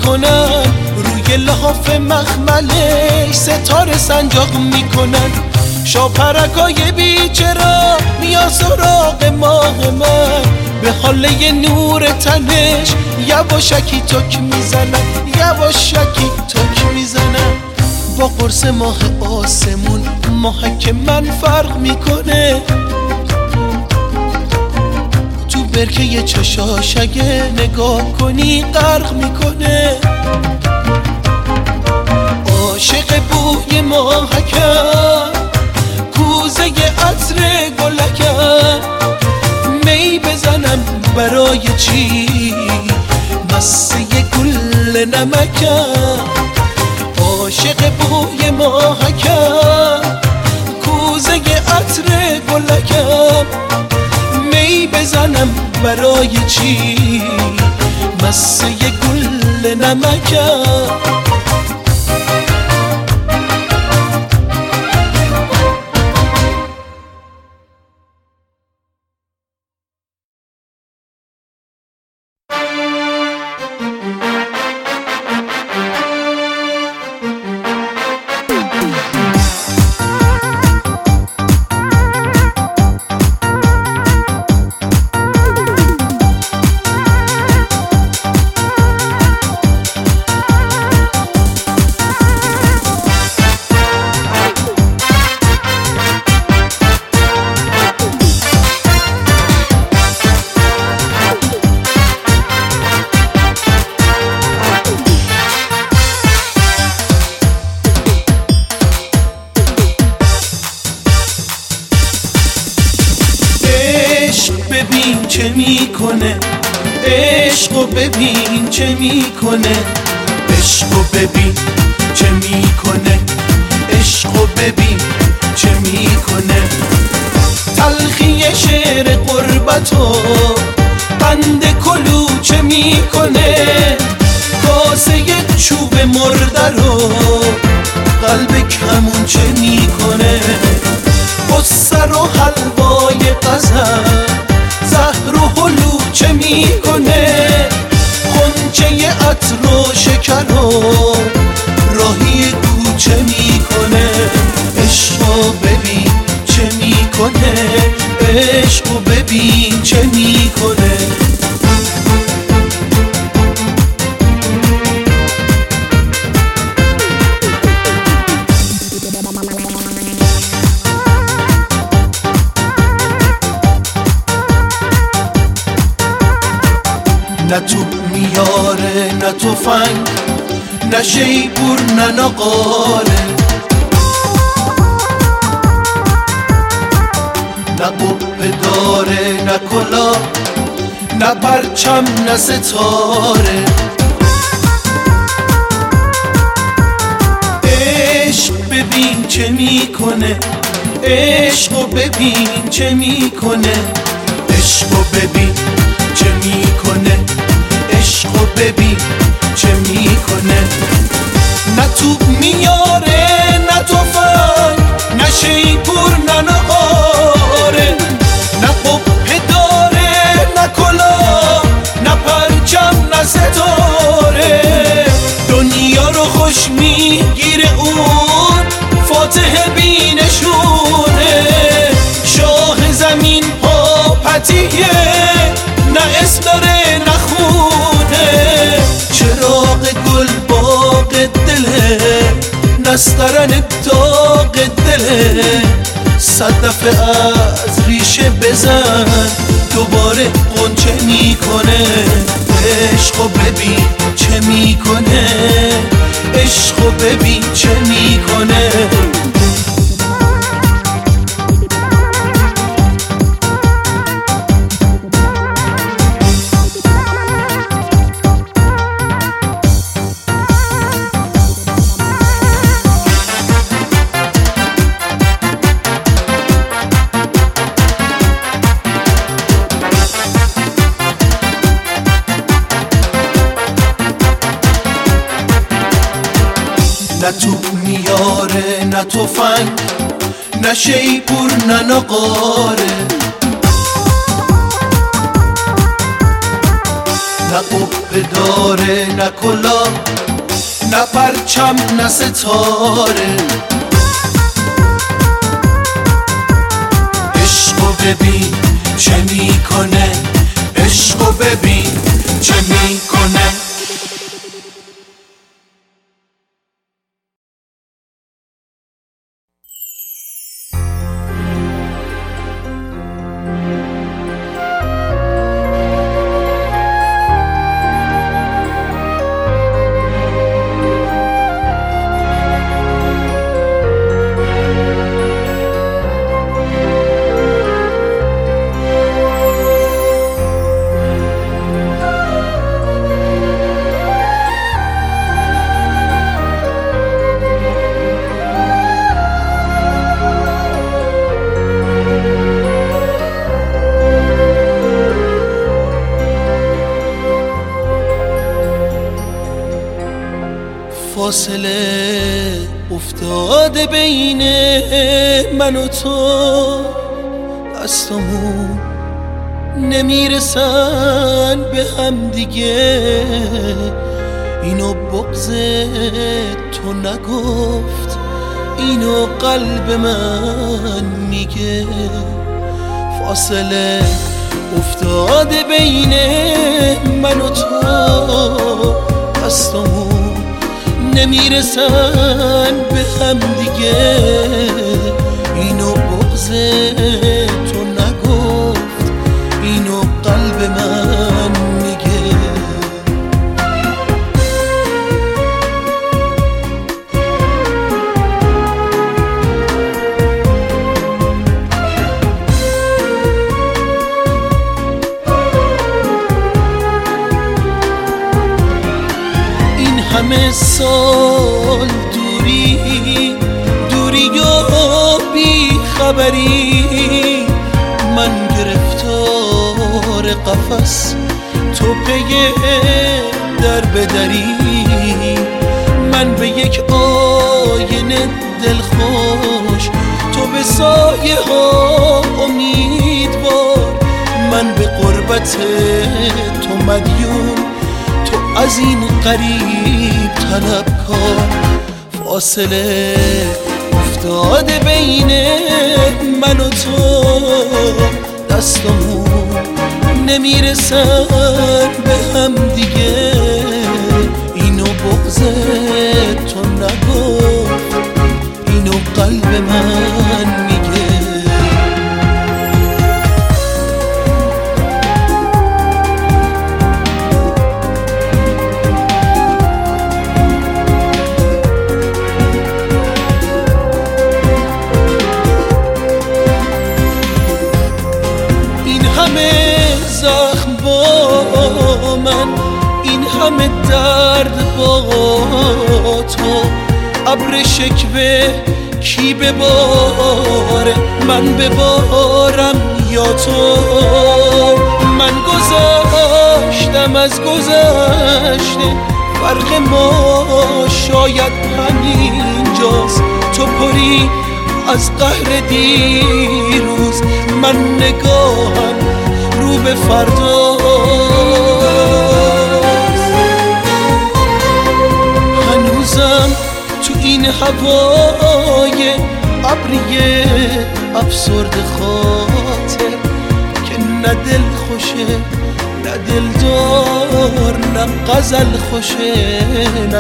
می‌کنن. روی لحاف مخملش ستاره سنجاق می‌کنن. شاپرکای بیچرا میا سراغ ماه من. به حاله نور تنش یواشکی تک می‌زنن یواشکی تک می‌زنن. با قرص ماه آسمون ماهک من فرق می‌کنه. برکه چشاش اگه نگاه کنی غرق می‌کنه. عاشق بوی ماهکم کوزه عطر گلکم می بزنم برای چی؟ قصه گل نمکم عاشق بوی ماهکم می بزنم برای چی؟ قصه گل نمکم.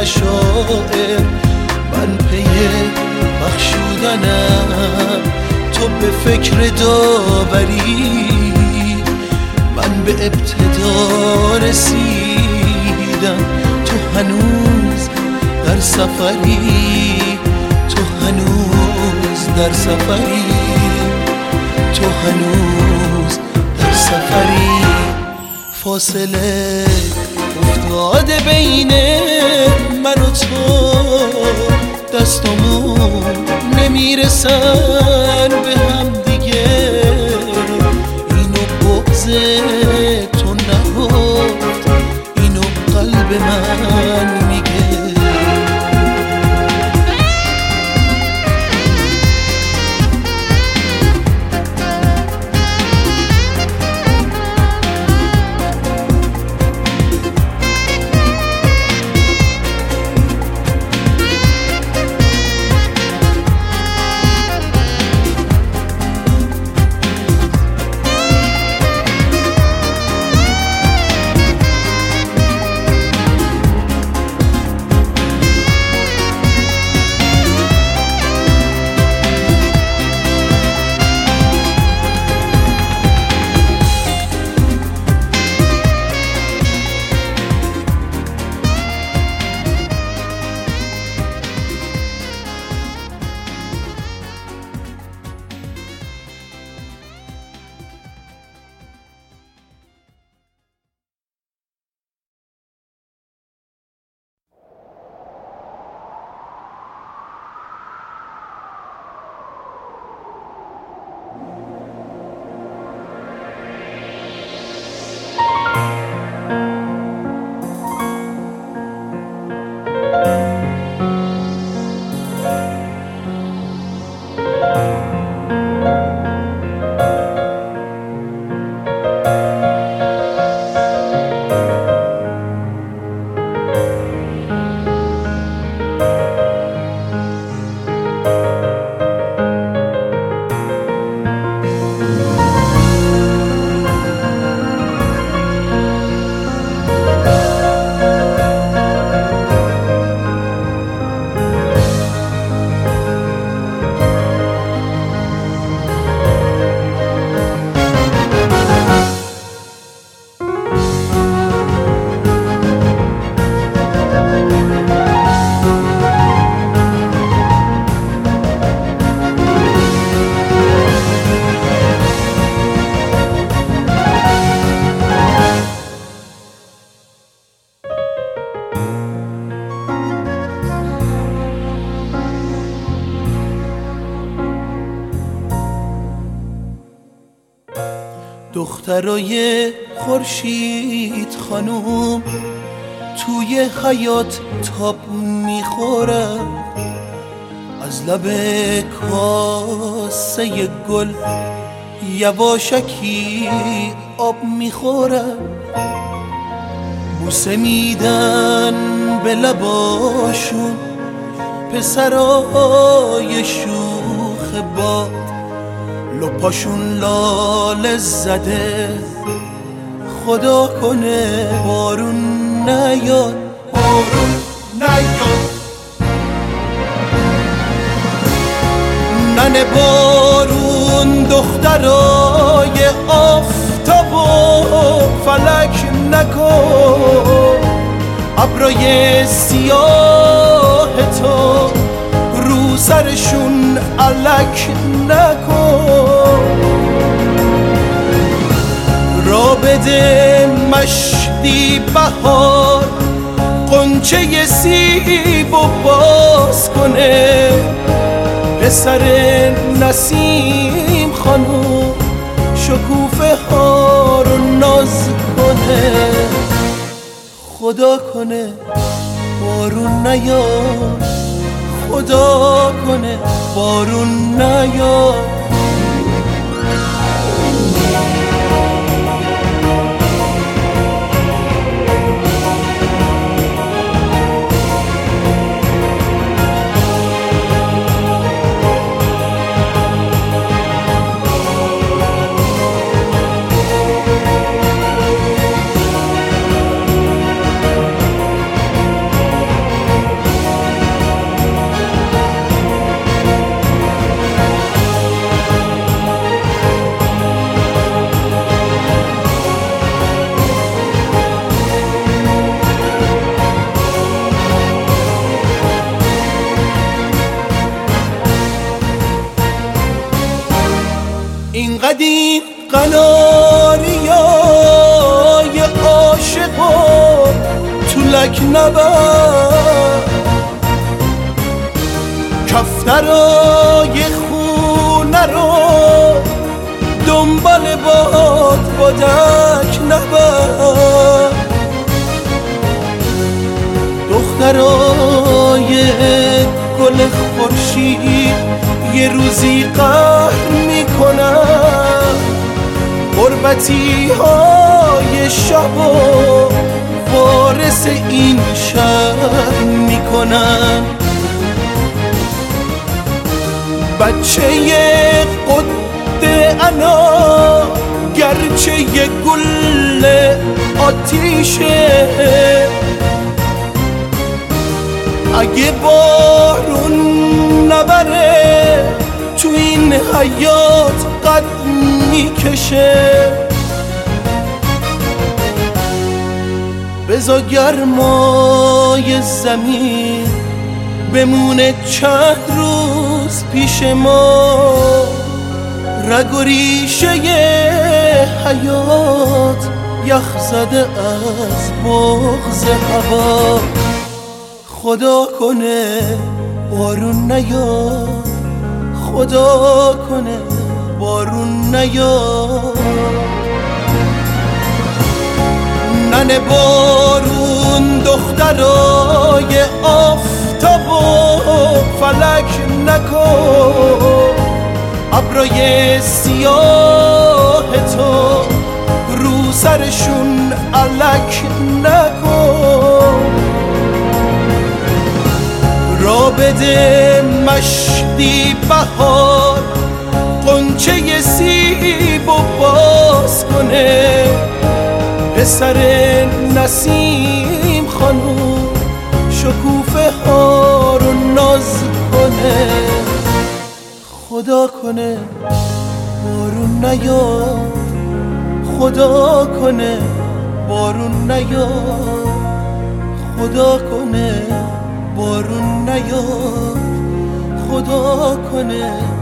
نه شاعر من پی بخشودنم. تو به فکر داوری من به ابتدا رسیدم. تو هنوز در سفری تو هنوز در سفری. تو هنوز در سفری. فاصله افتاده بین من و تو دستامون نمی‌رسن به هم. دخترای خورشید خانوم توی حیات تاب می‌خورم از لب کاسه گل یواشکی آب می‌خورم بوسه میدن به لباشون پسرای شوخ باد لپاشون لال زده. خدا کنه بارون نیاد بارون نیاد. ننه بارون دخترای آفتاب و فلک نکن. ابرای سیاه تو رو سرشون علک بده مشتی بهار قنچه سیب و باز کنه. پسر نسیم خانوم شکوفه ها رو ناز کن کنه. خدا کنه بارون نیاد خدا کنه بارون نیاد. نبر کفترای خونه رو دنبال باد بادک نبر دخترای گل خورشید یه روزی قهر می‌کنن. قربتی های شب و وارث این شهر می‌کنن بچه قد انا گرچه یه گل آتیشه اگه بارون نبره تو این حیات قد می‌کشه. بزا گرمای زمین بمونه چند روز پیش ما. رگ و ریشه حیات یخ زده از بغز هوا. خدا کنه بارون نیاد خدا کنه بارون نیاد ننه بارون دخترای آفتاب و فلک نکن. ابرای سیاه تو رو سرشون علک نکن. را بده مشتی بهار قنچه سیب و باز کنه. پسر نسیم خانوم شکوفه ها رو ناز کنه. خدا کنه بارون نیاد. خدا کنه بارون نیاد. خدا کنه بارون نیاد. خدا کنه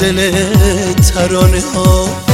دل ترانه ها.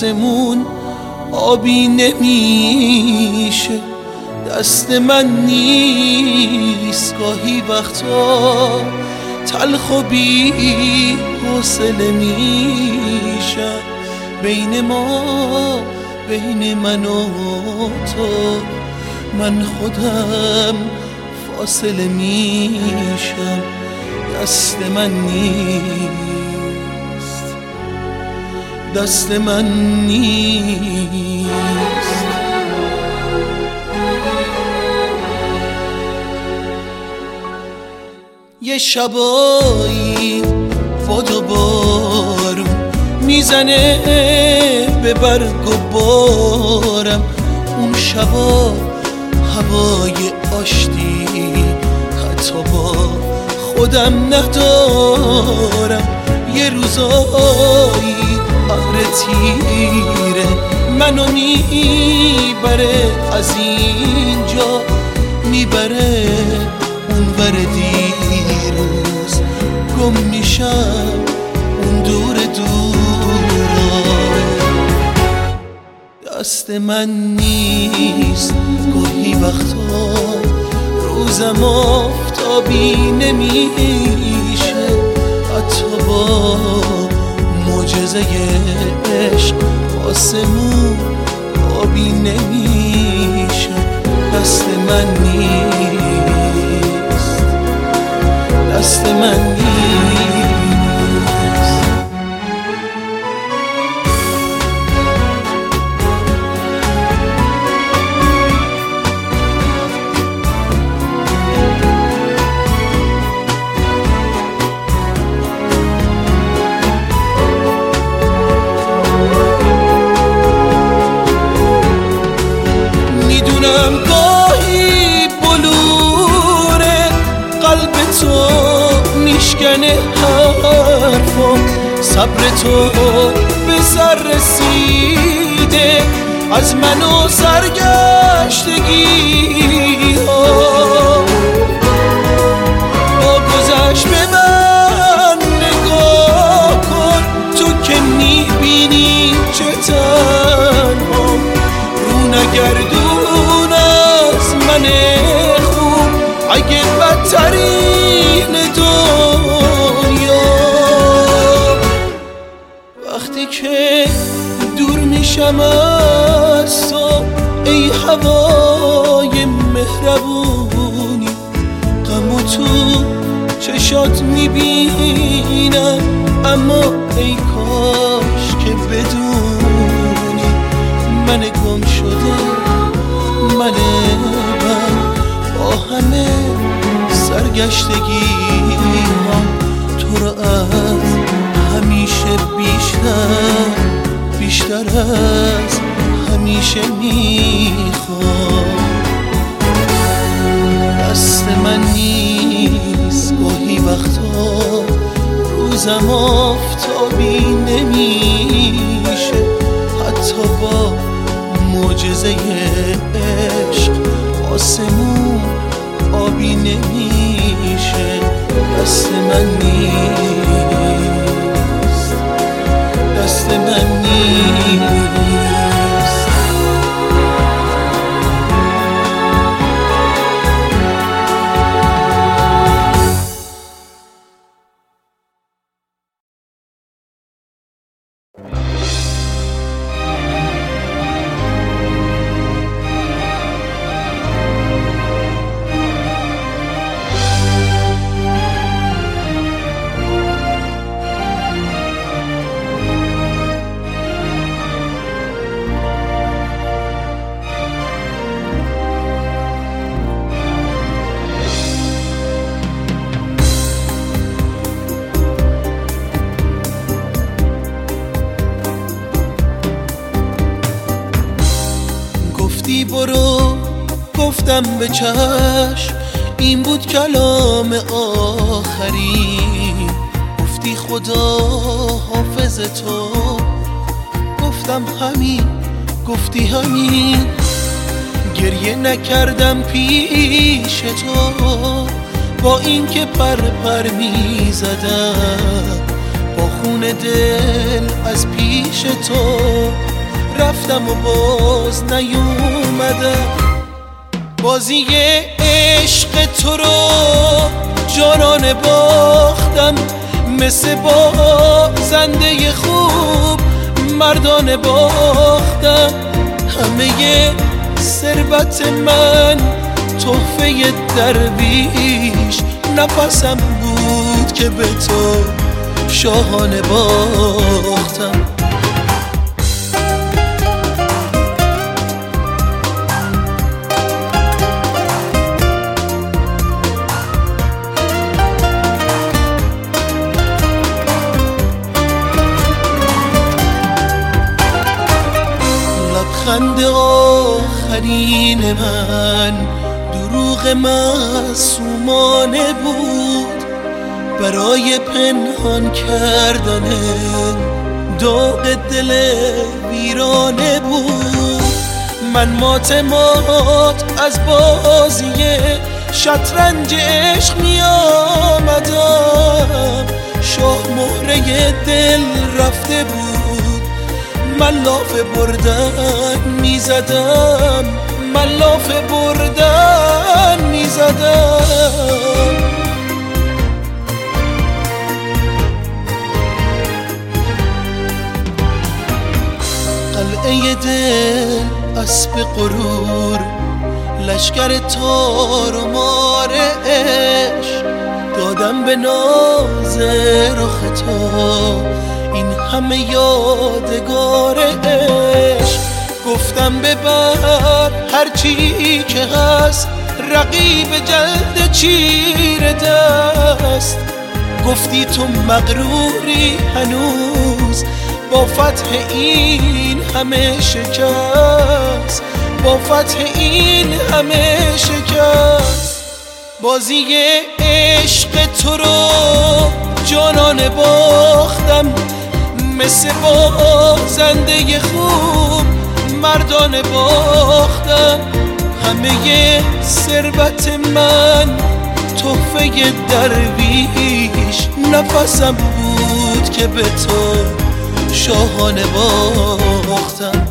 آسمون آبی نمیشه. دست من نیست. گاهی وقتا تلخ و بی حسله میشم. بین ما بین من و تو من خودم فاصله میشم. دست من نیست. دست من نیست. یه شبایی باد و بارون می‌زنه به برگ و بارم. اون شبا هوای آشتی حتی با خودم ندارم. یه روزایی آره تیره منو می‌بره از اینجا می‌بره اونور دیروز. گم میشم اون دور دورا. دست من نیست گاهی وقتا روزم آفتابی نمیشه. حتی با معجزه عشق آسمون آبی نمیشه. دست من نیست. دست من نیست. میشکنه حرفا صبر تو به سر رسیده. از من و سرگشتگی ها. با گذشت به من نگاه کن تو که می‌بینی چه تنها. رو نگردون از من میشم از تو ای هوای مهربونی. غم تو چشات می‌بینم اما ای کاش که بدونی. من گم شده من من با همه سرگشتگی تو را از همیشه بیشتر بیشتر از همیشه می‌خوام. دست من نیست گاهی وقتا روزم آفتابی نمیشه. حتی با معجزه عشق آسمون آبی نمیشه. دست من نیست. دست من نیست پر می با خون دل از پیش تو رفتم و باز نیومدم. بازی عشق تو رو جانانه باختم. مثل بازنده خوب مردانه باختم. همه ثروت من تحفه درویش نفسم بود که به تو شاهانه باختم. لبخند آخرین من دروغ معصومانه بود. برای پنهان کردن داغ دل ویرانه بود. من مات مات از بازی شطرنج عشق می آمدم. شاه مهره دل رفته بود. من لاف بردن می زدم. من لاف بردن می زدم قلعه دل اسب غرور لشکر تار و مار دادم به ناز رخ تو این همه یادگار عشق. گفتم ببر هرچی که هست رقیب جلد چیر دست. گفتی تو مغروری هنوز با فتح این همه شکست. با فتح این همه شکست. بازی عشق تو رو جانان باختم مثل بازنده خوب. مردان باختم همه ثروت من تحفه درویش. نفسم بود که به تو شاهانه باختم.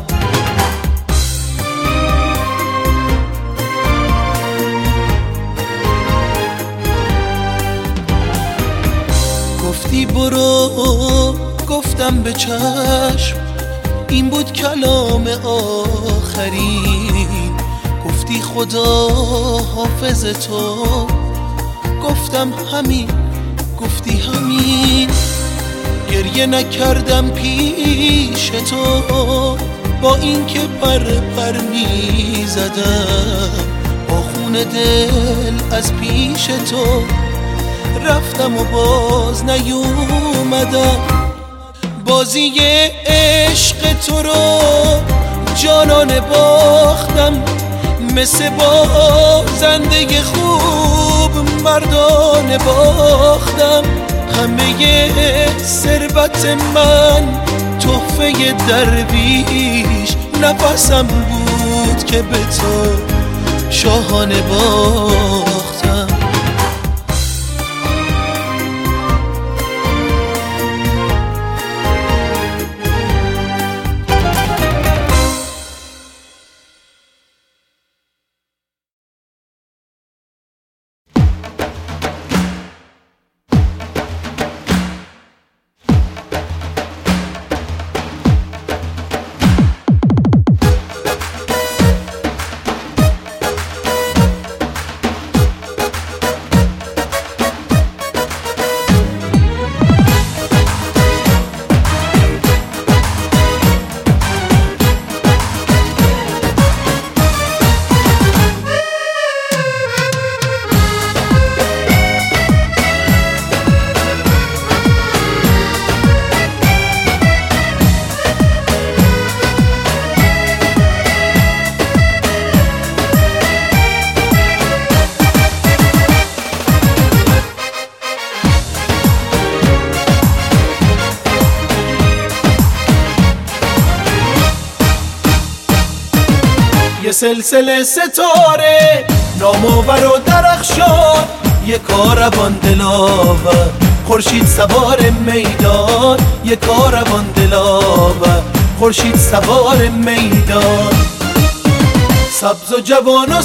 گفتی برو گفتم به چشم. این بود کلام آخرین. گفتی خدا حافظ تو. گفتم همین گفتی همین. گریه نکردم پیش تو. با اینکه پر پر می زدم با خون دل از پیش تو. رفتم و باز نیومدم. بازی عشق تو رو جانانه باختم. مثل بازنده خوب مردانه باختم. همه ثروت من تحفه درویش نفسم بود که به تو شاهانه باختم. سلسله ستاره نامآور و درخشان. یه کاروان دلاور خورشید سوار میدان. یه کاروان دلاور خورشید سوار میدان. سبز و جوان و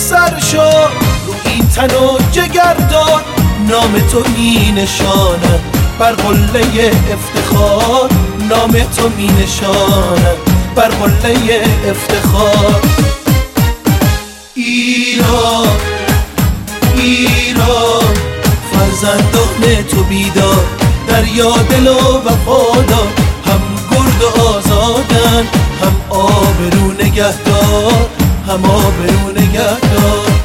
رو این تن و جگردان. نام تو می نشانه بر قله افتخار. نام تو می نشانه بر قله افتخار. ایران ایران فرزندان تو بیدار دریا دل و وفادار هم گرد و آزادن هم آبرو نگهدار هم آبرو نگهدار.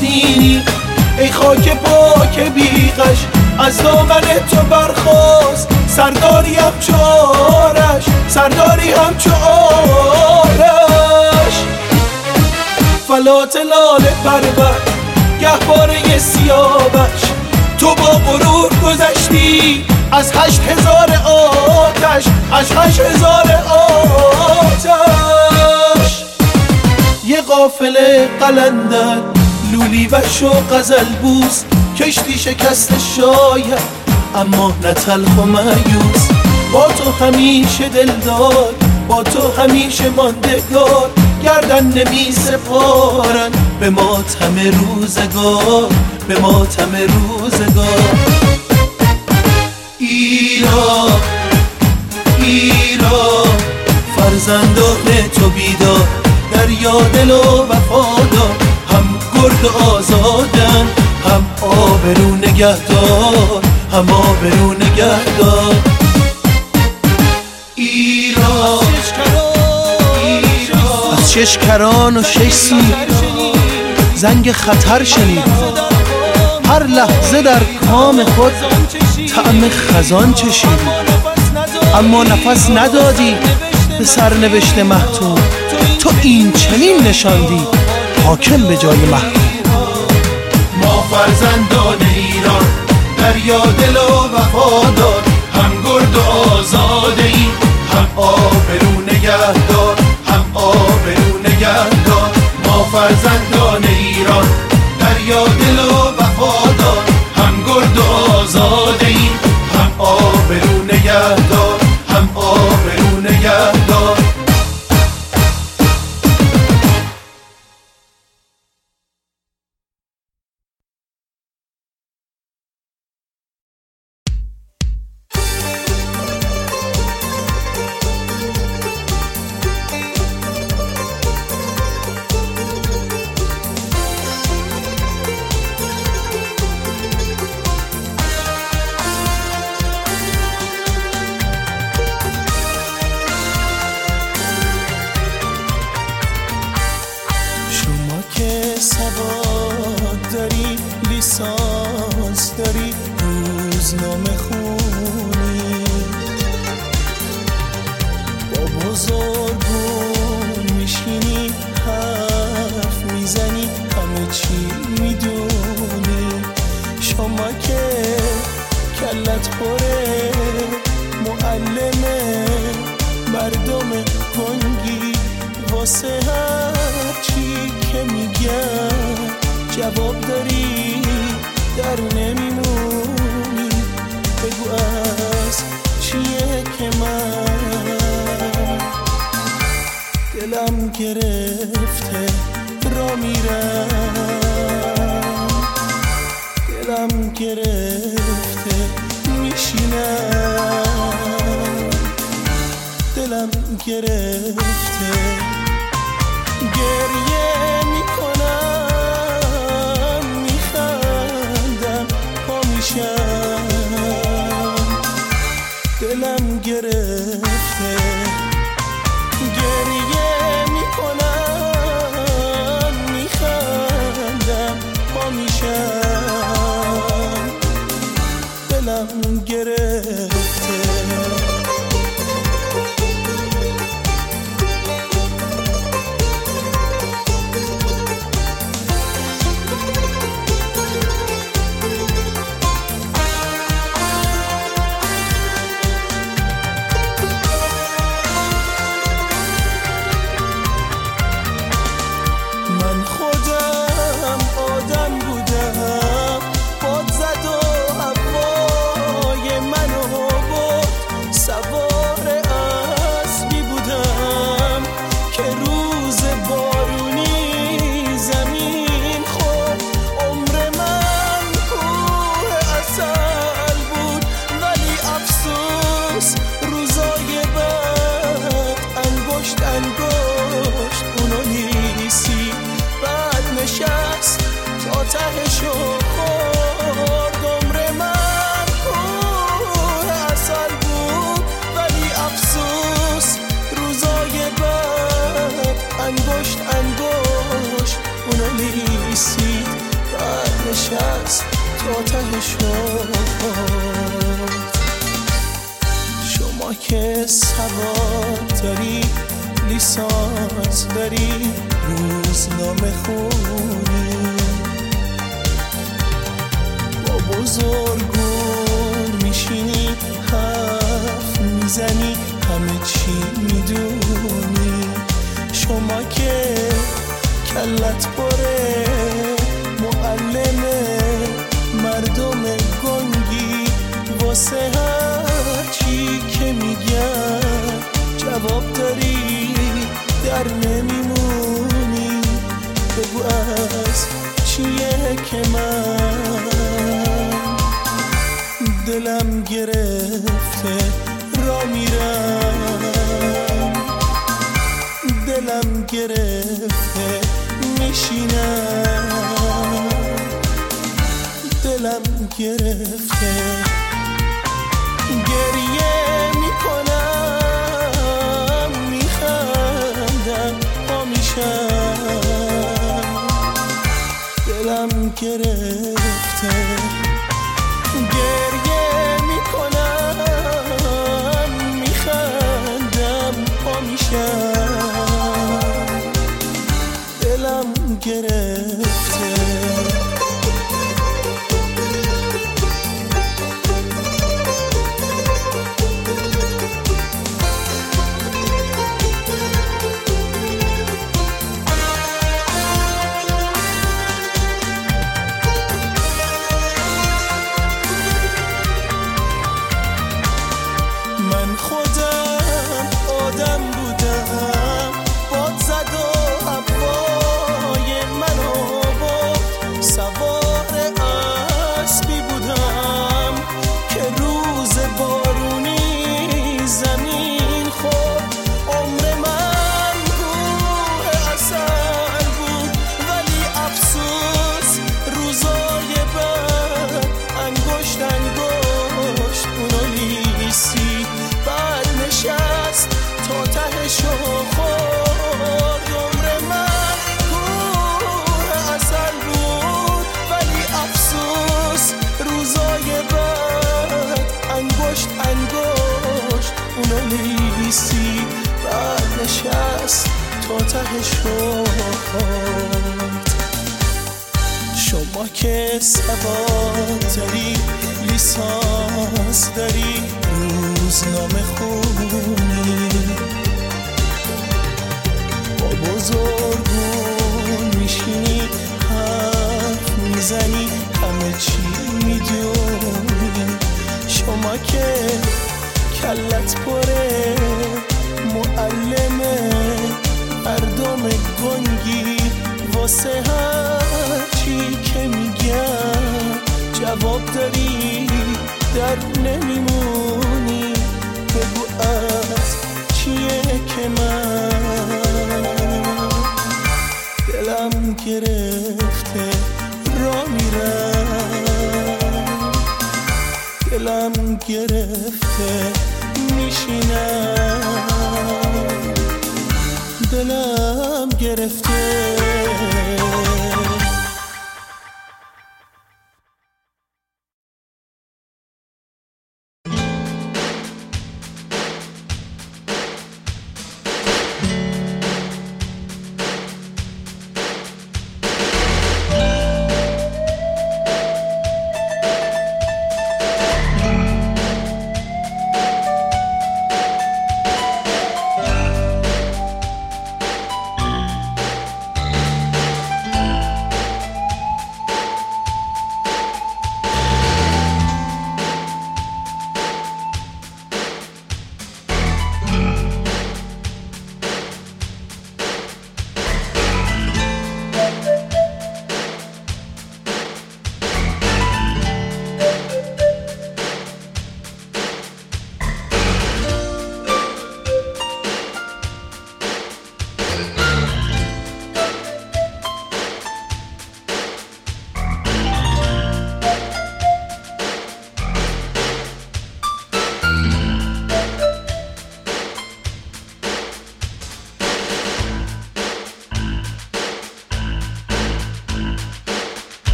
آفرینی ای خاک پاک بیغش از دامن تو برخواست سرداری هم چارش سرداری هم چارش. فلات لاله پرور گهباره سیابش تو با غرور گذشتی از هشت هزار آتش از هشت هزار آتش. یه قافل قلندر لولی و شو قزل بوس. کشتی شکست شاید اما نه تلخ و با تو همیشه دلدار با تو همیشه ماندگار. گردن نمی سپارن به ماتم روزگار. به ماتم روزگار. ایران ایران فرزندان تو بیدار. دریا دل و وفادار. و آزادن. هم آبرو نگهدار هم آبرو نگهدار. ایران. از شش کران و شش سی زنگ خطر شنید. هر لحظه در کام خود طعم خزان چشید. اما نفس ندادی به سرنوشت محتوم تو این چنین نشاندی. حاکم به جای محکوم ما فرزندان ایران دریا دل و وفادار هم گرد و آزاده ایم هم آبرو نگهدار هم آبرو نگهدار. ما فرزندان ایران دریا دل و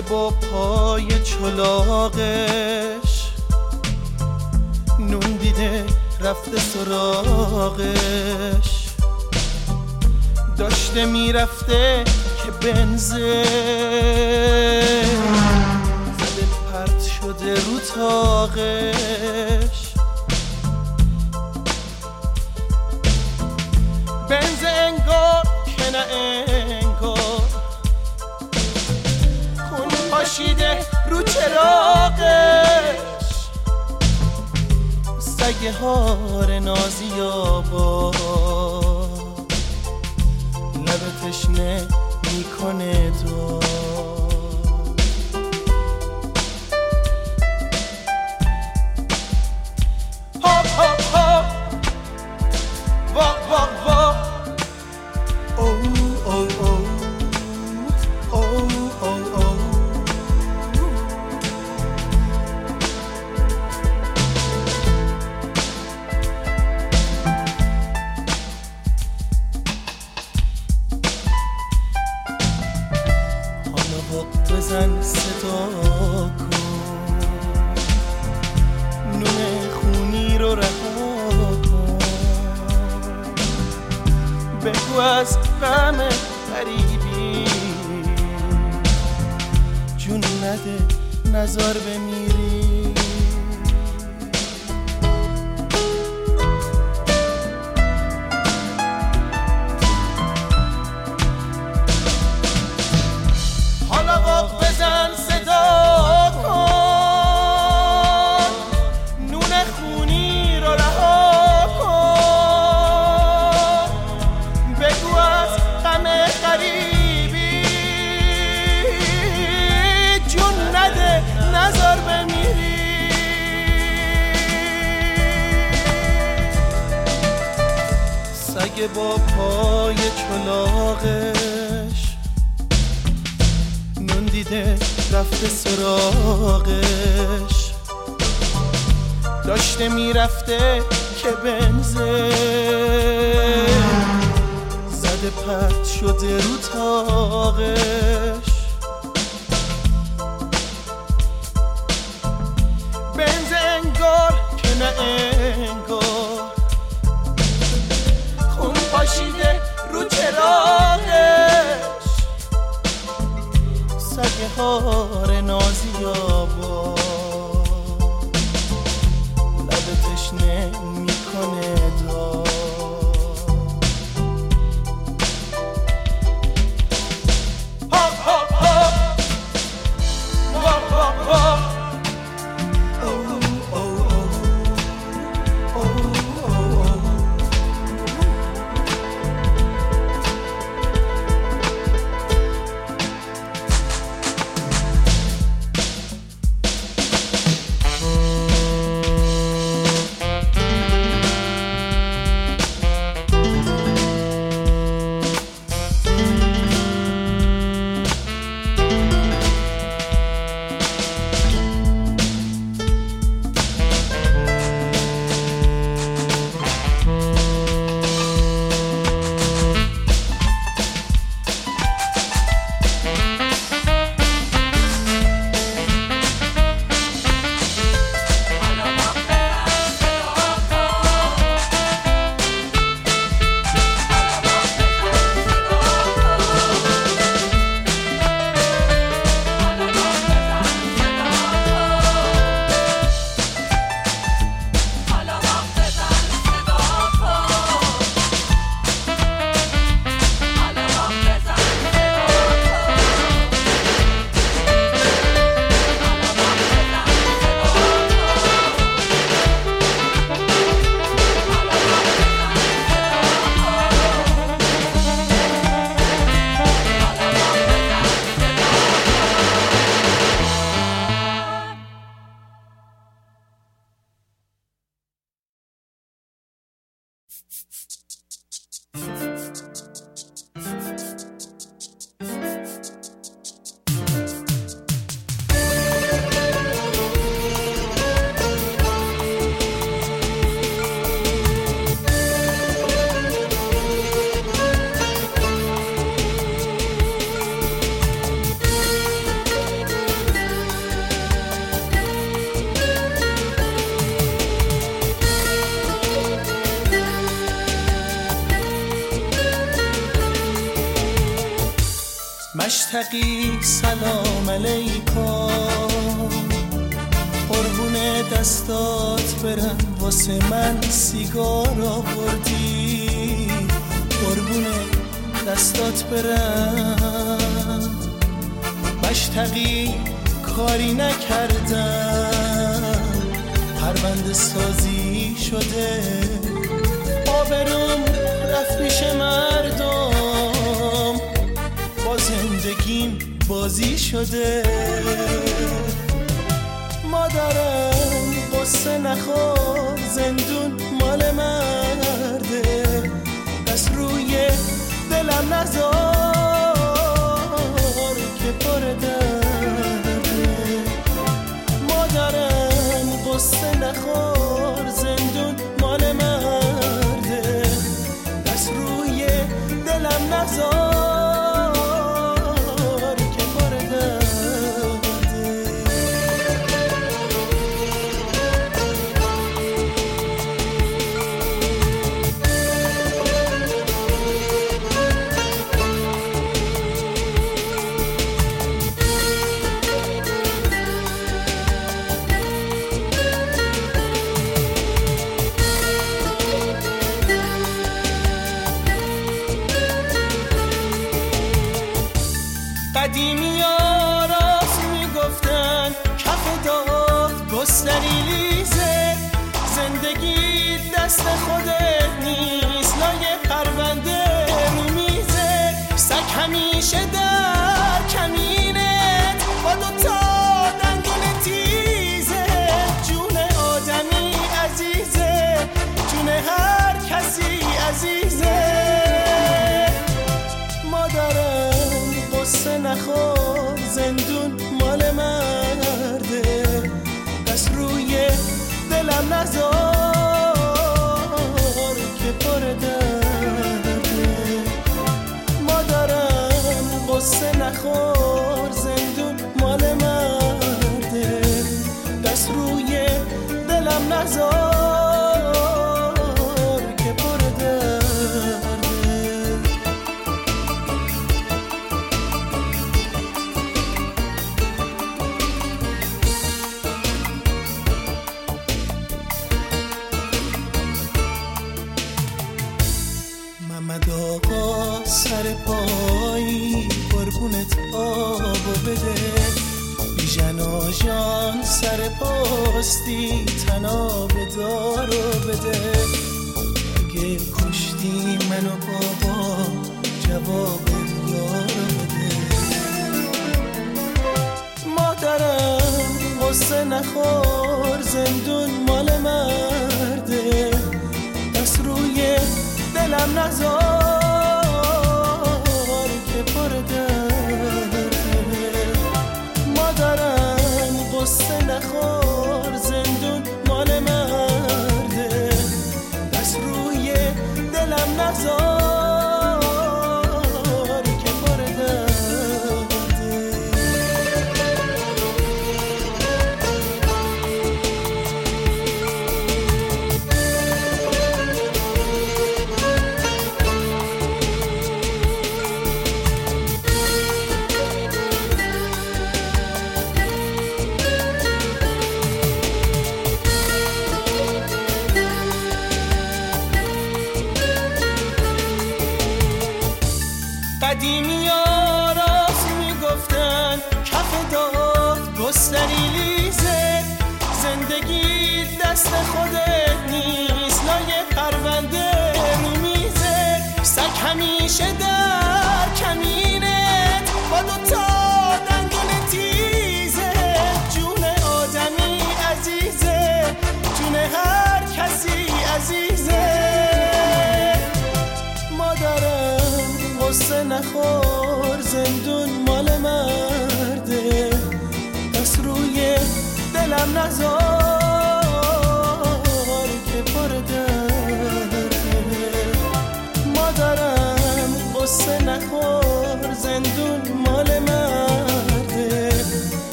با پای چلاقش نون دیده رفته سراغش. داشته می‌رفته که بنزه. زده پرت شده رو تاقش سگ هار نازی آبا لب تشنه می‌کنه دار علیکم قربون دستات برم. واسه من سیگار آوردی. قربون دستات برم. شده. مادرم قصه نخور زندون مال مرده. دست روی دلم نزار که پر مادرم قصه نخور. پاستی تناب دارو بده. اگه کشتی منو بابا جواب یارو بده. مادرم قصه نخور زندون مال مرده. دست روی دلم نزار که پر درده. مادرم قصه نخور.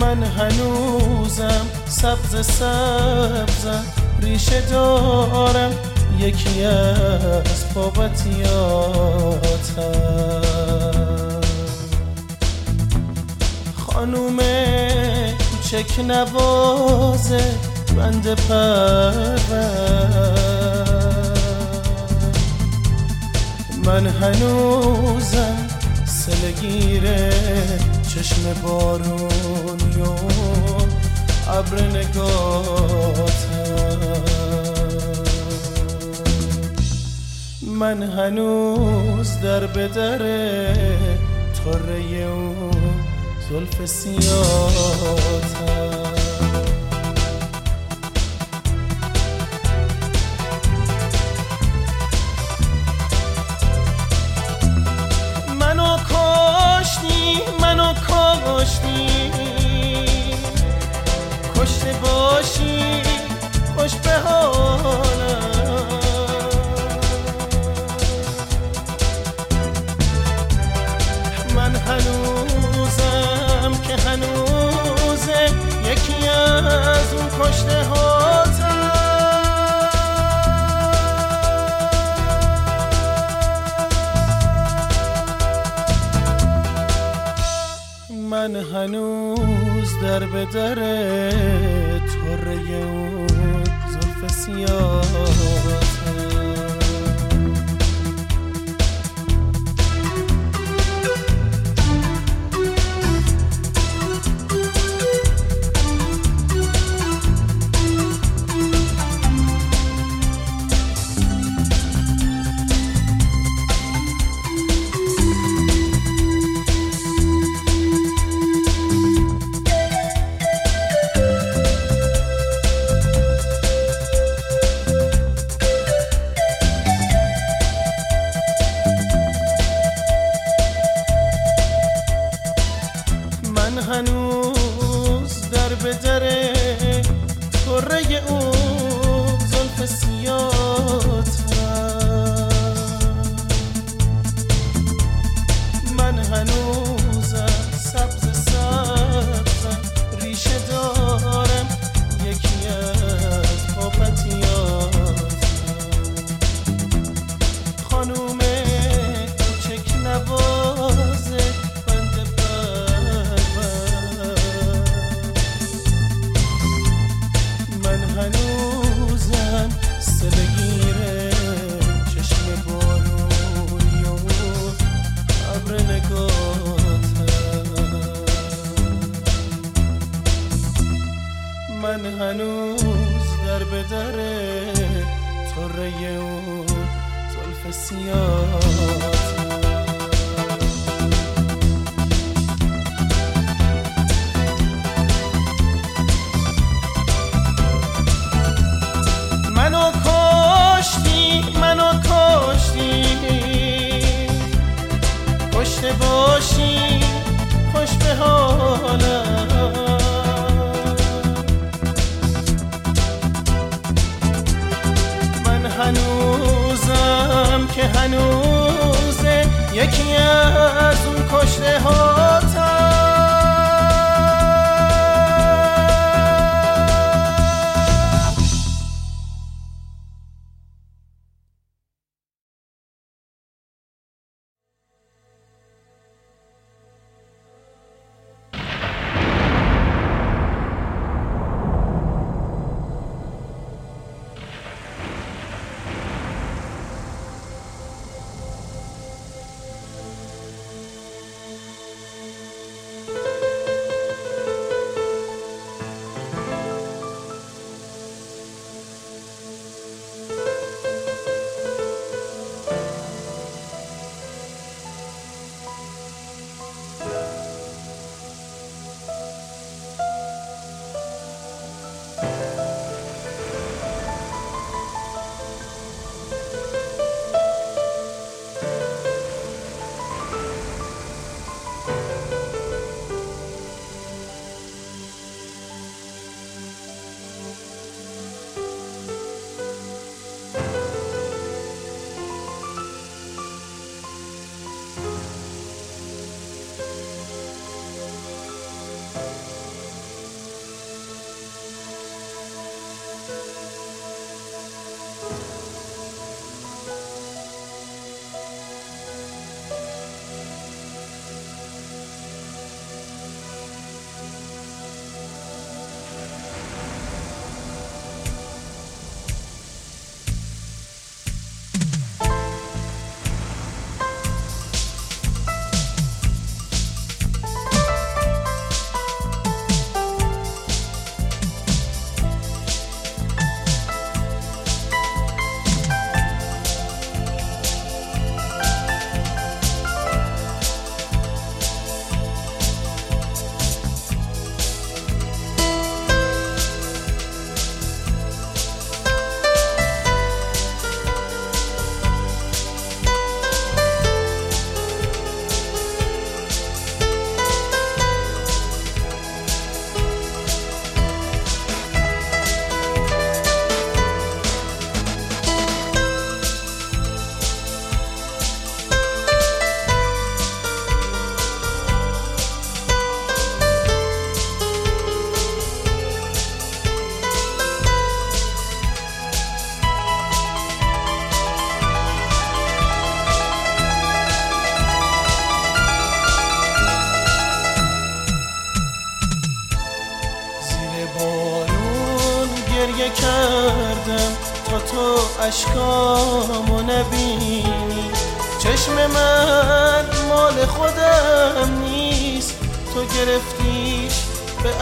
من هنوزم سبز سبزم ریشه دارم. یکی از بابتیاتم خانوم کوچک نوازه بند پرور من هنوزم سلگیره چشم بارونی و ابر من هنوز در به در طره اون زلف سیاتم.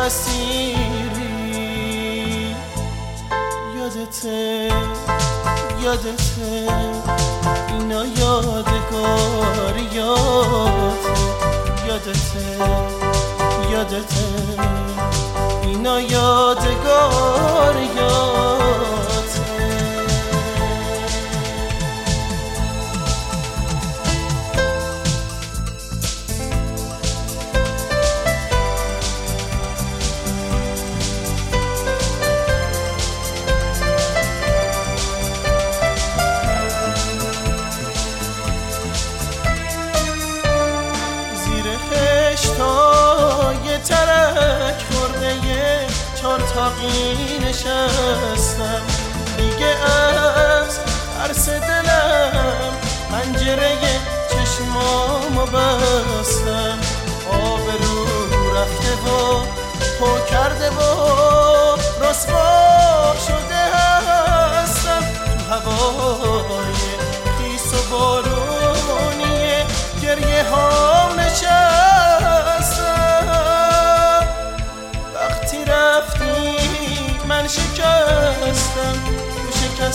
مسیری یادت یادت اینا یادگار یادت یادت یادته اینا یادگار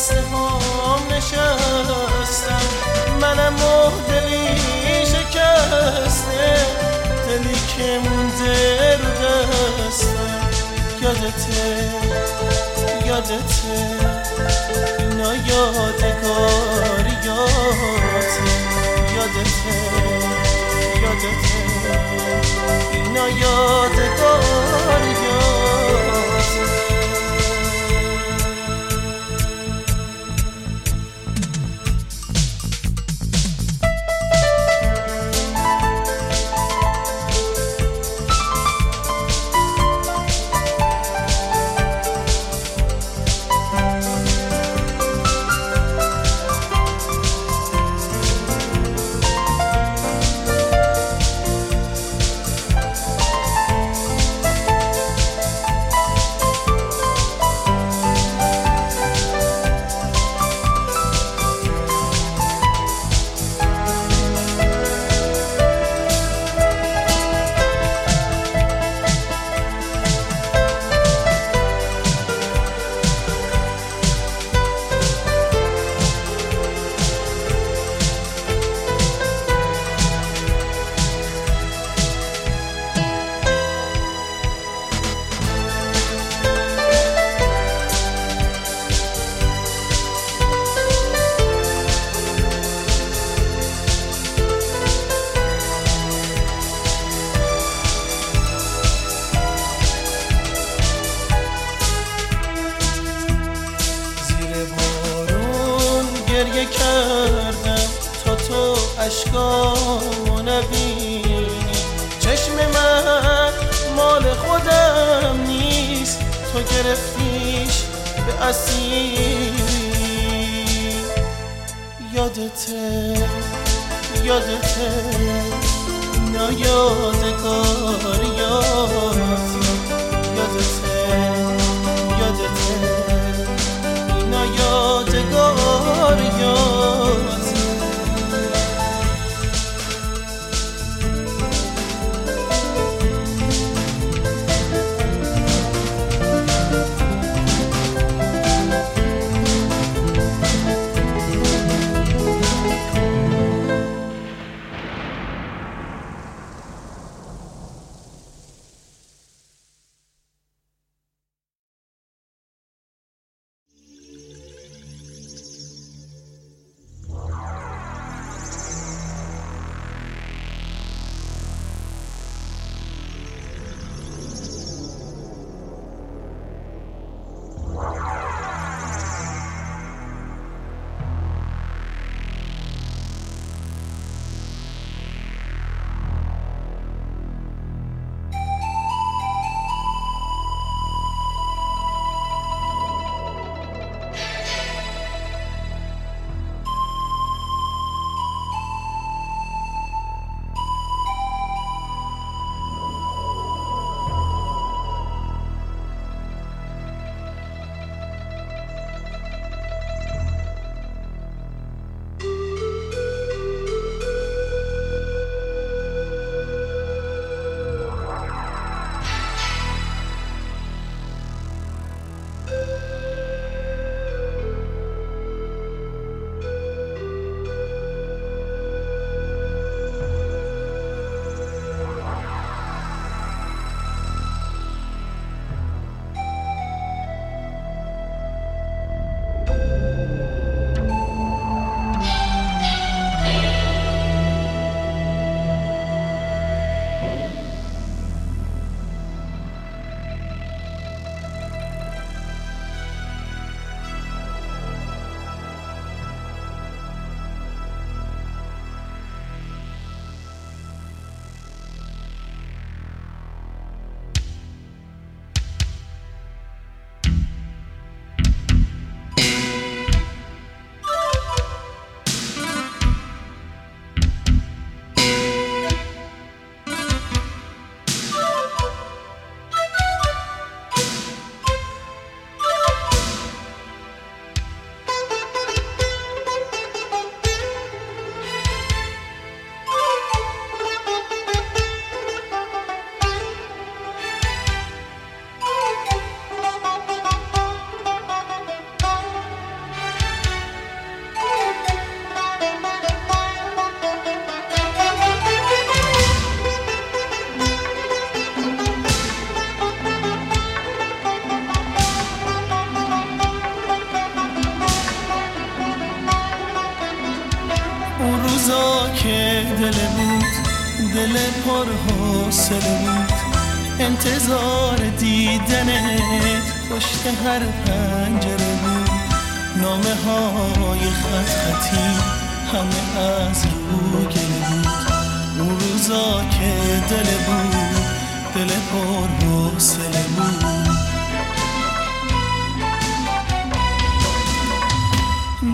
شکسته هم نشستم. منم دلی شکسته. دلی که مونده رو دستم. یادته یادته اینا یادگاریاته یادته یادته اینا یادگاریاته زیر دل پر حوصله بود انتظار دیدنت پشت هر پنجره بود. نامه های خط خطی همه از رو گله بود. اون روزا که دل بود دل پر حوصله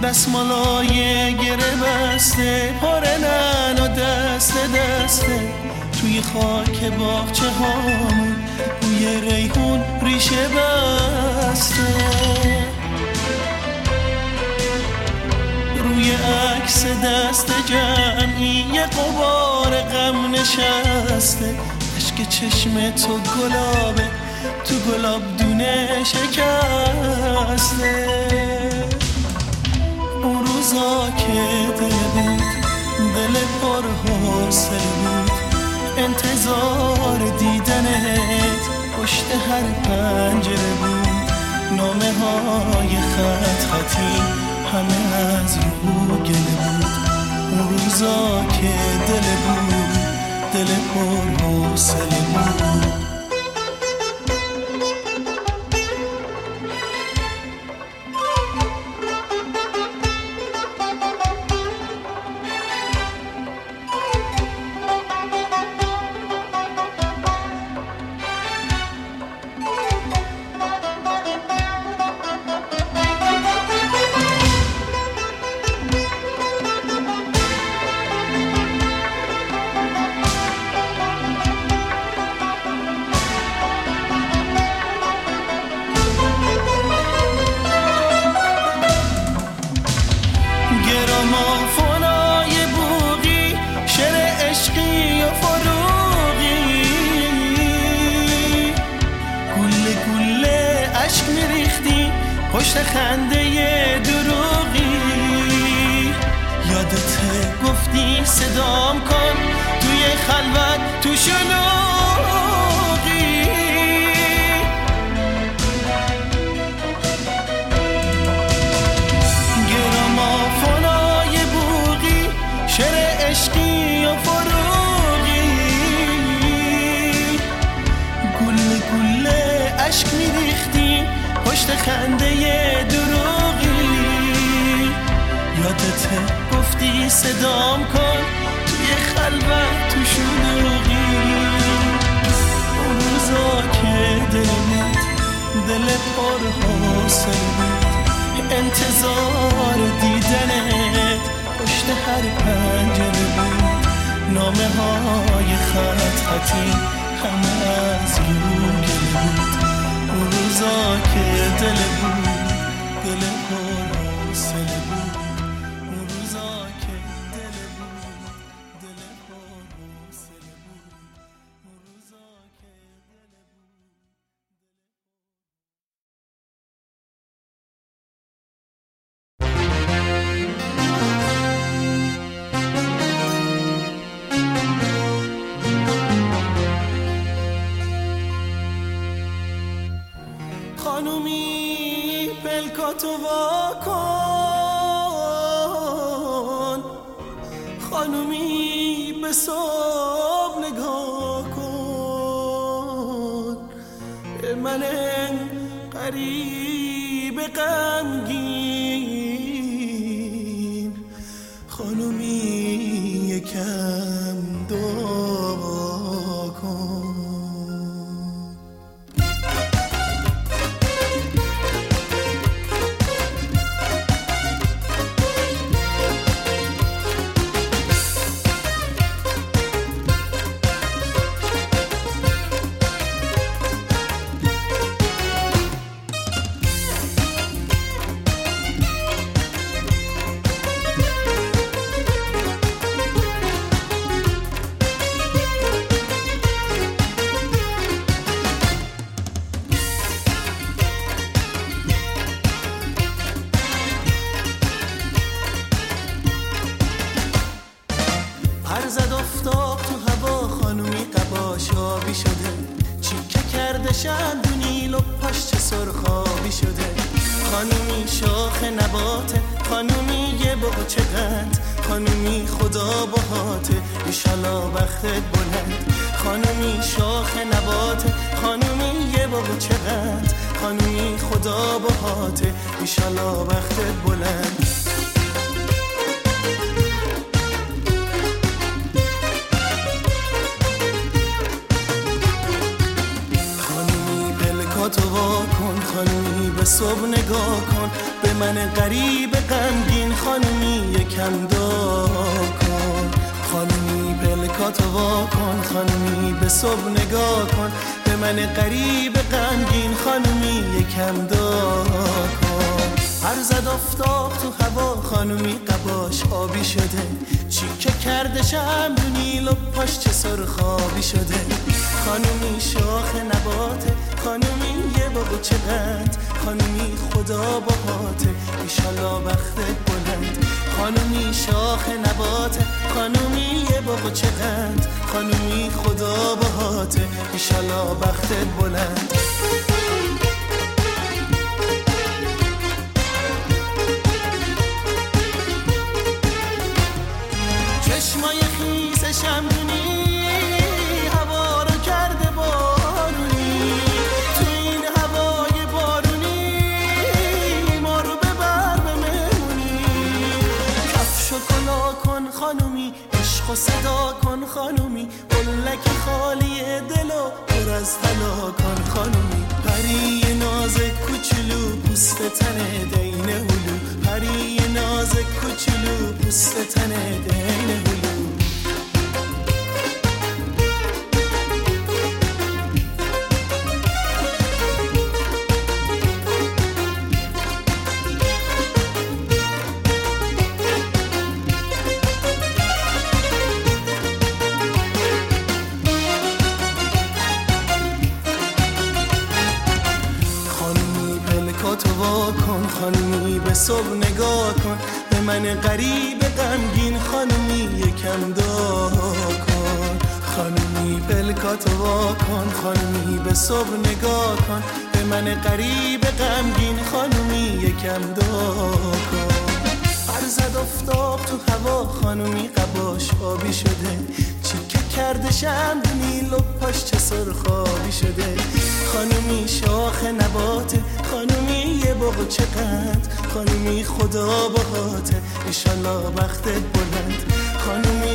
دستمالای گره بسته پاره و دست دسته. توی خاک باغچه هامون بوی ریحون ریشه بسته. روی عکس دست جمعی یه قبار غم نشسته. عشق چشم تو گلابه تو گلاب دونه شکسته. روزا که دل بود. دل پر حوصله بود. انتظار دیدنت پشت هر پنجره بود. نامه های خط خطی همه از رو گله بود. اون روزا که دل بود دل پر حوصله بود. پلکاتو وا کن خانومی به صبح نگاه کن. به من غریب غمگین خانومی یکم دا کن. هر زد افتاق تو هوا خانومی قباش آبی شده. چیکه کرده شم نیل و پاش چه سرخابی شده. خانومی شاخ نباته خانومی یه بابا چقدر خانومی خدا باهاته ایشالا وقتت بلند.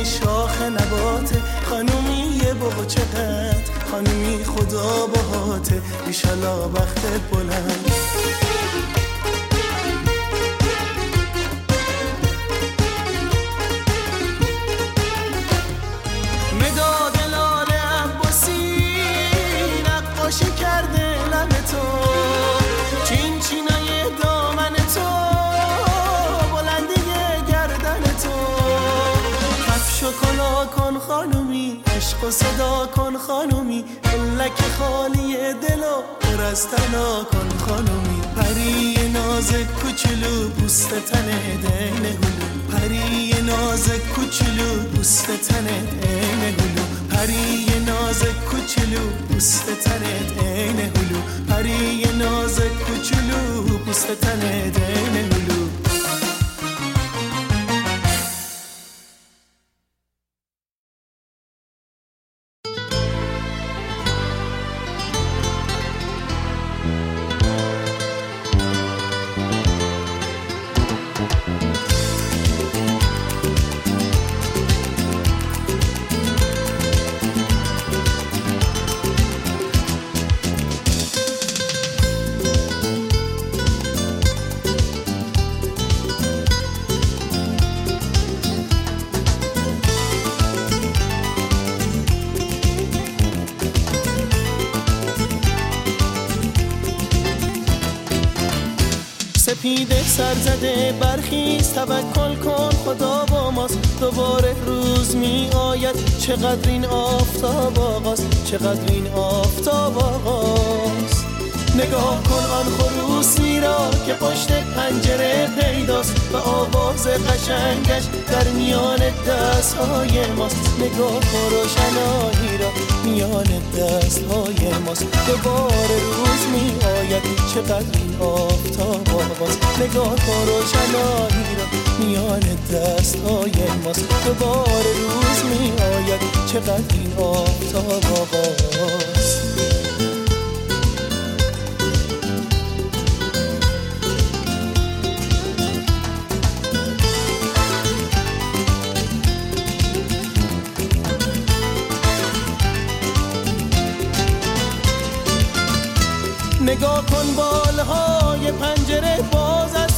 شاخ نباته خانومی یه بابا چقدر؟ خانومی خدا باهاته. ایشالا وقتت بلند. خانومی عشق و صدا کن خانومی لک خالی دل و پر از طلا کن خانومی. پری ناز کوچولو پوست تنه دین هلو پری ناز کوچولو پوست تنه دین هلو پری ناز کوچولو پوست تنه دین هلو پری ناز کوچولو پوست تنه دین هلو سر زده برخیز توکل کن خدا با ماست. دوباره روز می آید. چقدر این آفتاب آقاست چقدر این آفتاب آقاست نگاه کن آن خروسی را که پشت پنجره پیداست. و آواز قشنگش در میان دست های ماست. نگاه کن روشنایی را میان دست های ماست. دوباره روز می آید. چقدر این آفتاب آواز نگاه کن روشنایی دست های ماست. دوباره روز می آید چقدر این آفتاب آقاست نگاه کن بالهای پنجره باز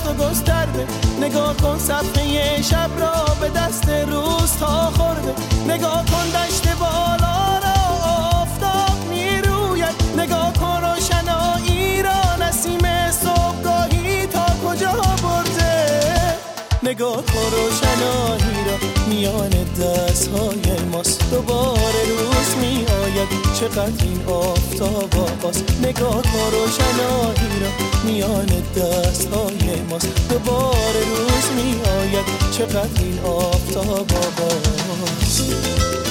و گسترده. نگاه کن صفحه شب را به دست روز تا خورده. نگاه کن دشت بالا را آفتاب می‌روید. نگاه کن روشنایی را نسیم صبحگاهی تا کجا برده. نگاه کن روشنایی را میان دست های ماست. دوباره روز می آید چقدر این آفتاب آقاست نگاه کن روشنایی را میان دست های ماست. دوباره روز می آید چقدر این آفتاب آقاست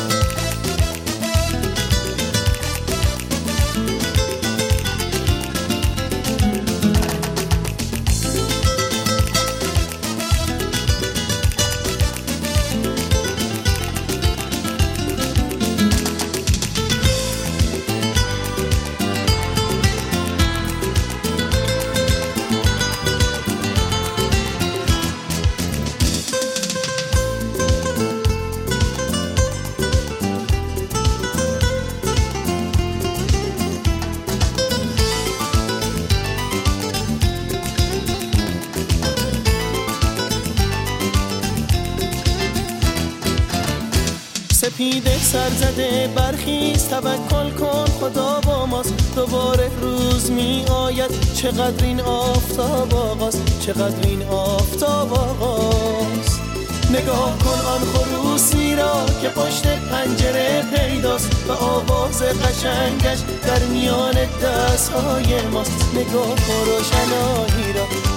سپیده سر زده برخیز توکل کن خدا با ماست. دوباره روز می آید. چقدر این آفتاب آغاست چقدر این آفتاب آغاست نگاه کن آن خروسی را که پشت پنجره پیداست و آواز قشنگش در میان دست های ماست. نگاه کن روشنایی را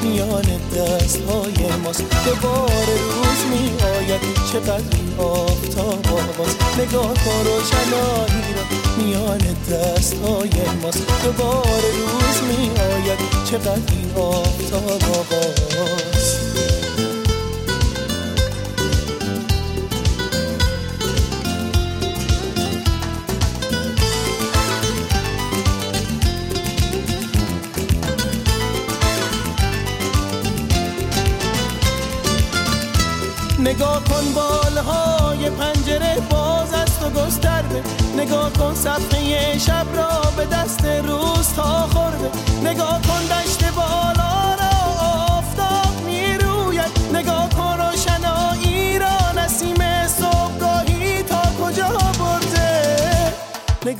میان دست های ماست. دوباره روز می آید چقدر این آفتاب آواز. نگاه کن روشنایی را میان دست های ماست. دوباره روز می آید چقدر این آفتاب بالهای پنجره باز است و گسترده. نگاه کن صفحه شب را به دست روز تا خورده. نگاه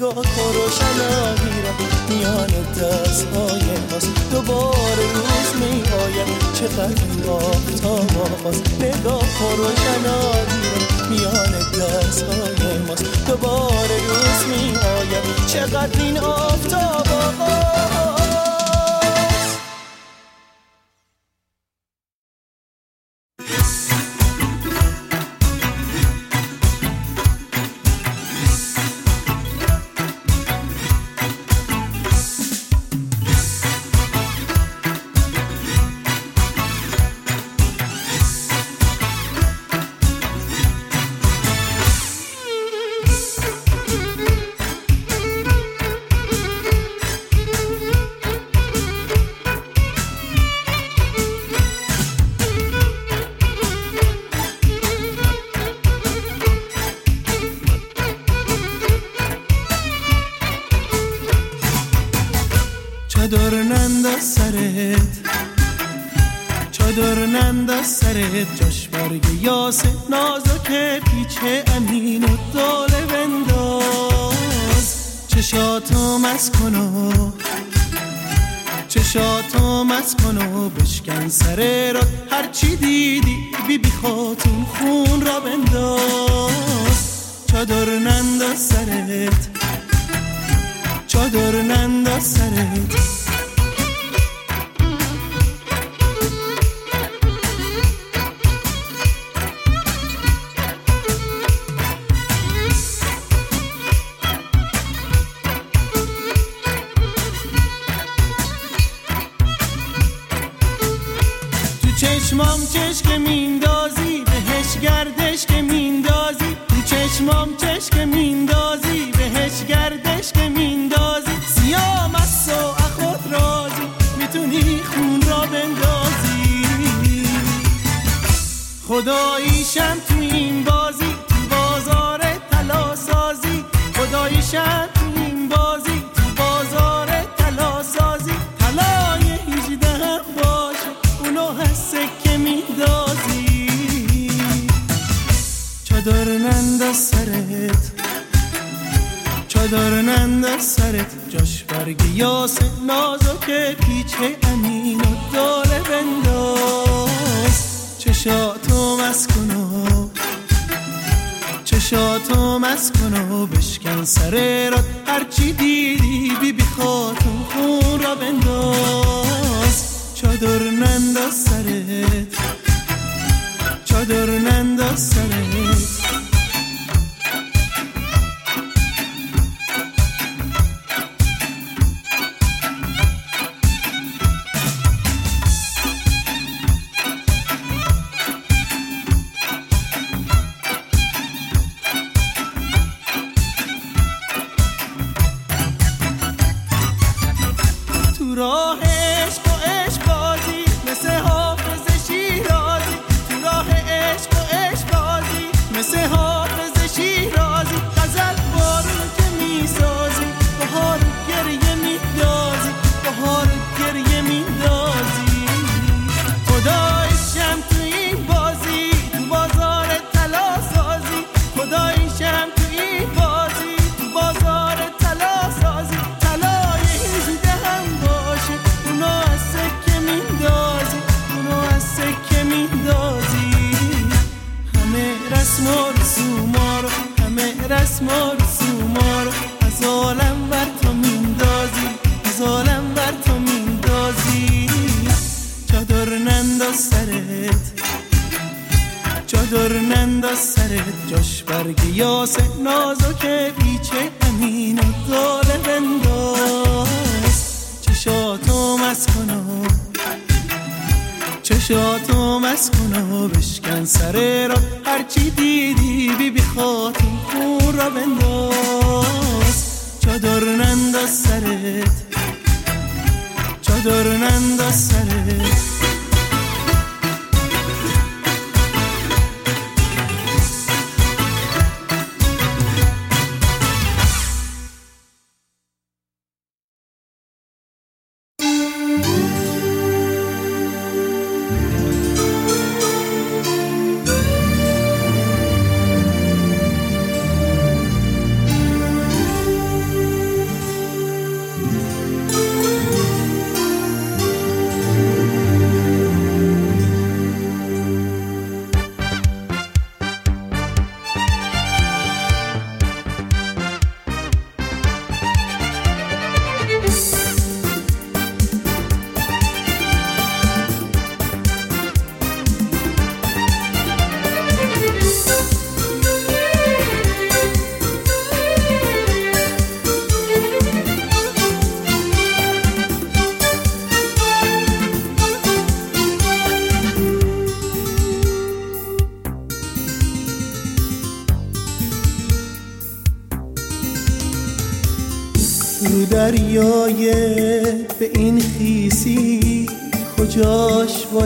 نگاه روشنایی را میان دست های ماست. دوباره روز می آید چقدر این آفتاب آغاز نگاه روشنایی را میان دست های ماست. دوباره روز می آید چقدر این آفتاب آغاز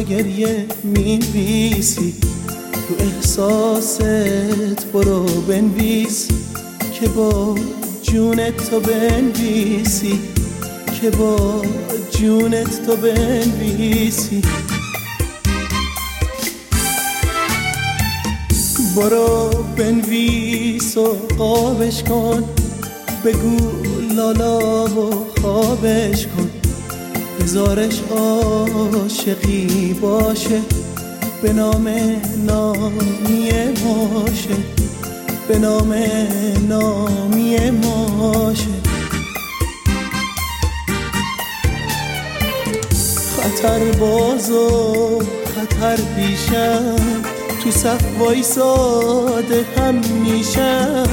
چرا گریه میویسی تو احساست برو بنویس که با جونت تو بنویسی. که با جونت تو بنویسی. برو بنویس و قابش کن. بگو لالا و خوابش کن. بزارش عاشقی باشه. به نام نامی ماشه به نام نامی ماشه خطر باز و خطر پیشم تو صف وایساده هم میشم.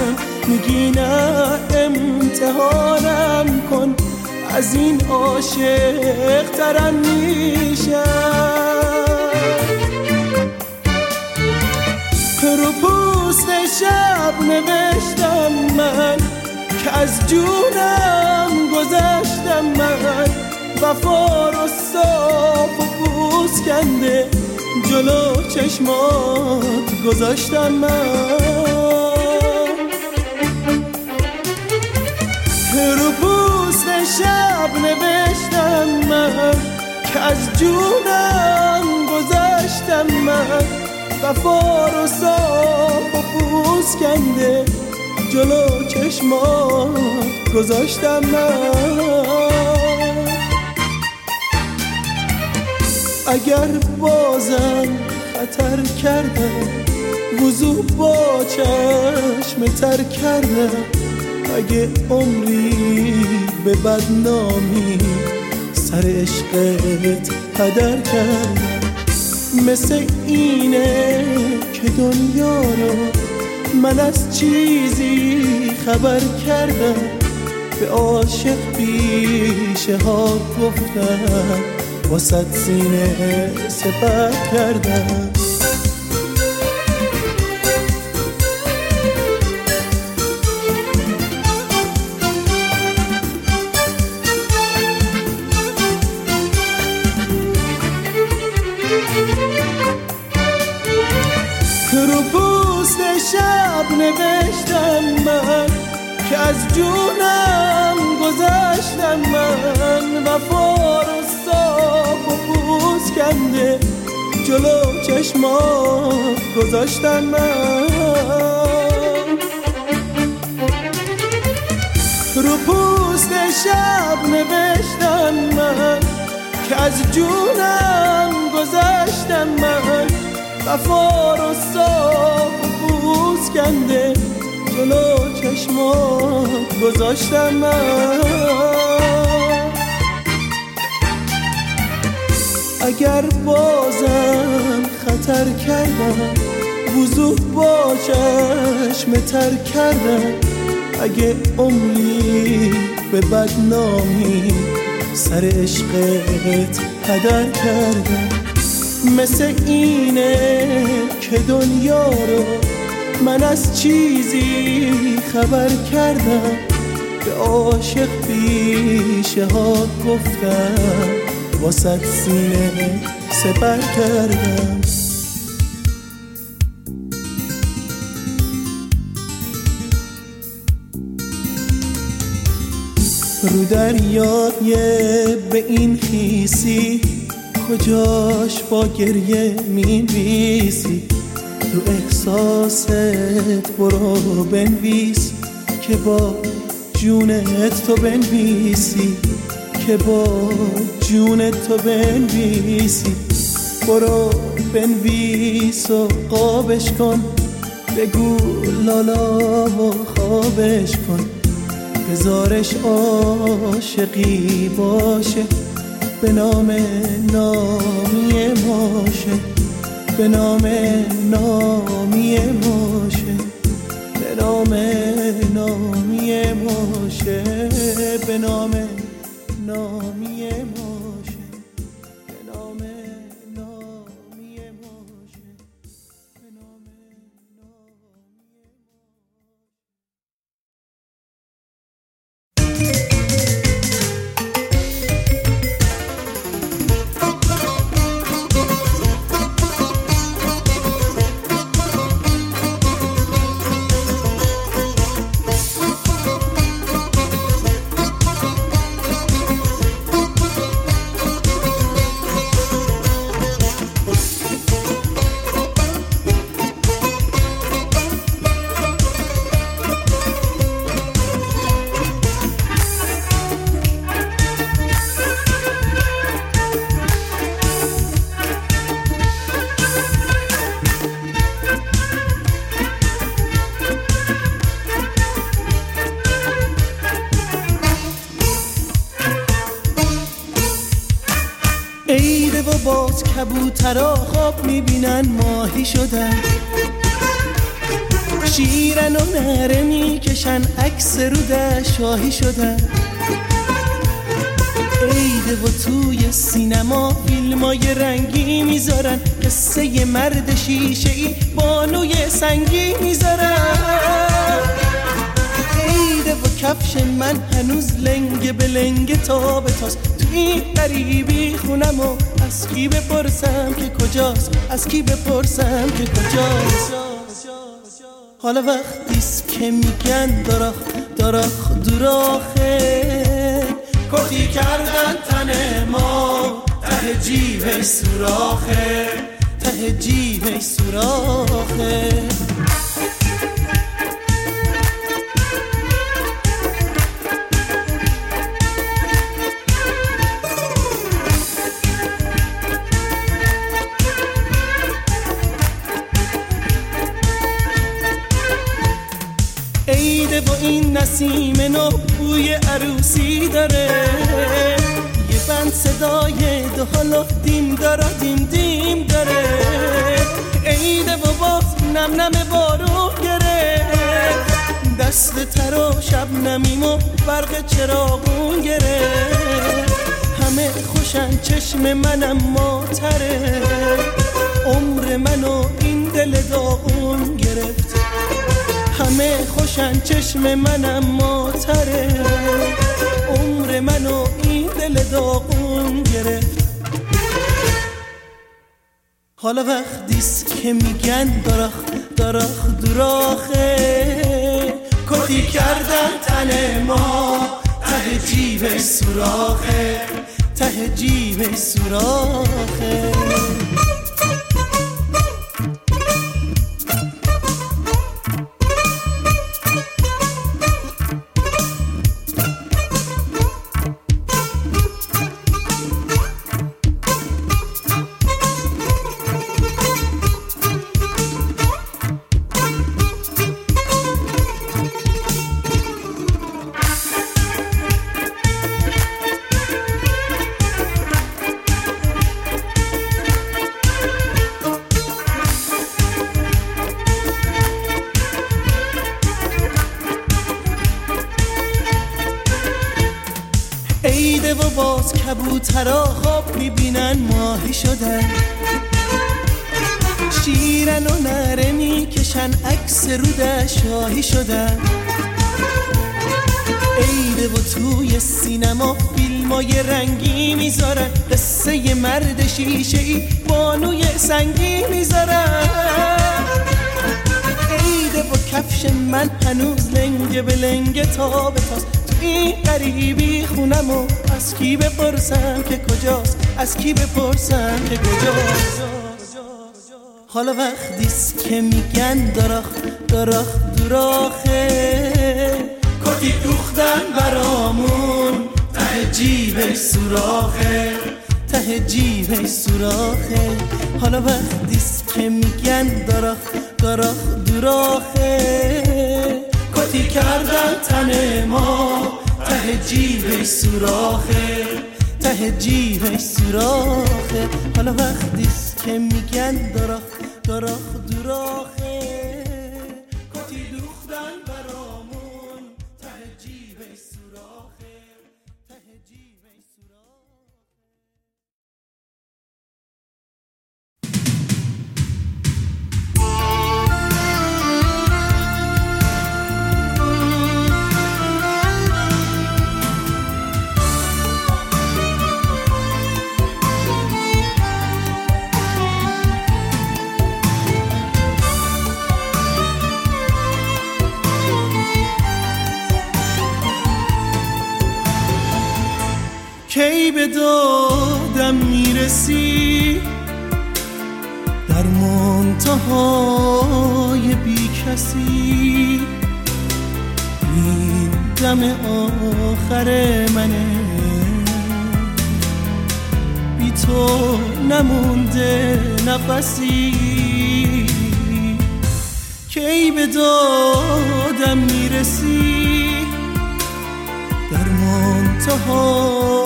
میگی نه امتحانم کن. از این عاشق ترم میشم رو پوست شب نوشتم من که از جونم گذشتم من. وفا رو صاف و پوست کنده جلو چشمات گذاشتم من. از جونم گذشتم من. وفا رو صاف و پوس کنده جلو چشمات گذاشتم من. اگر بازم خطر کردم وضوع با چشم تر کردم اگه عمری به بدنامی سر عشقت هدر کردم مثل اینه که دنیا رو من از چیزی خبر کردم. به عاشق پیشه ها گفتم واسد سینه سپر کردم. نوشتم من که از جونم گذشتم من وفا رو صاف و کنده جلو چشمات گذاشتم من. رو پوست شب نوشتم من که از جونم گذشتم من وفا رو صاف و بوز کنده جلو چشمات گذاشتم من. اگر بازم خطر کردم وضوح با چشم تر کردم. اگه عمری به بدنامی سر عشقت هدر کردم. مثل اینه که دنیا رو من از چیزی خبر کردم به عاشق پیشه ها گفتم. واسد سینه سپر کردم. رو دریای به این خیسی کجاش با گریه می رو احساست برو بنویس که با جونت تو بنویسی که با جونت تو بنویسی. برو بنویس و قابش کن بگو لالا و خوابش کن. بزارش عاشقی باشه به نام نامی ماشه. به نام نامی ماشه. به نام نامی ماشه. به نام نامی ماشه. کبوترا خواب می‌بینن ماهی شدن. شیرن و نره می‌کشن عکس رو شاهی شدن. عیده و توی سینما فیلمای رنگی می‌ذارن قصه مرد شیشه ای بانوی سنگی می‌ذارن. عیده و کفش من هنوز لنگ به لنگ تا به تاست تو این قریبی خونم و از کی بپرسم که کجاست؟ از کی بپرسم که کجاست؟ حالا وقتیست که میگن دراخ دراخ دوراخه. کتی کردن تن ما ته جیب سوراخه. ته جیب سوراخه. داره. یه بند صدای دو حالا دیم داره دیم دیم داره. عیده و باز نم نم بارو گره. دست تر و شب نمیم و برق چراغون گره. همه خوشن چشم منم ماتره عمر منو این دل داغون گرفت. همه خوشن چشم منم ماتره منو این دل داغون گرفت حالا وقتیست که میگن دراخ دراخ دراخه کتی کردن تن ما ته جیب سوراخه ته جیب سوراخه. شیشه ای بانوی سنگی می‌ذارن عیده و کفش من هنوز لنگ به لنگ تا به تاست. تو این قریبی خونم و از کی بپرسم که کجاست؟ از کی بپرسم که کجاست؟ حالا وقتیست که میگن دراخ دراخ دوراخه. کتی دوختن برامون ته جیب سوراخه. ته جیب سوراخه حالا وقتیست که میگن دراخ دراخ دوراخه کتی کردن تن ما ته جیب سوراخه ته جیب سوراخه حالا وقتیست که میگن دراخ دراخ دوراخه کتی دوختن برامون سوراخه به دادم می‌رسی. در منتهای بی کسی. این دم آخر منه. بی تو نمونده نفسی. کی به دادم می‌رسی؟ در منتهای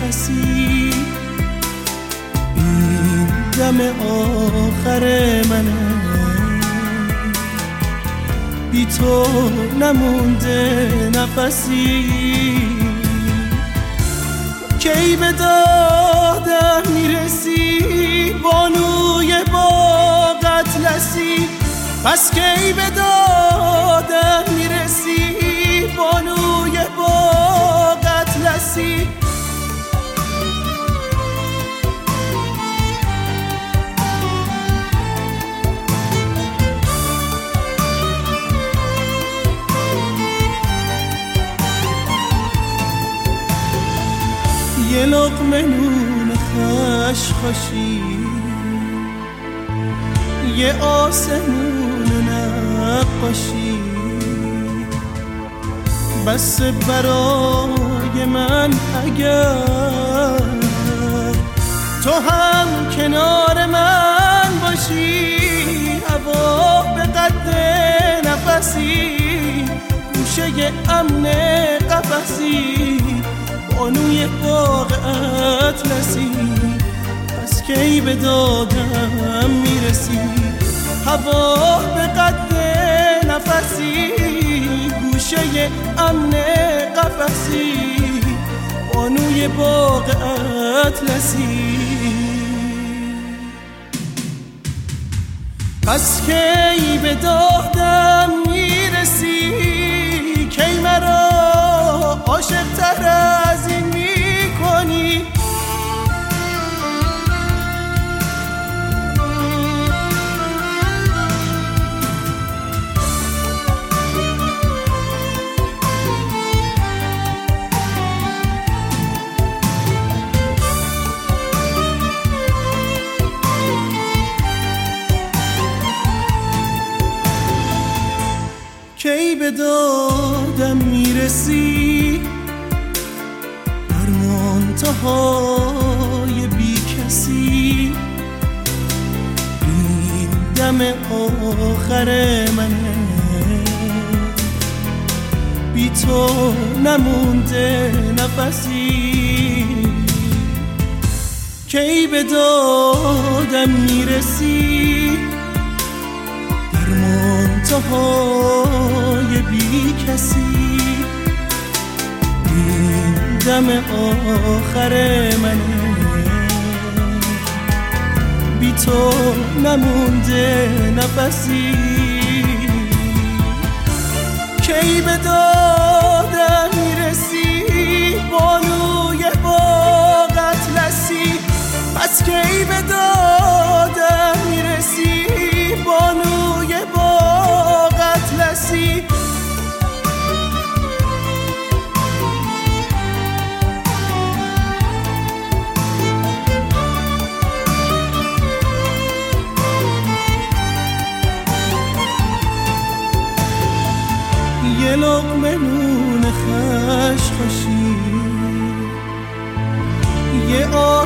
کسی. این دم آخر منه. بی تو نمونده نفسی. کی به دادم می‌رسی؟ بانوی با قتلسی. پس کی به دادم می‌رسی؟ بانوی با قتلسی. لقمه خش خشی یه آسمون نقاشی. بس برای من اگر تو هم کنار من باشی هوا به قد نفسی. گوشه امن قفسی. بانوی باغ اطلسی پس کی به دادم می‌رسی؟ هوا به قد نفسی. گوشه امن قفسی. بانوی باغ اطلسی. پس کی به دادم می‌رسی؟ کی مرا عاشق تر از به دادم می‌رسی. در منتهای بی کسی. این دم آخر منه. بی تو نمونده نفسی. کی به دادم می‌رسی؟ منتهای بی کسی. این دم آخر منه بی تو نمونده نفسی. کی به دادم می‌رسی؟ بانوی باغ اطلسی پس کی به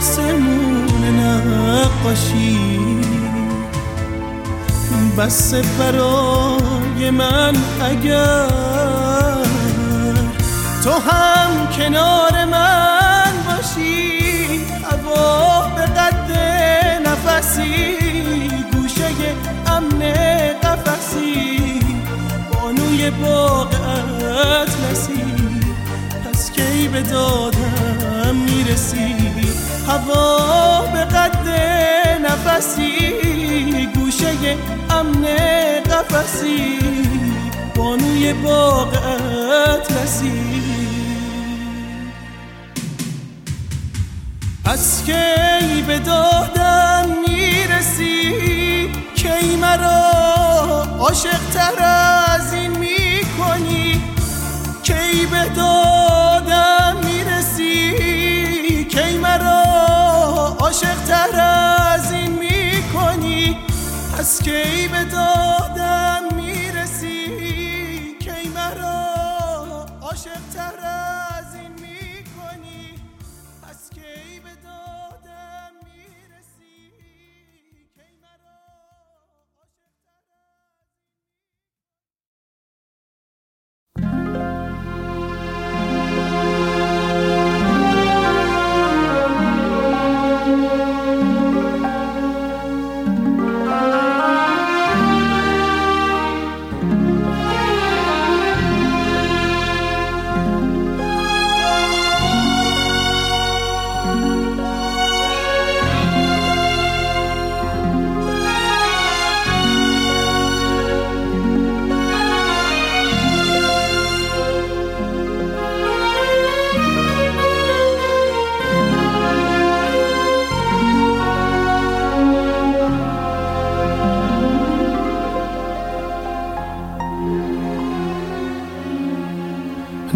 آسمون نقاشی. بس برای من اگر تو هم کنار من باشی هوا به قد نفسی گوشه امن قفسی بانوی باغ اطلسی. پس کی به دادم می‌رسی؟ هوا به قد نفسی گوشه امن قفسی بانوی باغ اطلسی. پس کی به دادم می‌رسی؟ کی مرا عاشق تر از این می‌کنی؟ کی به دادم مرا عاشق تر از این می‌کنی؟ پس کی به دادم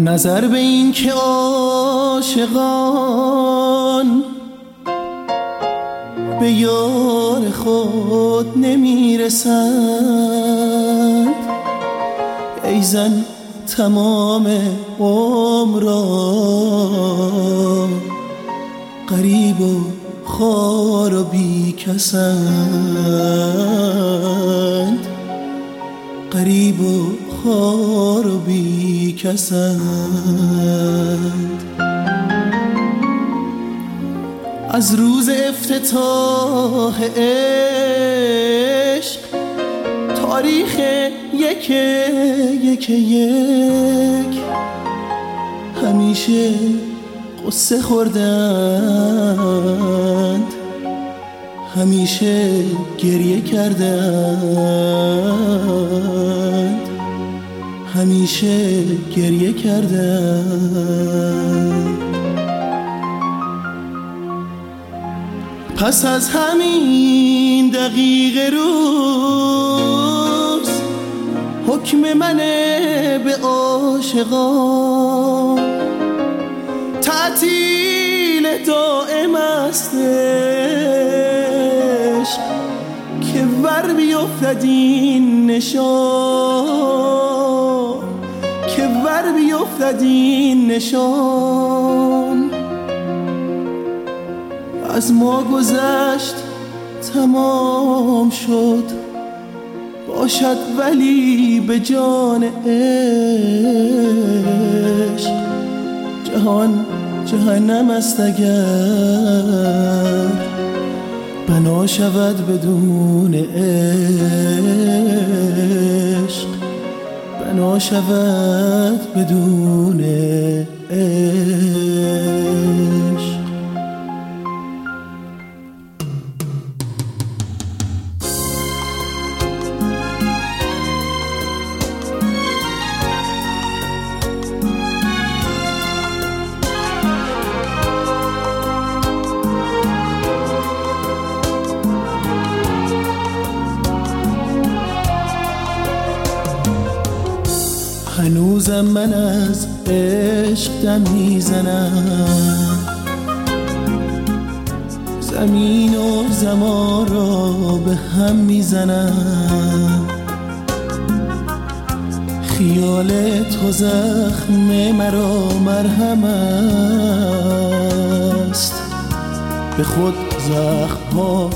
نظر به این که عاشقان به یار خود نمی‌رسند. ای زن تمام عمر قریب و خار و بیکسند قریب و خار از روز افتتاح عشق تاریخ یک یک یک. همیشه قصه خوردند همیشه گریه کردند. همیشه گریه کردند پس از همین دقیقه روز حکم منه به عاشقان تعطیل دائم است که ور بیفتد این نشان. این نشان. از ما گذشت تمام شد. باشد ولی به جان عشق. جهان جهنم است اگر بنا شود بدون عشق. بنا شود بدون هنوزم من از عشق دم می‌زنم. زمین و زمان را به هم می‌زنم. خیال تو زخم مرا مرهم است. به خود زخم ها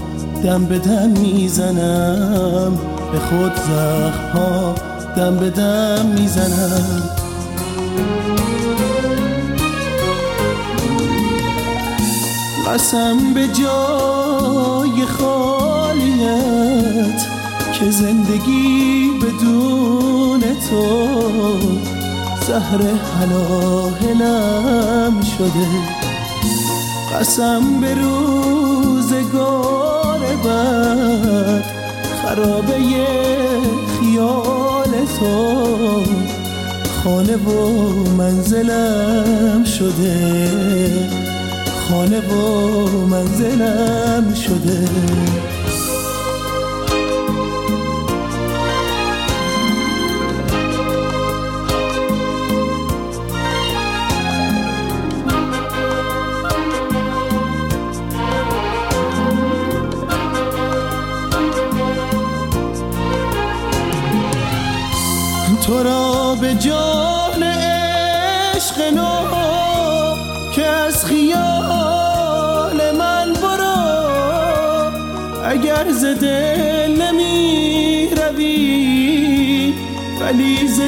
دم به دم می‌زنم. به خود زخم ها دم به دم می‌زنم. قسم به جای خالیت که زندگی بدون تو زهر حلاهلم شده. قسم به روزگار بد خرابه خیال تو خانه و منزلم شده. خانه و منزلم شده. دل نمی روی ولی ز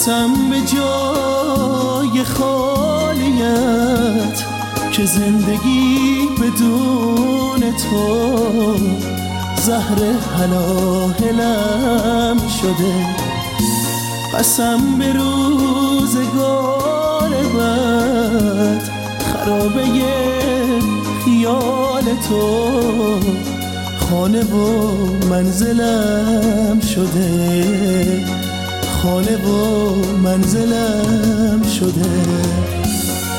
قسم به جای خالیت که که زندگی بدون تو زهر حلاهلم شده. قسم به روزگار بد خرابه خیال تو. خانه و منزلم شده. خانه و منزلم شده.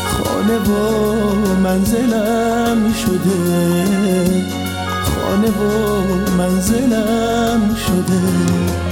خانه و منزلم شده. خانه و منزلم شده.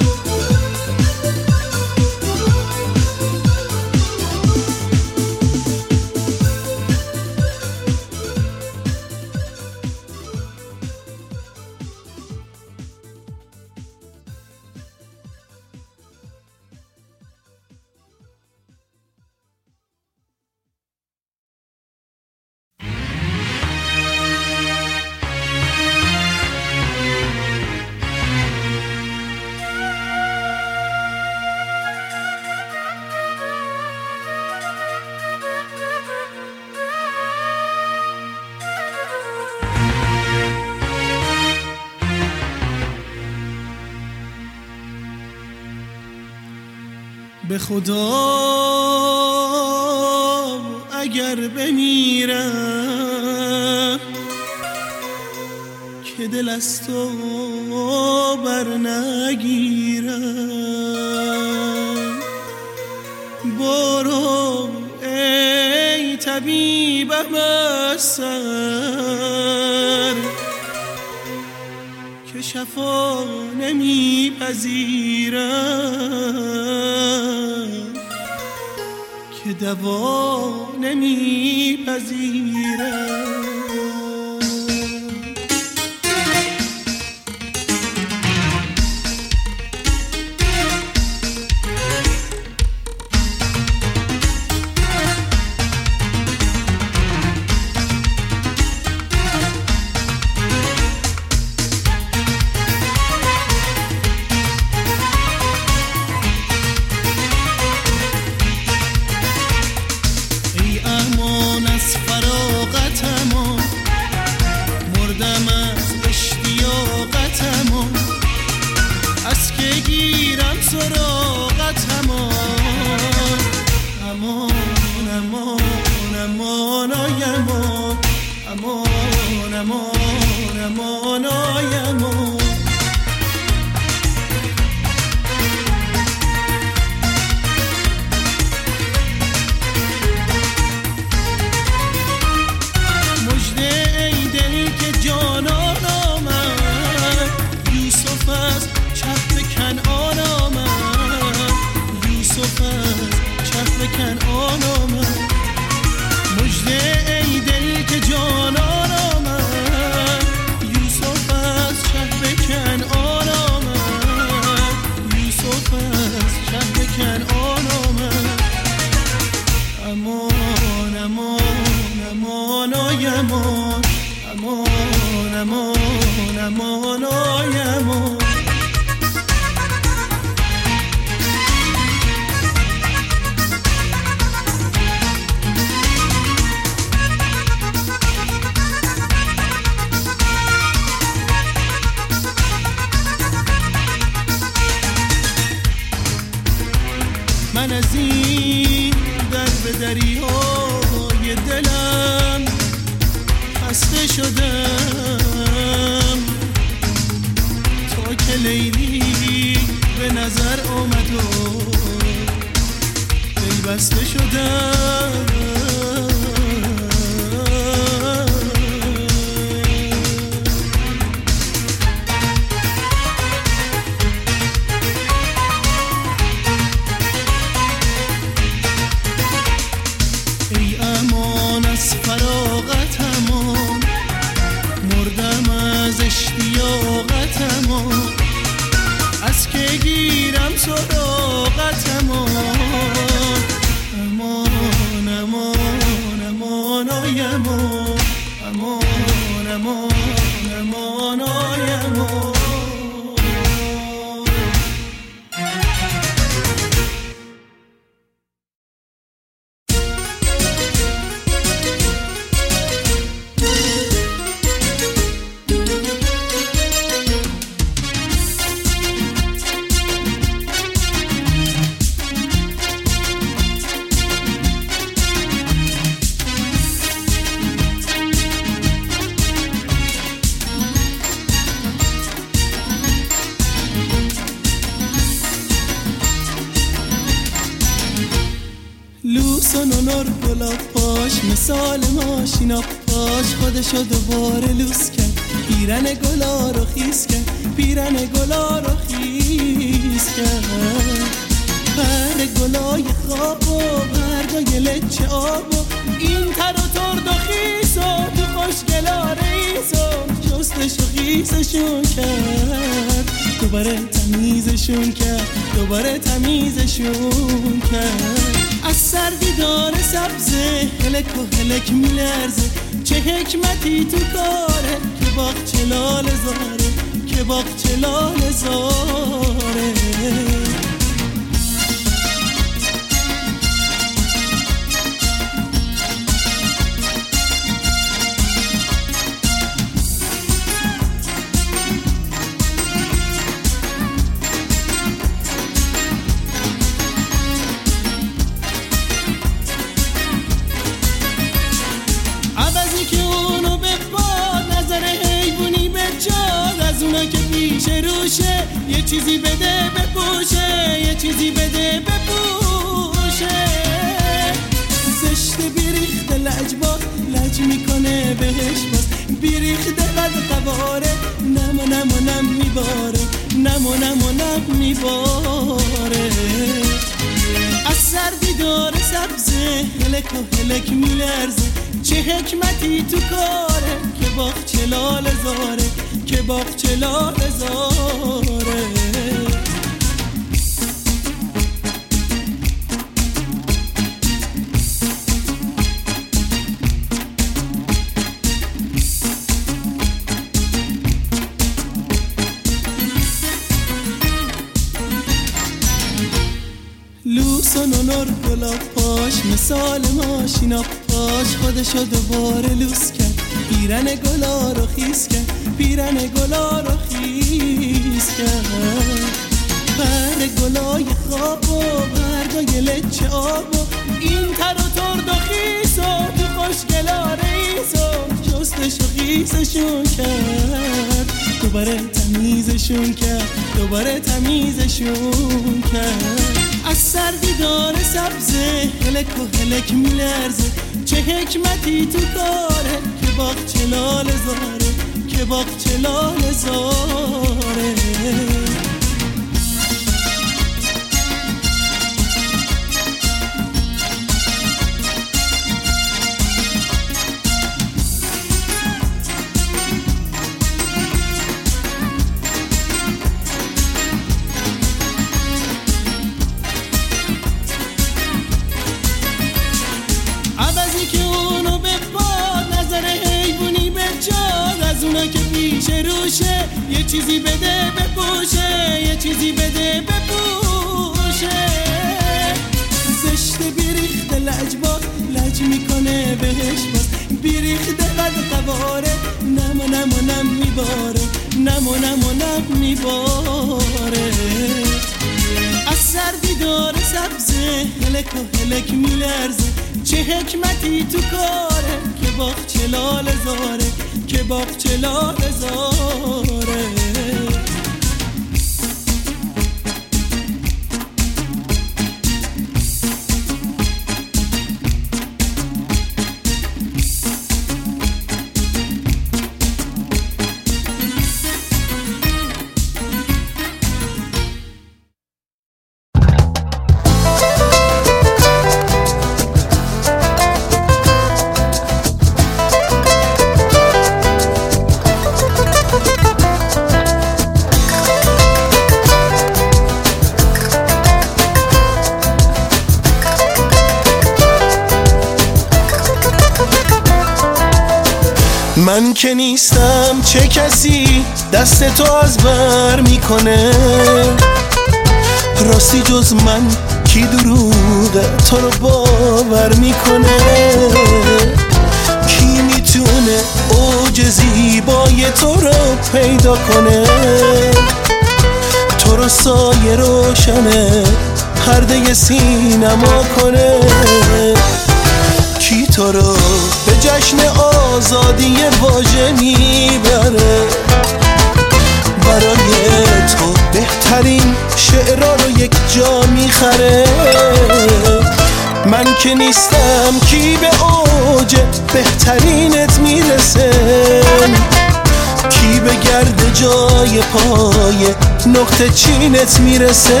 چینت می‌رسه.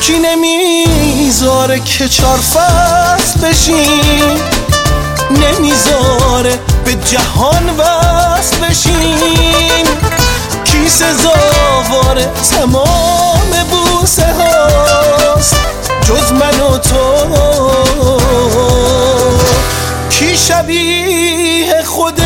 کی نمی‌ذاره که چار فصل بشین نمی‌ذاره به جهان وصل بشین کی سزاوار تمام بوسه هاست؟ جز من و تو. کی شبیه خود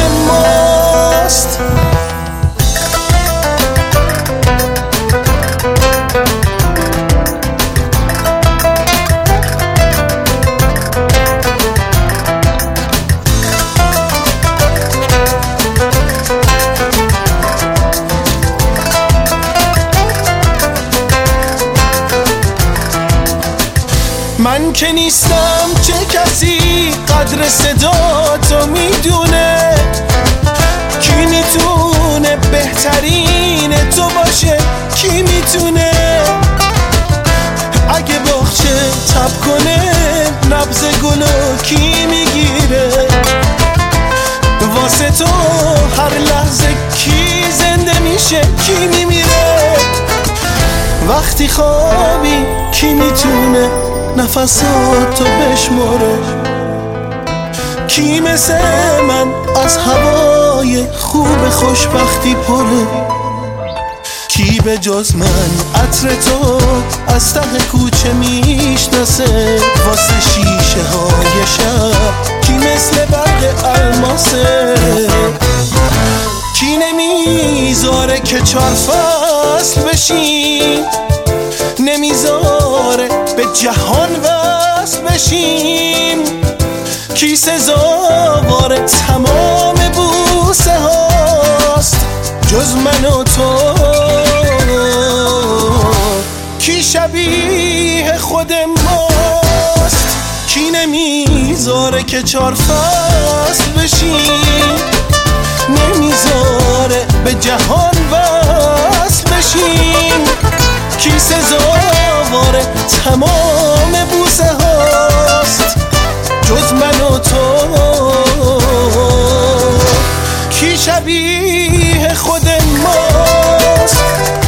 تب کنه نبز گلو کی می‌گیره؟ واسه تو هر لحظه کی زنده میشه کی میمیره؟ وقتی خوابی کی می‌تونه نفساتو بشماره کی مثل من از هوای خوب خوشبختی پره؟ به جز من. عطر تو از ته کوچه می‌شناسه. واسه شیشه های شب کی مثل برق الماسه. کی نمی‌ذاره که چار فصل بشین. نمی‌ذاره به جهان وصل بشیم کی سزاوار تمام بوسه هاست. جز من و تو. کی شبیه خود ماست؟ کی نمی‌ذاره که چار فصل بشیم؟ نمی‌ذاره به جهان وصل بشیم؟ کی سزاوار تمام بوسه هاست؟ جز من و تو. کی شبیه خود ماست؟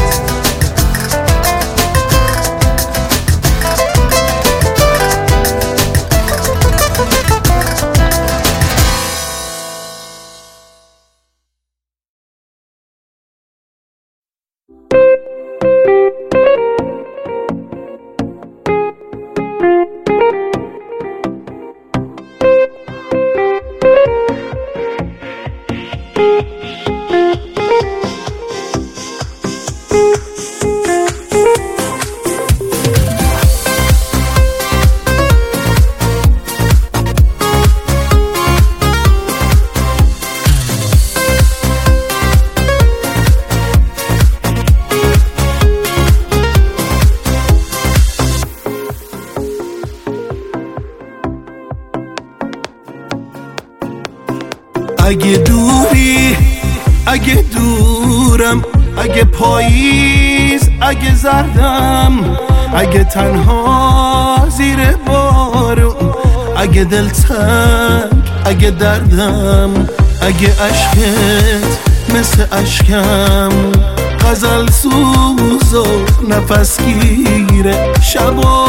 پاییز اگه زردم اگه تنها زیر بارون اگه دلتنگ اگه دردم اگه عشقت مثل عشقم غزل سوز و نفس گیره. شبا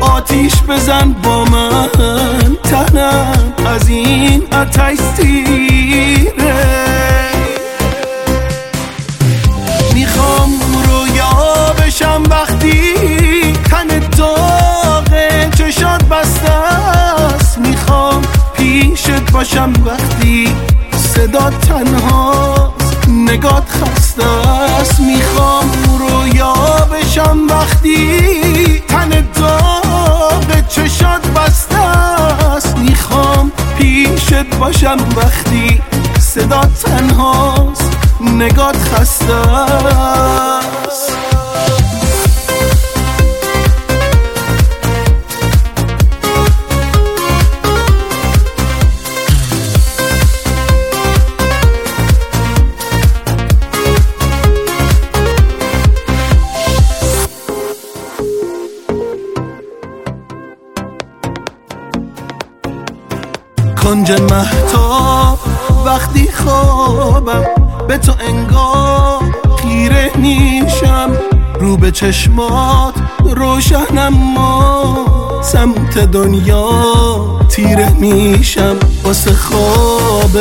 آتیش بزن با من. تنم از این آتش سیره بشم وقتی تن داغه چشات بسته است. می‌خوام پیشت باشم وقتی صدا تنهاست. نگات خسته است. می‌خوام رویا بشم وقتی تن داغ چشات بسته است. می‌خوام پیشت باشم وقتی صدا تنهاست. نگات خسته است. کنج محتاب وقتی خوابم به تو انگار خیره نیشم. رو به چشمات روشنم ما سمت دنیا تیره میشم. واسه خواب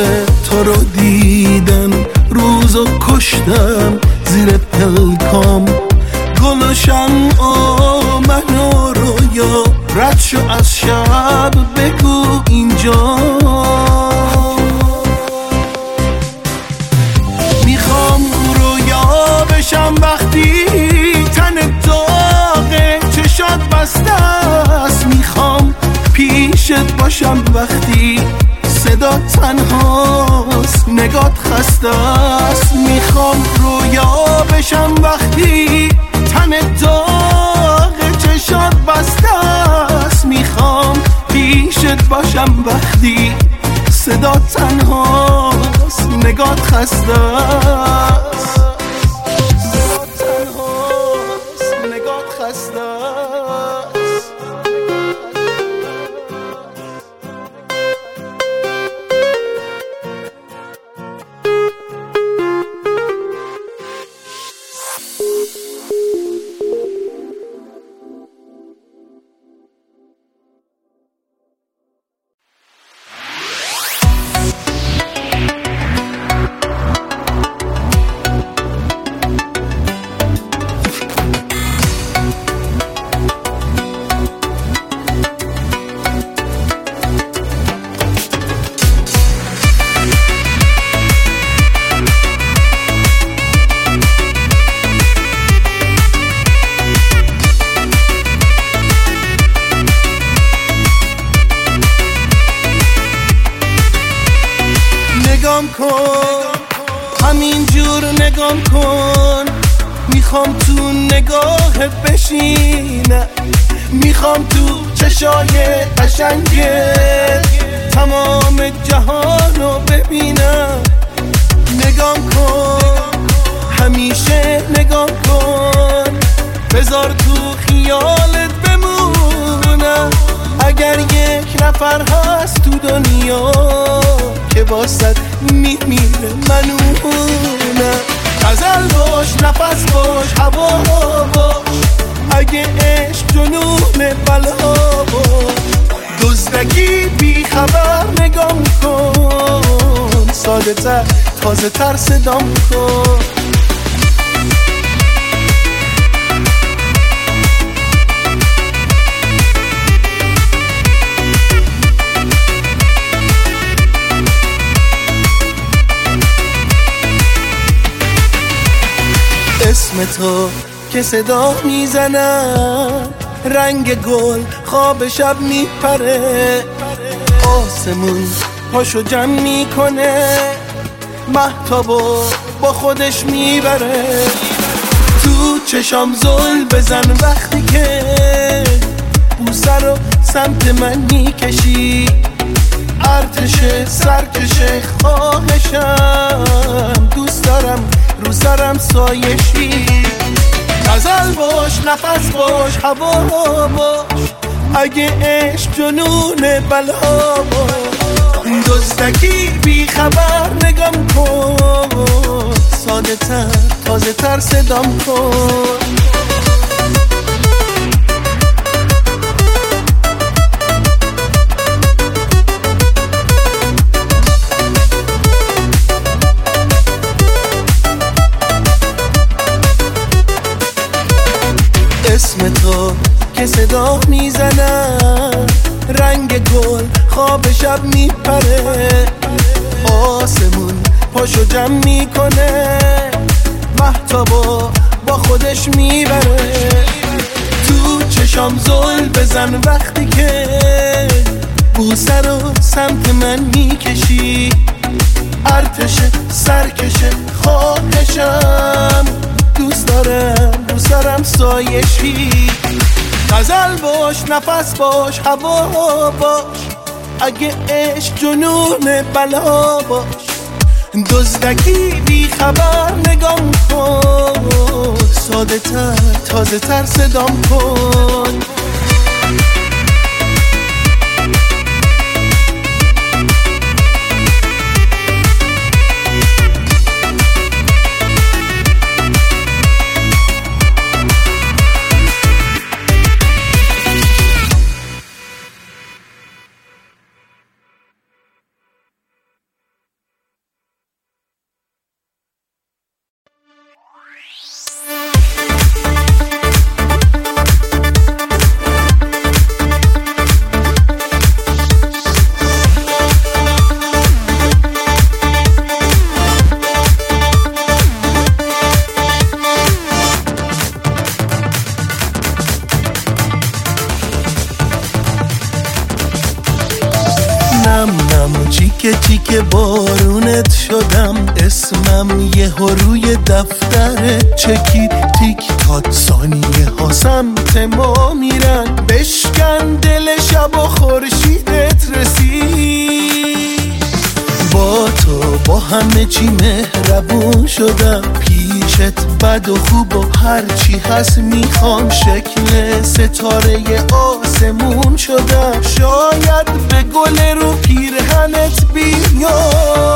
تو رو دیدم روزو کشتم زیر پلکام. گلشم آ منو رویا رد شو از شب بگو اینجا. پیشت باشم وقتی صدا تنهاست نگات خسته است. می‌خوام رویا بشم وقتی تن داغ چشات بسته است. می‌خوام پیشت باشم وقتی صدا تنهاست نگات خسته گل خواب شب میپره. آسمون پاشو جمع می‌کنه. محتابو با خودش می‌بره. تو چشام زل بزن وقتی که بوسه رو سمت من می‌کشی. ارتش سرکش خواهشم دوست دارم رو سرم سایشی. غزل باش نفس باش هوا باش. اگه عشق جنون بلا باش. دزدکی بی خبر نگم کن. ساده تر تازه تر صدام کن. تو که صدا می‌زنم. رنگ گل خواب شب میپره. آسمون پاشو جمع می‌کنه. محتابا با خودش می‌بره. تو چشام زل بزن وقتی که بوسه رو سمت من می‌کشی. ارتش سرکش خواهشم دوست دارم سرم سایشی. غزل باش نفس باش هوا باش. اگه عشق جنون بلا باش. دزدکی بی خبر نگام کن. ساده تر تازه تر صدام کن. بد و خوب و هرچی هست می‌خوام شکل ستاره آسمون شدم. شاید به گل رو پیرهنت بیام.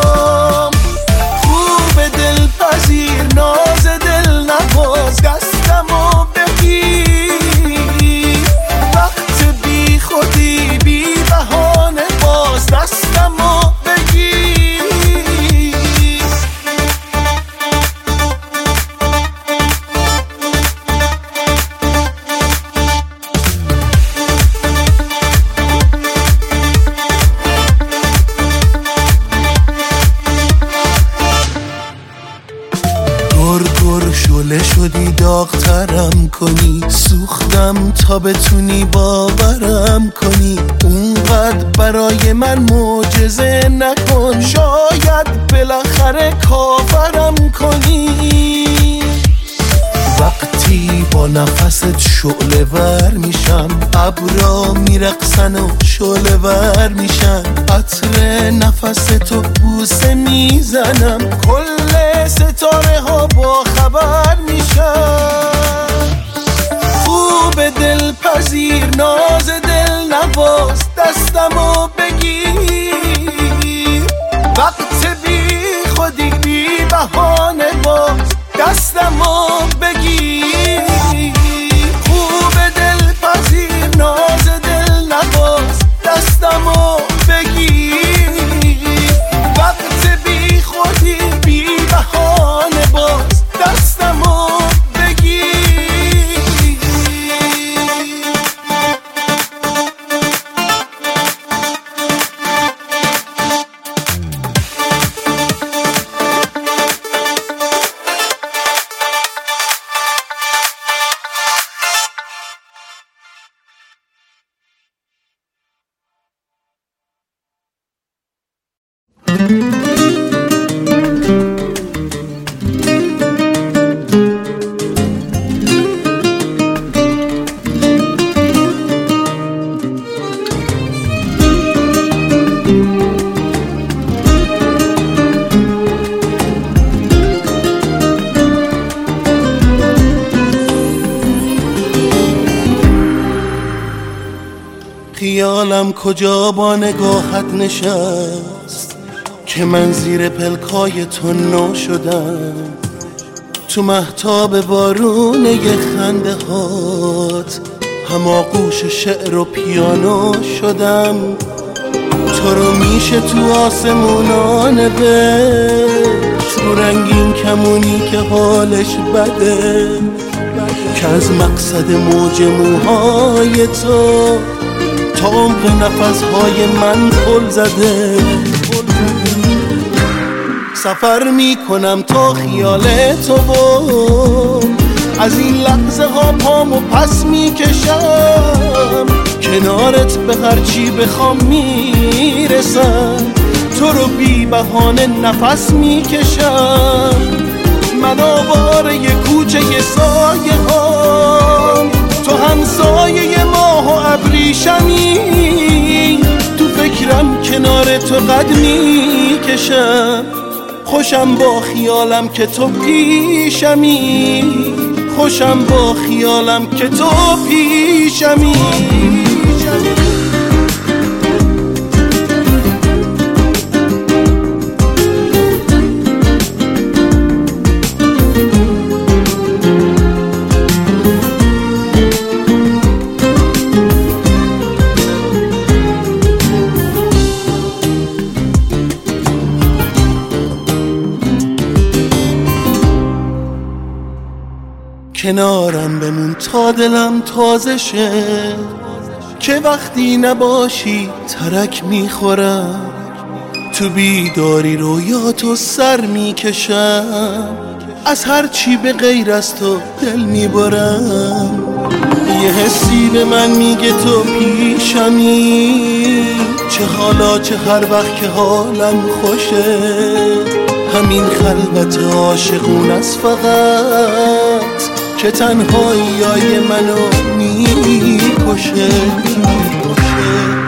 ور میشم. ابرا میرقصن و شعله ور میشن عطر نفس تو بوسه می‌زنم. کل ستاره ها با خبر میشن خوب دل پذیر ناز کجا با نگاهت نشست که من زیر پلکای تو نو شدم تو محتاب بارونه خنده هات هماغوش شعر و پیانو شدم. تو رو میشه تو آسمونا نوشت رو رنگین کمونی که حالش بده. که از مقصد موج موهای تو تا عمق نفسهای من پل زده. سفر می‌کنم تا خیال تو و از این لحظه ها پامو پس می‌کشم. کنارت به هرچی بخوام می‌رسم. تو رو بی بهانه نفس می‌کشم. من آواره کوچه یه سایه هم تو همسایه ماه و ابریشمی تو فکرم کنار تو قد می‌کشم. خوشم با خیالم که تو پیشمی. خوشم با خیالم که تو پیشمی. کنارم بمون تا دلم تازه شه. که وقتی نباشی ترک می‌خورم. تو بیداری رویاتو سر می‌کشم. از هر چی به غیر از تو دل می‌برم. یه حسی به من میگه تو پیشمی. چه حالا چه هر وقت که حالم خوشه. همین خلوت عاشقون است فقط که تنهایی های منو می‌کشه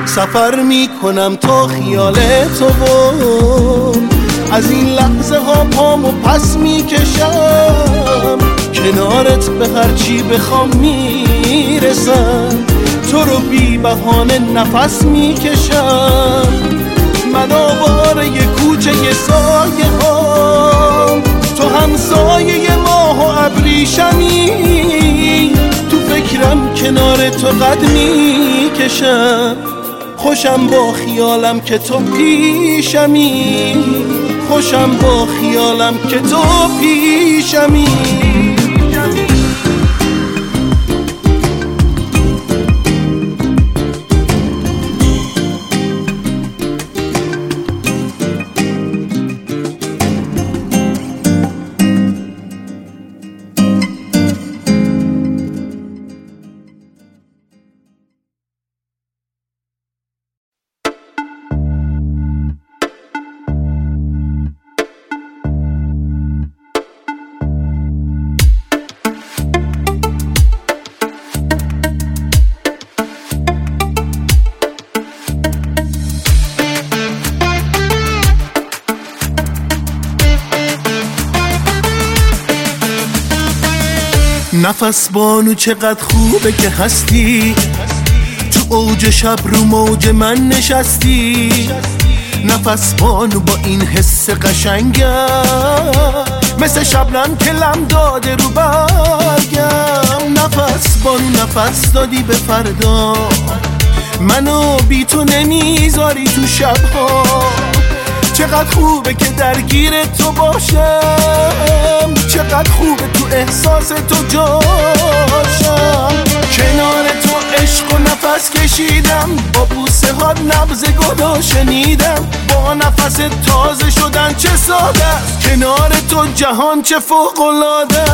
سفر می‌کنم تا خیال تو و از این لحظه ها پامو پس می‌کشم. کنارت به هرچی بخوام می‌رسم. تو رو بی بهانه نفس می‌کشم. من آواره کوچه یه سایه ها تو همسایه ماه و ابریشمی تو فکرم کنار تو قد می‌کشم. خوشم با خیالم که تو پیشمی. خوشم با خیالم که تو پیشمی. نفس بانو چقدر خوبه که هستی. تو اوج شب رو موج من نشستی. نفس بانو با این حس قشنگم مثل شبنم که لم داده رو برگم. نفس بانو نفس دادی به فردا. منو بی تو نمی‌ذاری تو شبها. چقدر خوبه که درگیر تو باشم؟ چقدر خوبه تو احساس تو جاشم؟ کنار تو عشق و نفس کشیدم با بوسه ها نبز گدا شنیدم. با نفس تازه شدن چه ساده کنار تو جهان چه فوق العاده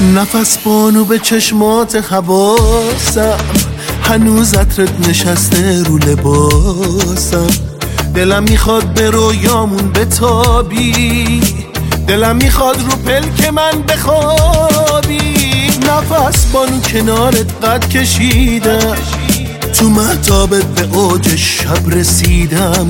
نفس بانو به چشمات حواسم. هنوز عطرت نشسته رو لباسم. دلم می‌خواد به رویامون بتابی. دلم می‌خواد رو پلک من بخوابی. نفس بانو کنارت قد کشیدم. تو محتابت به اوج شب رسیدم.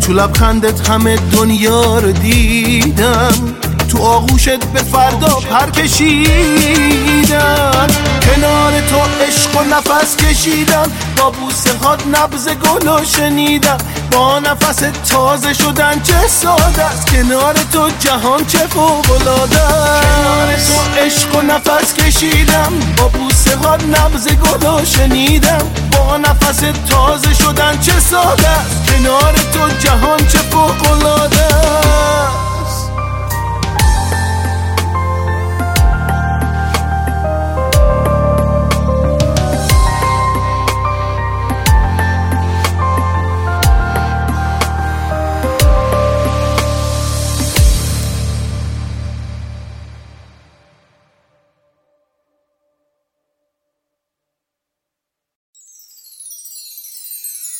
تو لبخندت همه دنیا رو دیدم. تو آغوشت به فردا پر کشیدم کنار تو عشق و نفس کشیدم با بوسه هات نبز گلو شنیدم با نفس تازه شدن چه ساده است. کنار تو جهان چه فوق العاده کنار تو عشق و نفس کشیدم. با بوسه هات نبز گلو شنیدم. با نفس تازه شدن چه ساده است. کنار تو جهان چه فوق العاده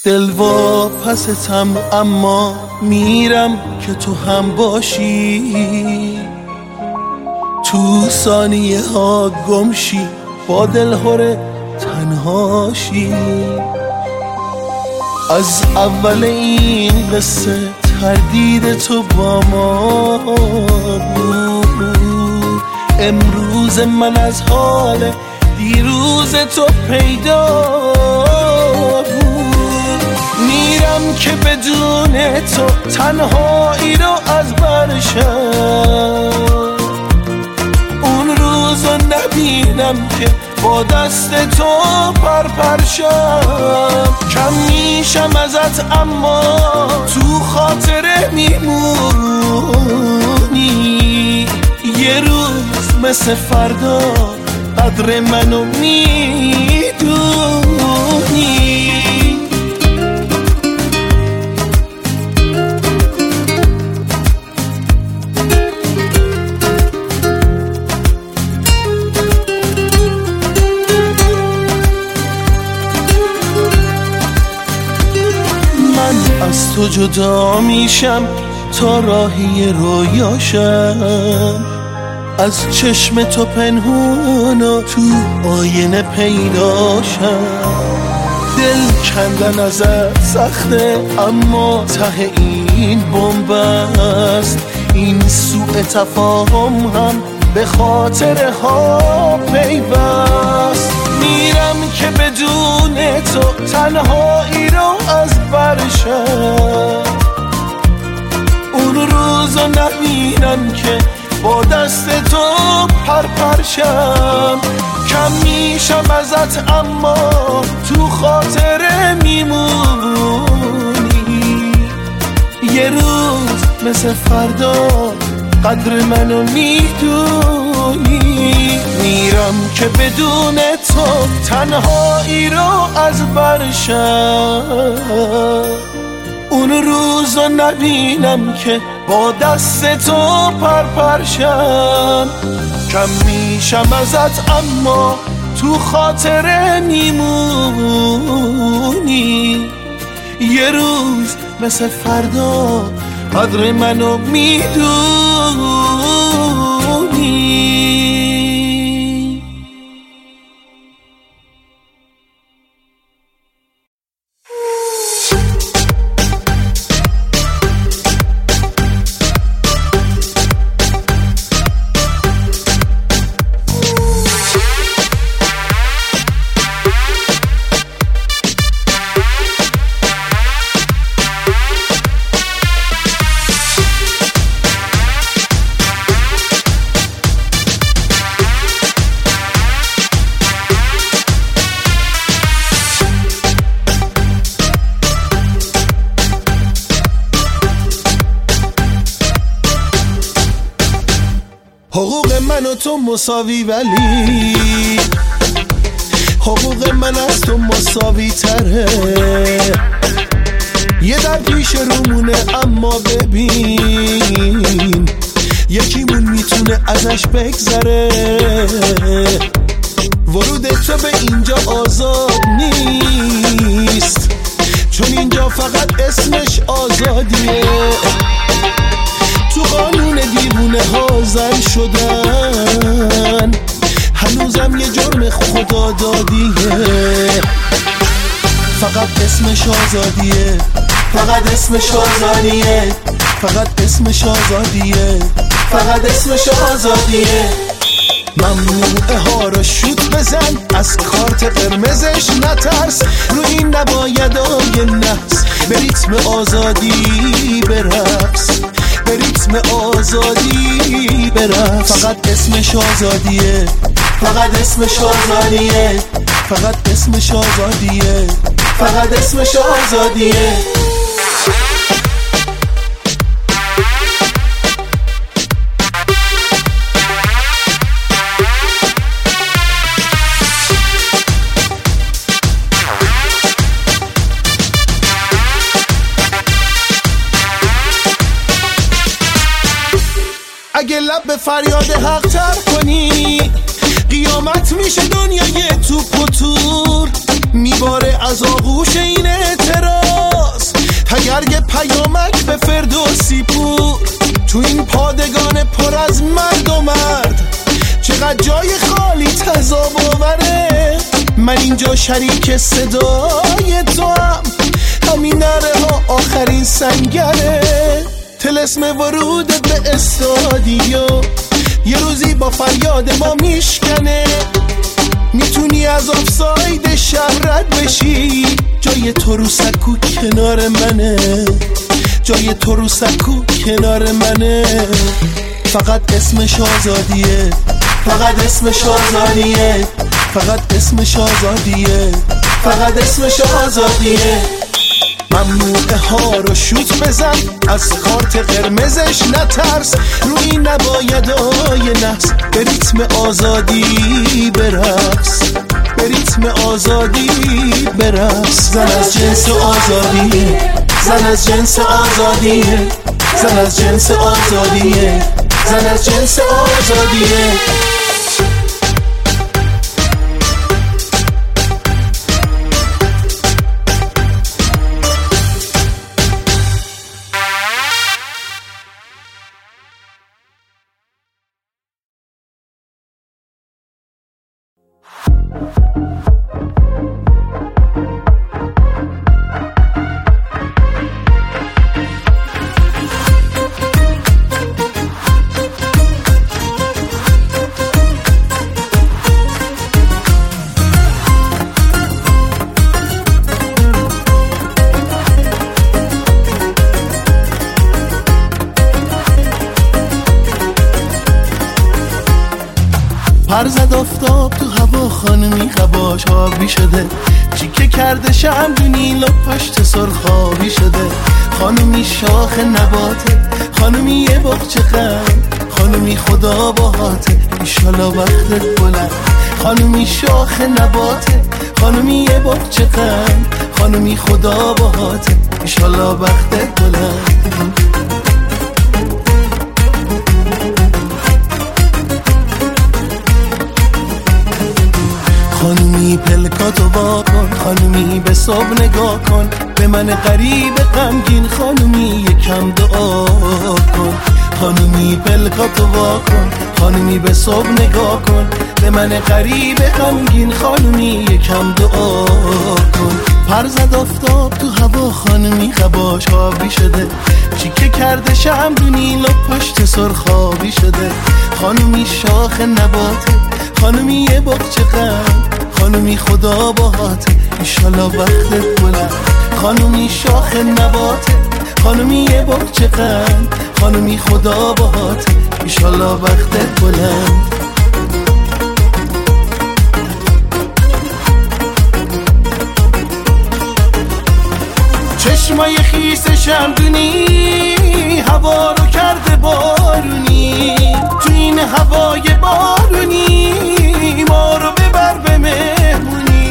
دلوا پستم اما میرم که تو هم باشی. تو ثانیه ها گمشی با دل تنهاشی. از اول این قصه تردید تو با ما بود. امروز من از حال دیروز تو پیدا میرم که بدون تو تنهایی رو از برشم اون روز رو نبینم که با دست تو پرپرشم کم میشم ازت اما تو خاطره میمونی. یه روز مثل فردا قدر منو می‌دونی. از تو جدا میشم تا راهی رویاشم از چشم تو پنهون و تو آینه پیداشم دل کندن ازت سخته اما ته این بمب است. این سوء تفاهم هم به خاطر ها پیوست. میرم که بدون تو تنهایی رو از برشم. اون روزو نبینم که با دست تو پرپرشم کم میشم ازت اما تو خاطره میمونی. یه روز مثل فردا قدر منو می‌دونی. میرم که بدون تو تنهایی رو از برشم اون روزو نبینم که با دست تو پرپرشم کم میشم ازت اما تو خاطره میمونی. یه روز مثل فردا قدر منو می‌دونی. مساوی ولی حقوق من از تو مساوی تره. یه در پیش رومونه اما ببین یکیمون می‌تونه ازش بگذره. ورود تو به اینجا آزاد نیست چون اینجا فقط اسمش آزادیه. تو قانون دیوونه ها زن شدن. هنوزم یه جرم خدا دادیه. فقط اسمش آزادیه. فقط اسمش آزادیه. فقط اسمش آزادیه. فقط اسمش آزادیه. ممنوعه ها رو شوت بزن. از کارت قرمزش نترس. رو این نباید آی نحس به ریتم آزادی برقص. به ریتم آزادی برقص فقط اسمش آزادیه. فقط اسمش آزادیه. فقط اسمش آزادیه. فقط اسمش آزادیه. لب به فریاد حق تر کنی. قیامت میشه دنیای توپ و میباره از آغوش این اعتراض. تگرگ پیامک به فردوسی پور. تو این پادگان پر از مرد و مرد. چقدر جای خالی تذاب آوره من اینجا شریک صدای تو هم همین نره ها آخرین سنگره. تلسم ورود به استادیو. یه روزی با فریاد ما میشکنه. می‌تونی از آفساید شهر رد بشی. جای تو رو سکو کنار منه. جای تو رو سکو کنار منه. فقط اسمش آزادیه. فقط اسمش آزادیه. فقط اسمش آزادیه. فقط اسمش آزادیه. ممنوعه ها رو شوت بزن. از کارت قرمزش نترس. روی نباید آی نفس به ریتم آزادی برقص. به ریتم آزادی برقص. زن از جنس آزادیه زن از جنس آزادیه زن از جنس آزادیه زن از جنس آزادیه خدا باهاته ایشالا بلند خانومی پلکاتو وا کن خانومی به صبح نگاه کن. به من قریب غمگین خانومی یکم دعا کن. خانومی پلکاتو وا کن خانومی به صبح نگاه کن. به من قریب غمگین خانومی یکم دعا کن. پر زد آفتاب تو هوا خانومی قباش آبی شده. چیکه کرده شمدونی پشت سرخابی شده. خانومی شاخ نباته خانومی یه باغچه خانومی خدا باهاته ایشالا وقتت بلند. خانومی شاخ نباته خانومی یه باغچه خانومی خدا باهاته ایشالا وقتت بلند. چشمای خیس شمدونی هوا رو کرده بارونی. تو این هوای بارونی ما رو ببر به مهمونی.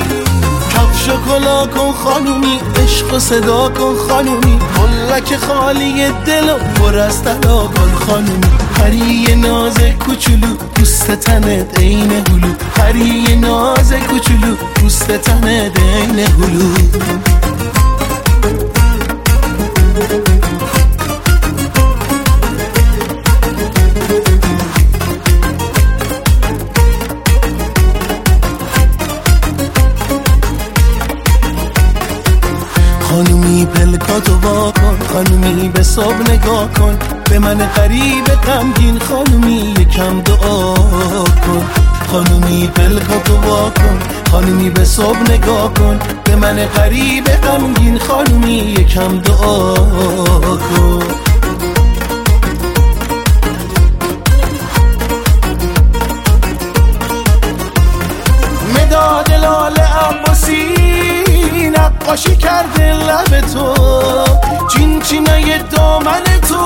کفش کلا کن خانومی عشق و صدا کن خانومی. ملک خالی دل و پر از کن خانومی. پری ناز کوچولو پوست تنت عین هلو. پری ناز کوچولو پوست تنت عین هلو. به من قریب غمگین خانومی یکم دعا کن. خانومی پلکاتو وا کن. خانومی به صبح نگاه کن. به من قریب غمگین خانومی یکم دعا کن. مداد لال عباسی نقاشی کرده لب تو. چین چینای دامن تو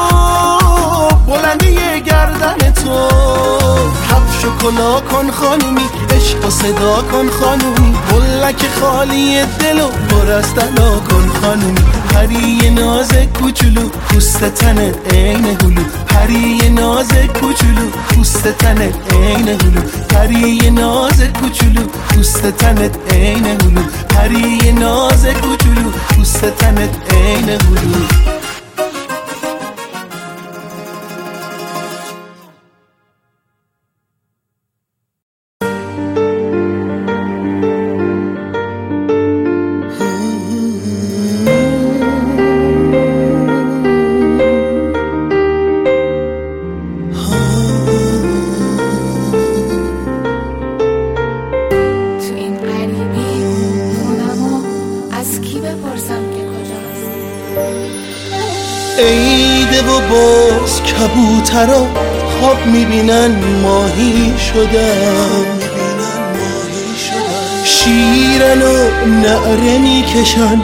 بلندی گردن تو. کفش و کلا کن خانومی عشق و صدا کن خانومی. بلک خالی دل و از کن خانومی. پری ناز کوچولو پوست تنت عین هلو. پری ناز کوچولو پوست تنت عین هلو. پری ناز کوچولو پوست تنت عین هلو. پری ناز کوچولو ستنت عين غلوب کبوترا خواب می‌بینن ماهی شدن. شیرن و نعره می‌کشن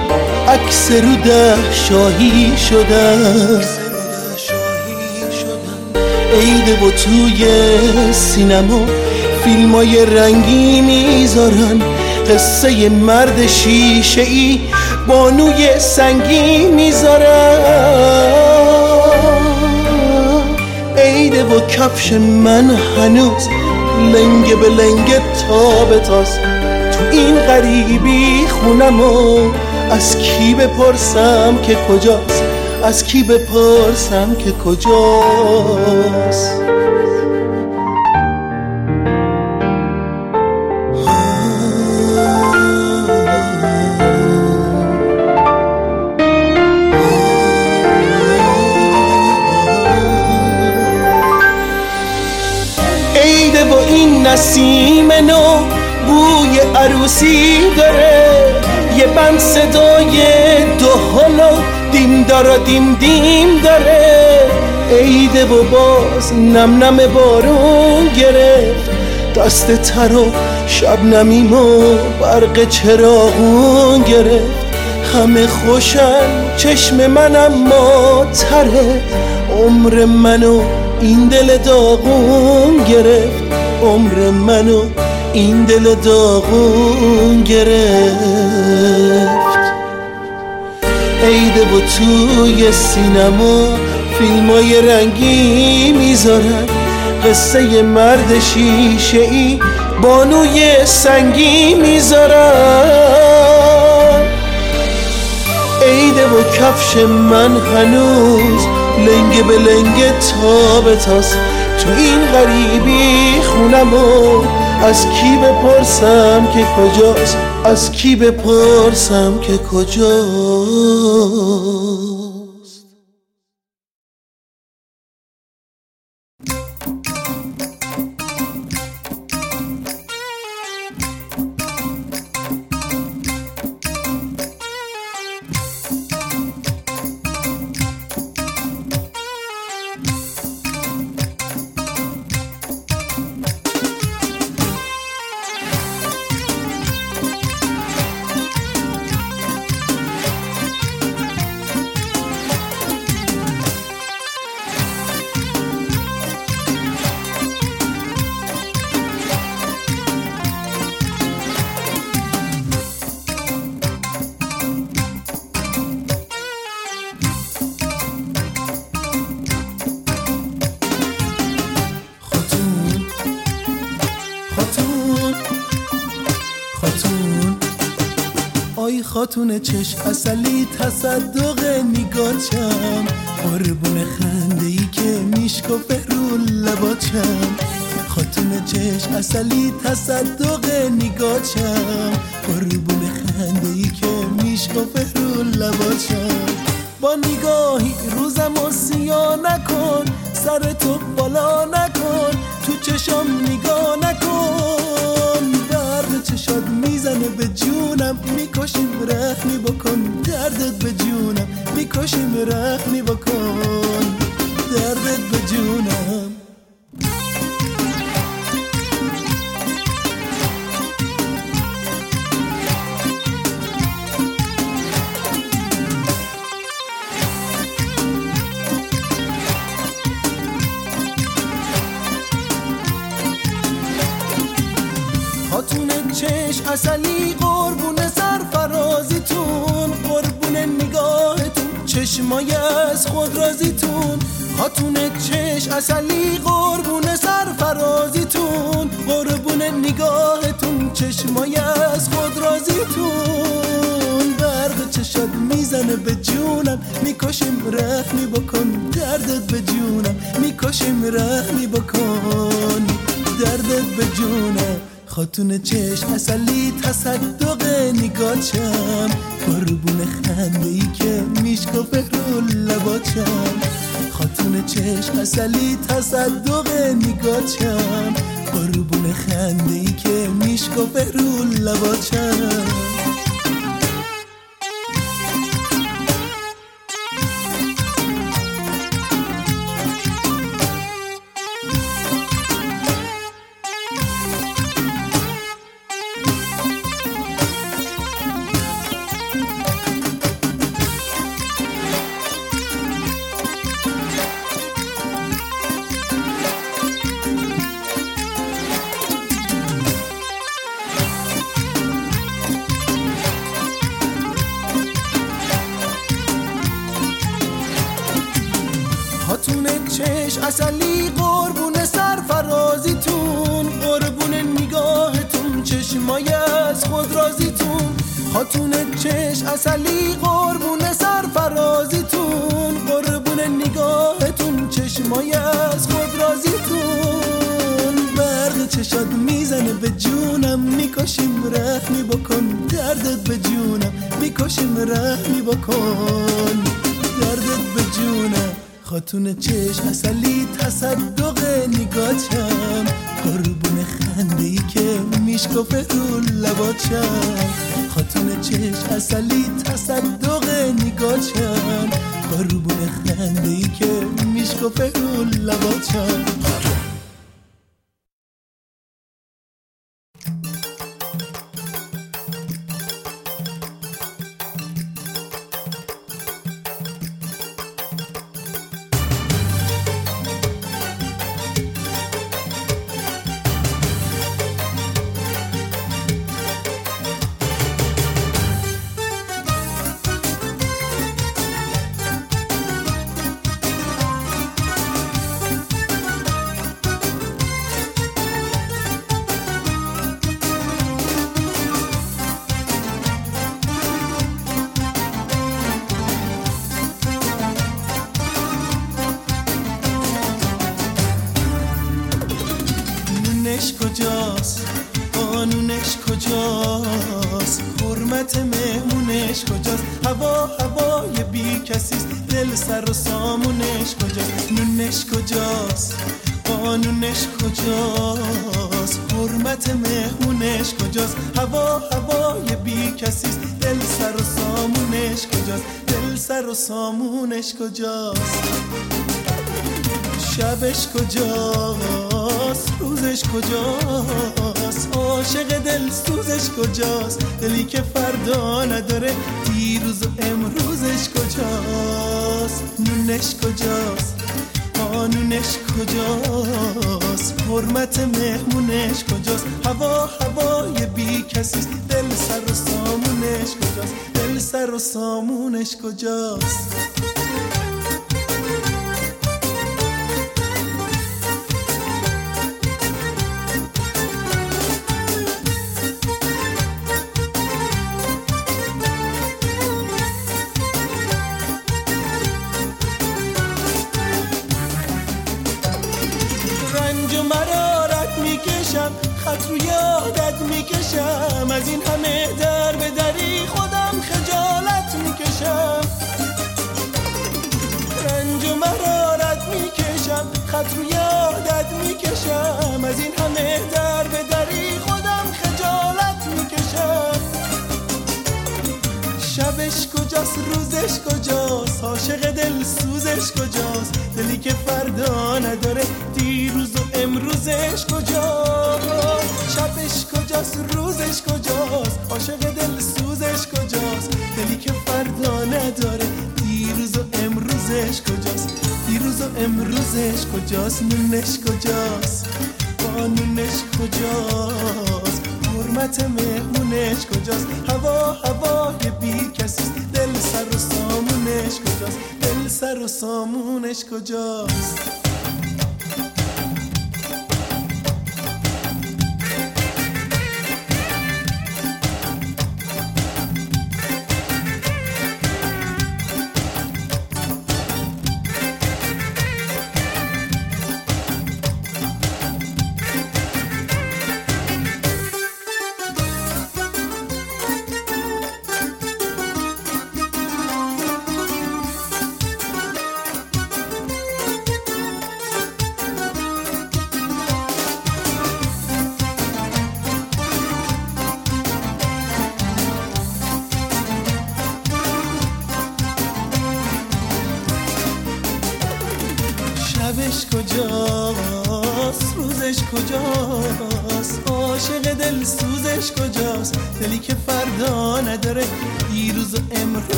عکس رو ده شاهی شدن. عید و توی سینما فیلمای رنگی می‌ذارن قصه مرد شیشه ای بانوی سنگی می‌ذارن. و کفش من هنوز لنگ به لنگ تا تاست تو این غریبی خونم و از کی بپرسم که کجاست؟ از کی بپرسم که کجاست؟ عروسی داره. یه بند صدای دو و دیم دارا دیم دیم داره. عیده و باز نم نم بارون گرفت. دست تر و شب نمیم و برق چراغون گرفت. همه خوشن چشم من اما تره. عمر منو این دل داغون گرفت. عمر منو این دل داغون گرفت. عیده و توی سینما فیلمای رنگی می‌ذارن. قصه مرد شیشه ای بانوی سنگی می‌ذارن. عیده و کفش من هنوز لنگه به تاب تاست تو این غریبی خونم و از کی بپرسم که کجاست؟ از کی بپرسم که کجاست؟ آی خاتون چش اصلی تصدق نگاچم قربون خنده ای که میشکفه رو لباچم خاتون چش اصلی تصدق نگاچم قربون خنده ای که میشکفه رو لباچم با نگاهی روزم و سیا نکن سر تو بالا نکن تو چشم نگاه نکن. جونم می‌کشیم رحمی بکن دردت به جونم می‌کشیم رحمی بکن دردت به جونم. اصلی قربون سرفرازیتون قربون نگاهتون چشمای از خود رازیتون. خاتون چش اصلی قربون سرفرازیتون قربون نگاهتون چشمای از خود رازیتون. برق چشاد می‌زنه به جونم می‌کشیم رحمی بکن دردت به جونم می‌کشیم رحمی بکن دردت به جونم. خاتون چشم اصلی تصدق نگاچم. قربون خنده ای که میشکفه رو لباچم خاتون چشم اصلی تصدق نگاچم. قربون خنده ای که میشکفه رو لباچم اصلی قربون سرفرازیتون قربون نگاهتون چشمای از خود رازیتون. برق چشاد می‌زنه به جونم می‌کشیم رحمی بکن. دردت به جونم می‌کشیم رحمی بکن. دردت به جونم. خاتون چش اصلی تصدق نگاچم قربون خنده ای که میشکفه رو لباچم خاتون چش اصلی تصدق نگاچم قربون خنده ای که میشکفه رو لباچم کجاست؟ دلی که فردا نداره دیروز و امروزش کجاست؟ نونش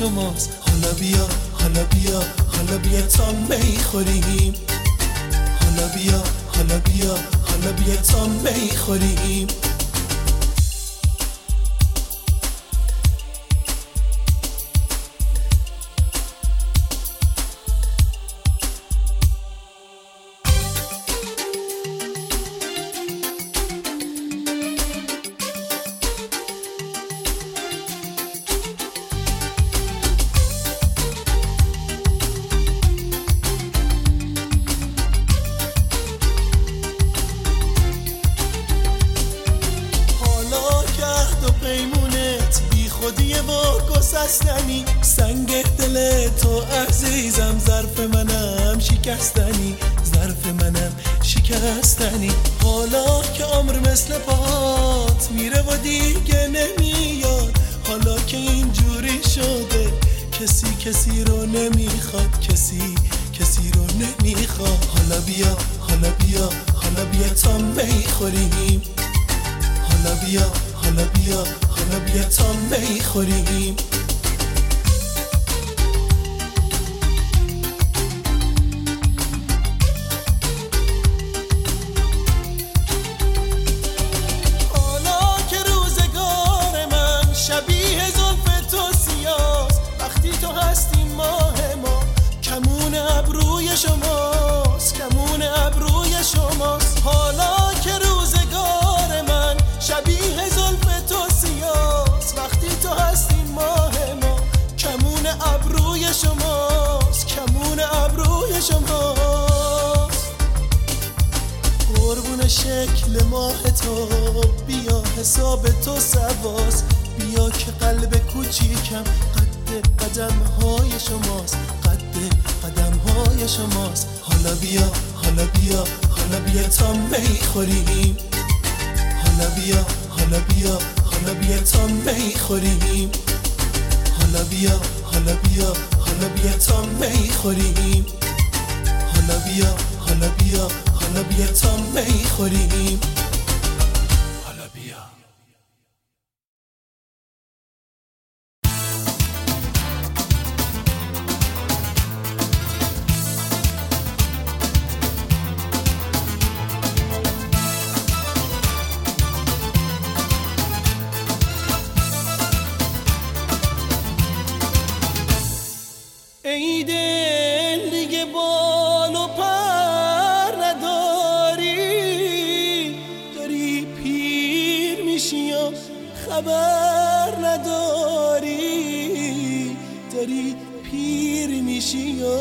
chamamos. ای دل دیگه بال و پر نداری. داری پیر میشی و خبر نداری. داری پیر میشی و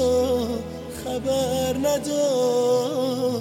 خبر نداری.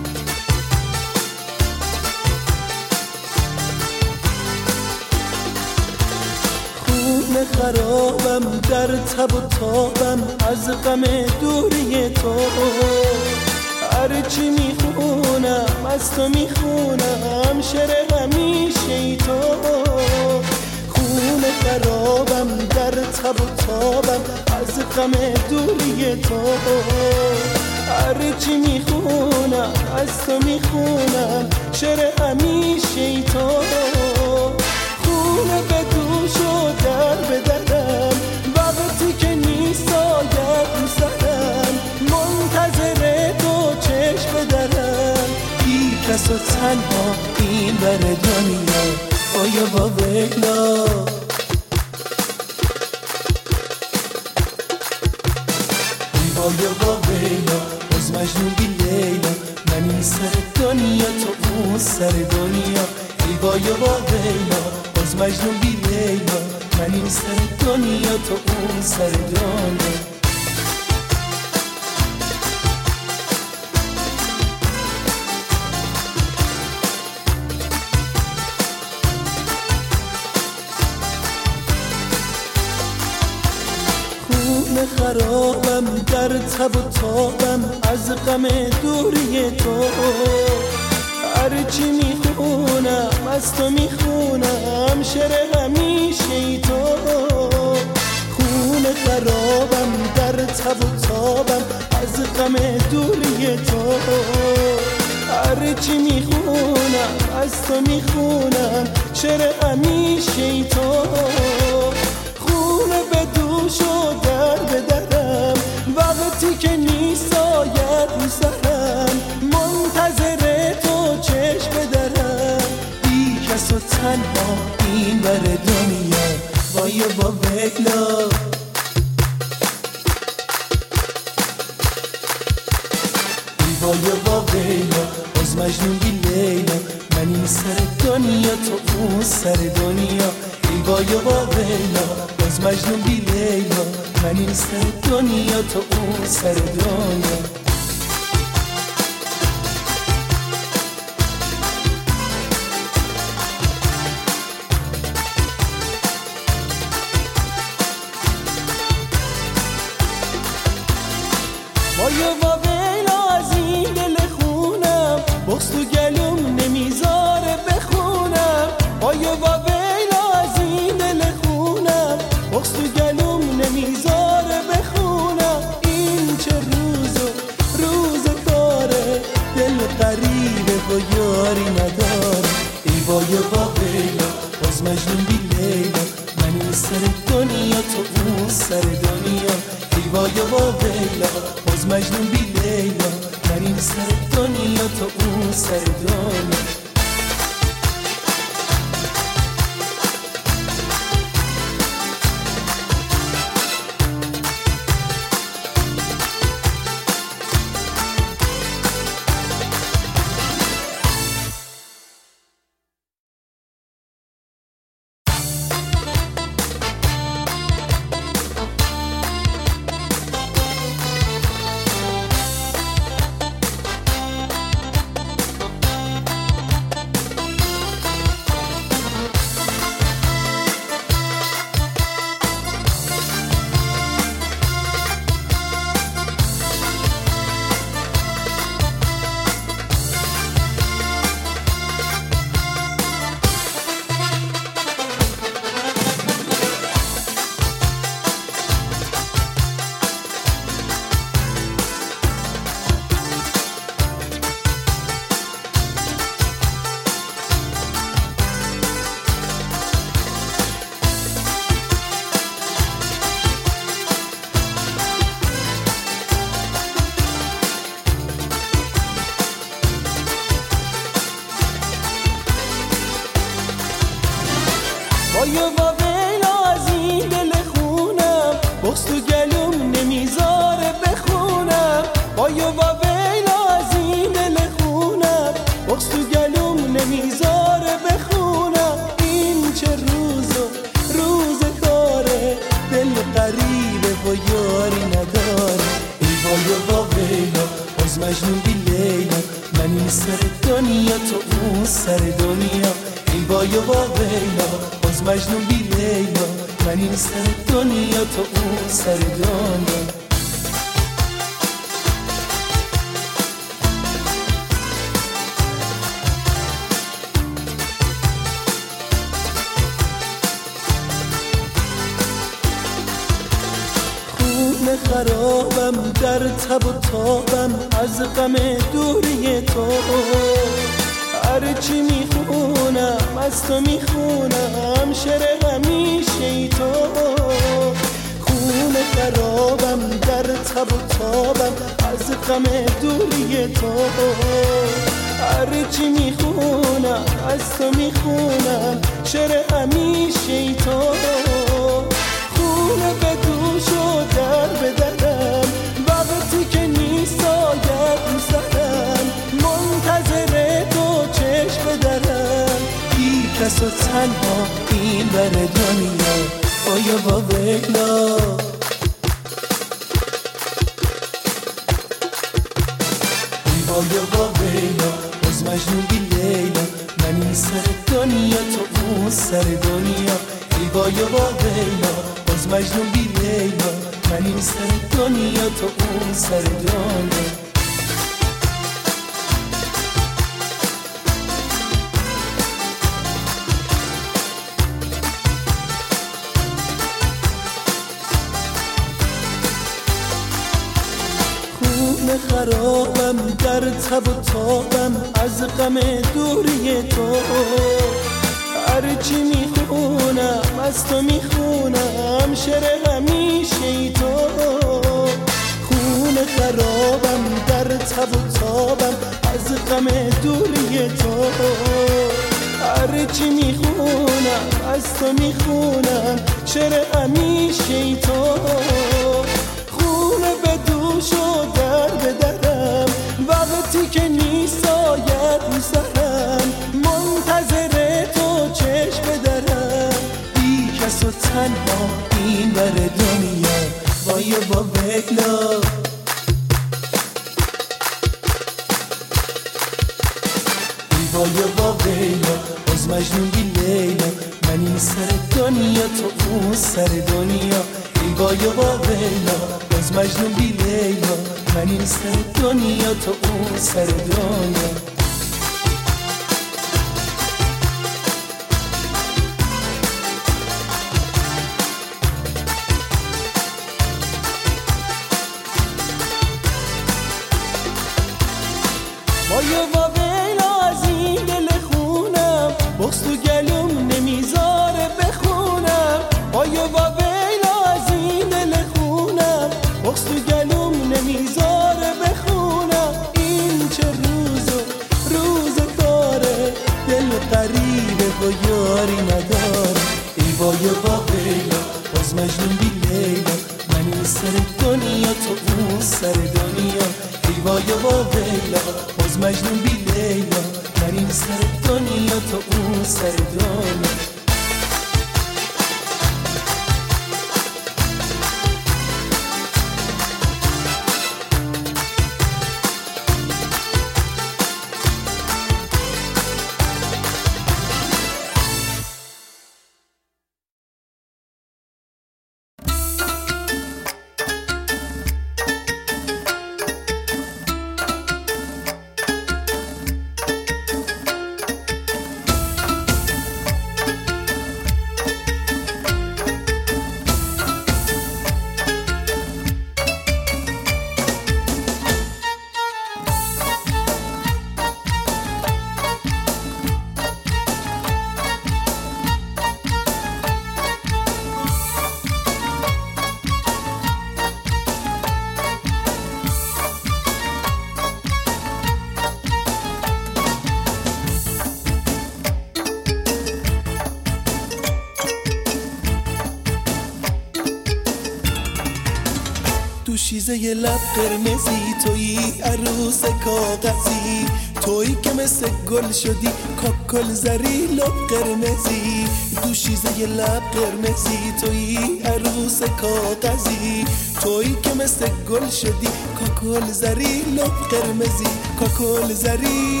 قرمزی توی عروس کاغذی. توی که مثل گل شدی کاکل زری لب قرمزی. دوشیزه لب قرمزی توی عروس کاغذی. توی که مثل گل شدی کاکل زری لب قرمزی. کاکل زری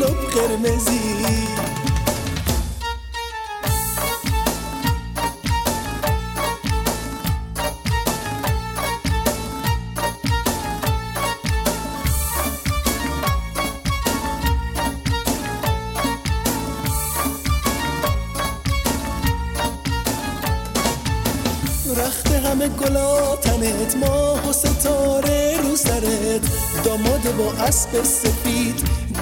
لب قرمزی. اسب سفید.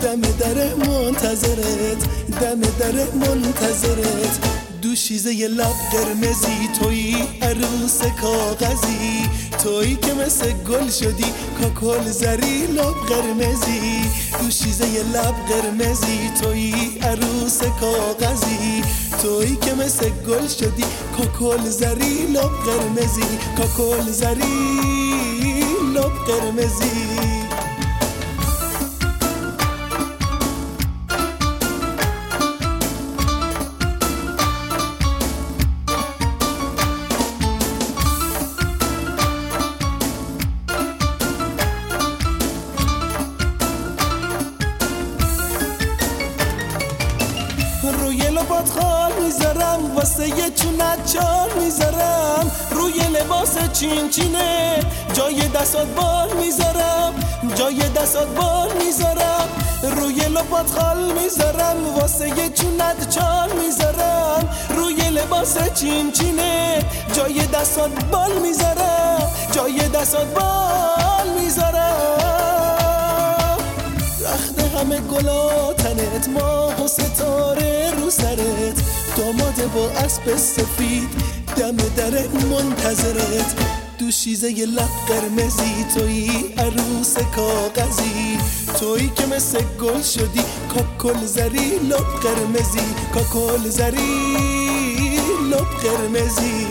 دم در منتظرت دم در منتظرت. دوشیزه لب قرمزی توی عروس کاغذی. توی که مثل گل شدی کاکل زری لب قرمزی. دوشیزه لب قرمزی توی عروس کاغذی. توی که مثل گل شدی کاکل زری لب قرمزی. کاکل زری لب قرمزی. دستات بال می‌ذارم. جای دستات بال می‌ذارم. روی لبات خال می‌ذارم. واسه یه چونت چار می‌ذارم. روی لباس چین چینه. جای دستات بال می‌ذارم. جای دستات بال می‌ذارم. رخت همه گلا تنت ماه و ستاره رو سرت. داماد با اسب سفید دم در منتظرت. دوشیزه ی لب قرمزی توی عروس کاغذی. توی که مثل گل شدی کاکل زری لب قرمزی کاکل زری لب قرمزی.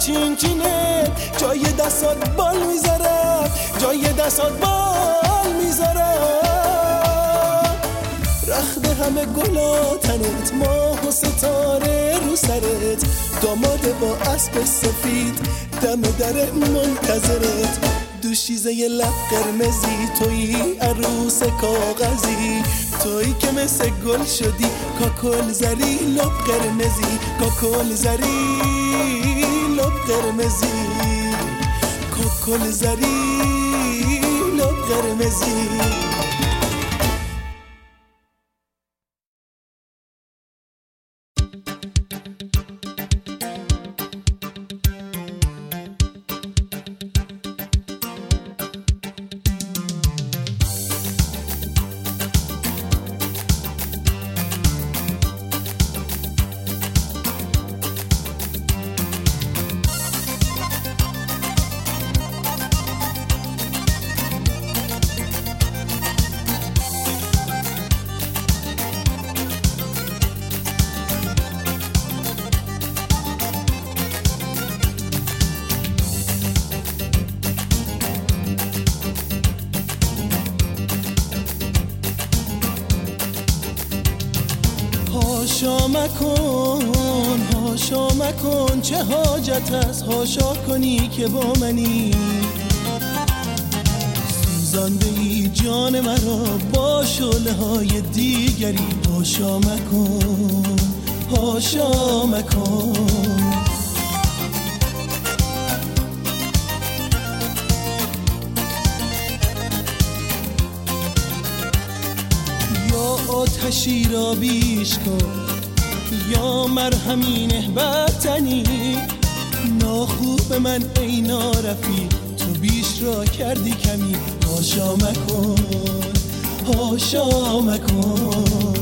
چین چینه جای دستات بال می‌ذارم جای دستات بال می‌ذارم رخت همه گلا تنت ماه و ستاره رو سرت. داماد با اسب سفید دم در منتظرت. دوشیزه ی لب قرمزی توی عروس کاغذی. توی که مثل گل شدی کاکل زری لب قرمزی. کاکل زری. قرمزی کاکل زری لب قرمزی. هاشا کنی که با منی. سوزانده ای جان مرا با شله های دیگری هاشا مکن هاشا مکن. آتشی را بیش کن یا مرهمینه برتنی ناخوب من ای نارفی تو بیش را کردی کمی. هاشا مکن هاشا مکن.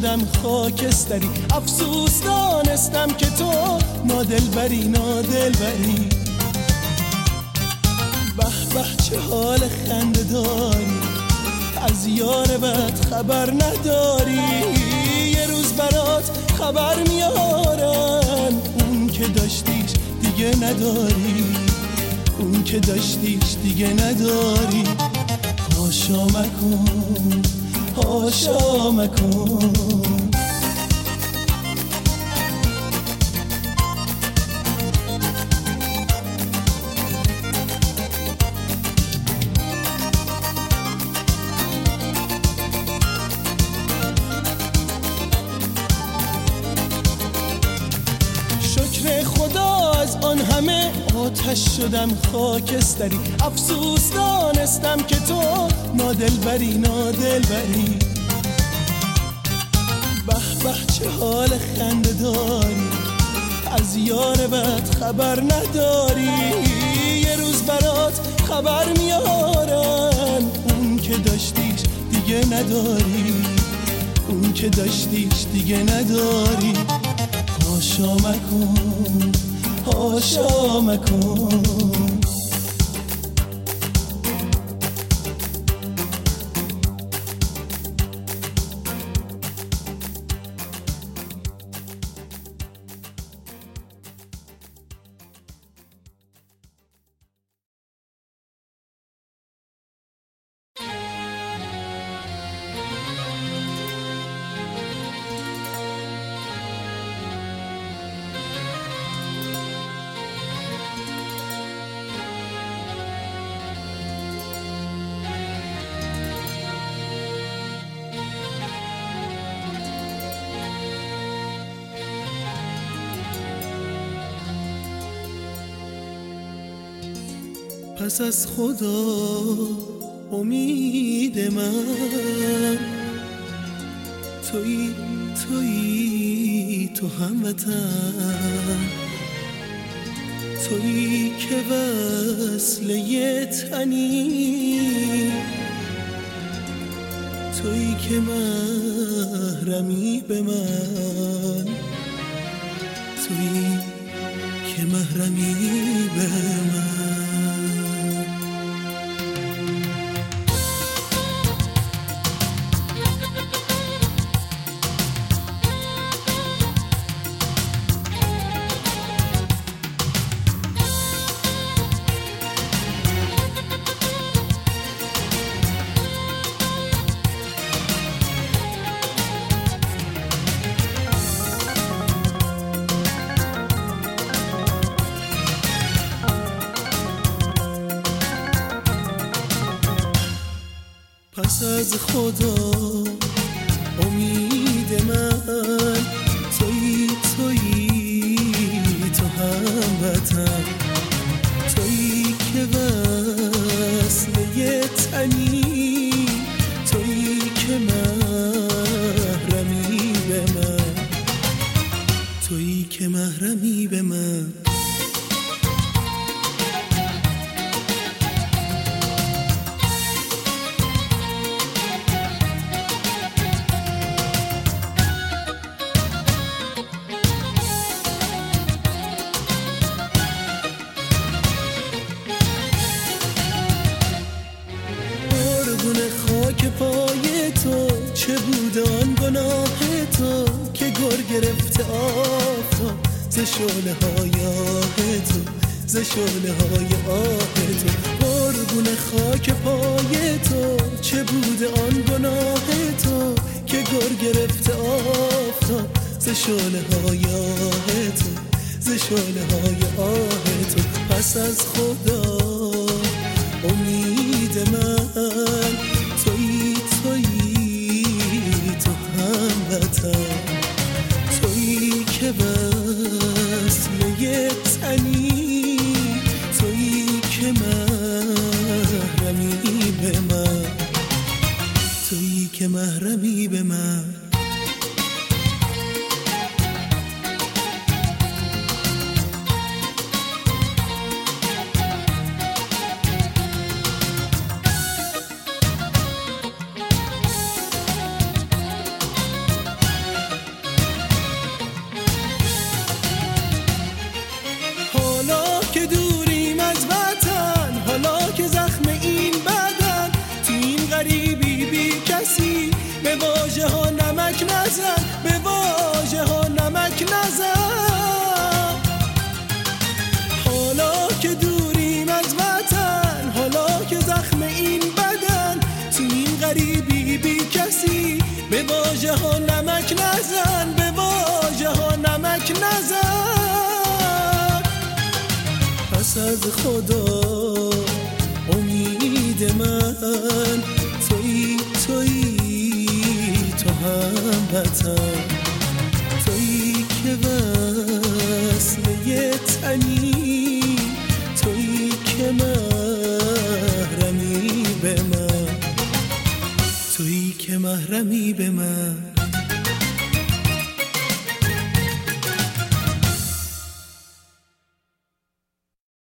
شدم خاکستری. افسوس دانستم که تو نادل بری نادل بری به به چه حال خنده داری؟ از یار بد خبر نداری. یه روز برات خبر میارن اون که داشتیش دیگه نداری. اون که داشتیش دیگه نداری. هاشا مکن هاشا مکن شکر خدا از آن همه آتش شدم خاکستری. افسوس دانستم که تو نادل بری نادل بری به به چه حال خنده داری؟ از یار بد خبر نداری. یه روز برات خبر میارن اون که داشتیش دیگه نداری. اون که داشتیش دیگه نداری. هاشا مکن هاشا مکن از خدا امید من. توی توی تو هموطن. توی که وصله تنی. توی که محرمی به من.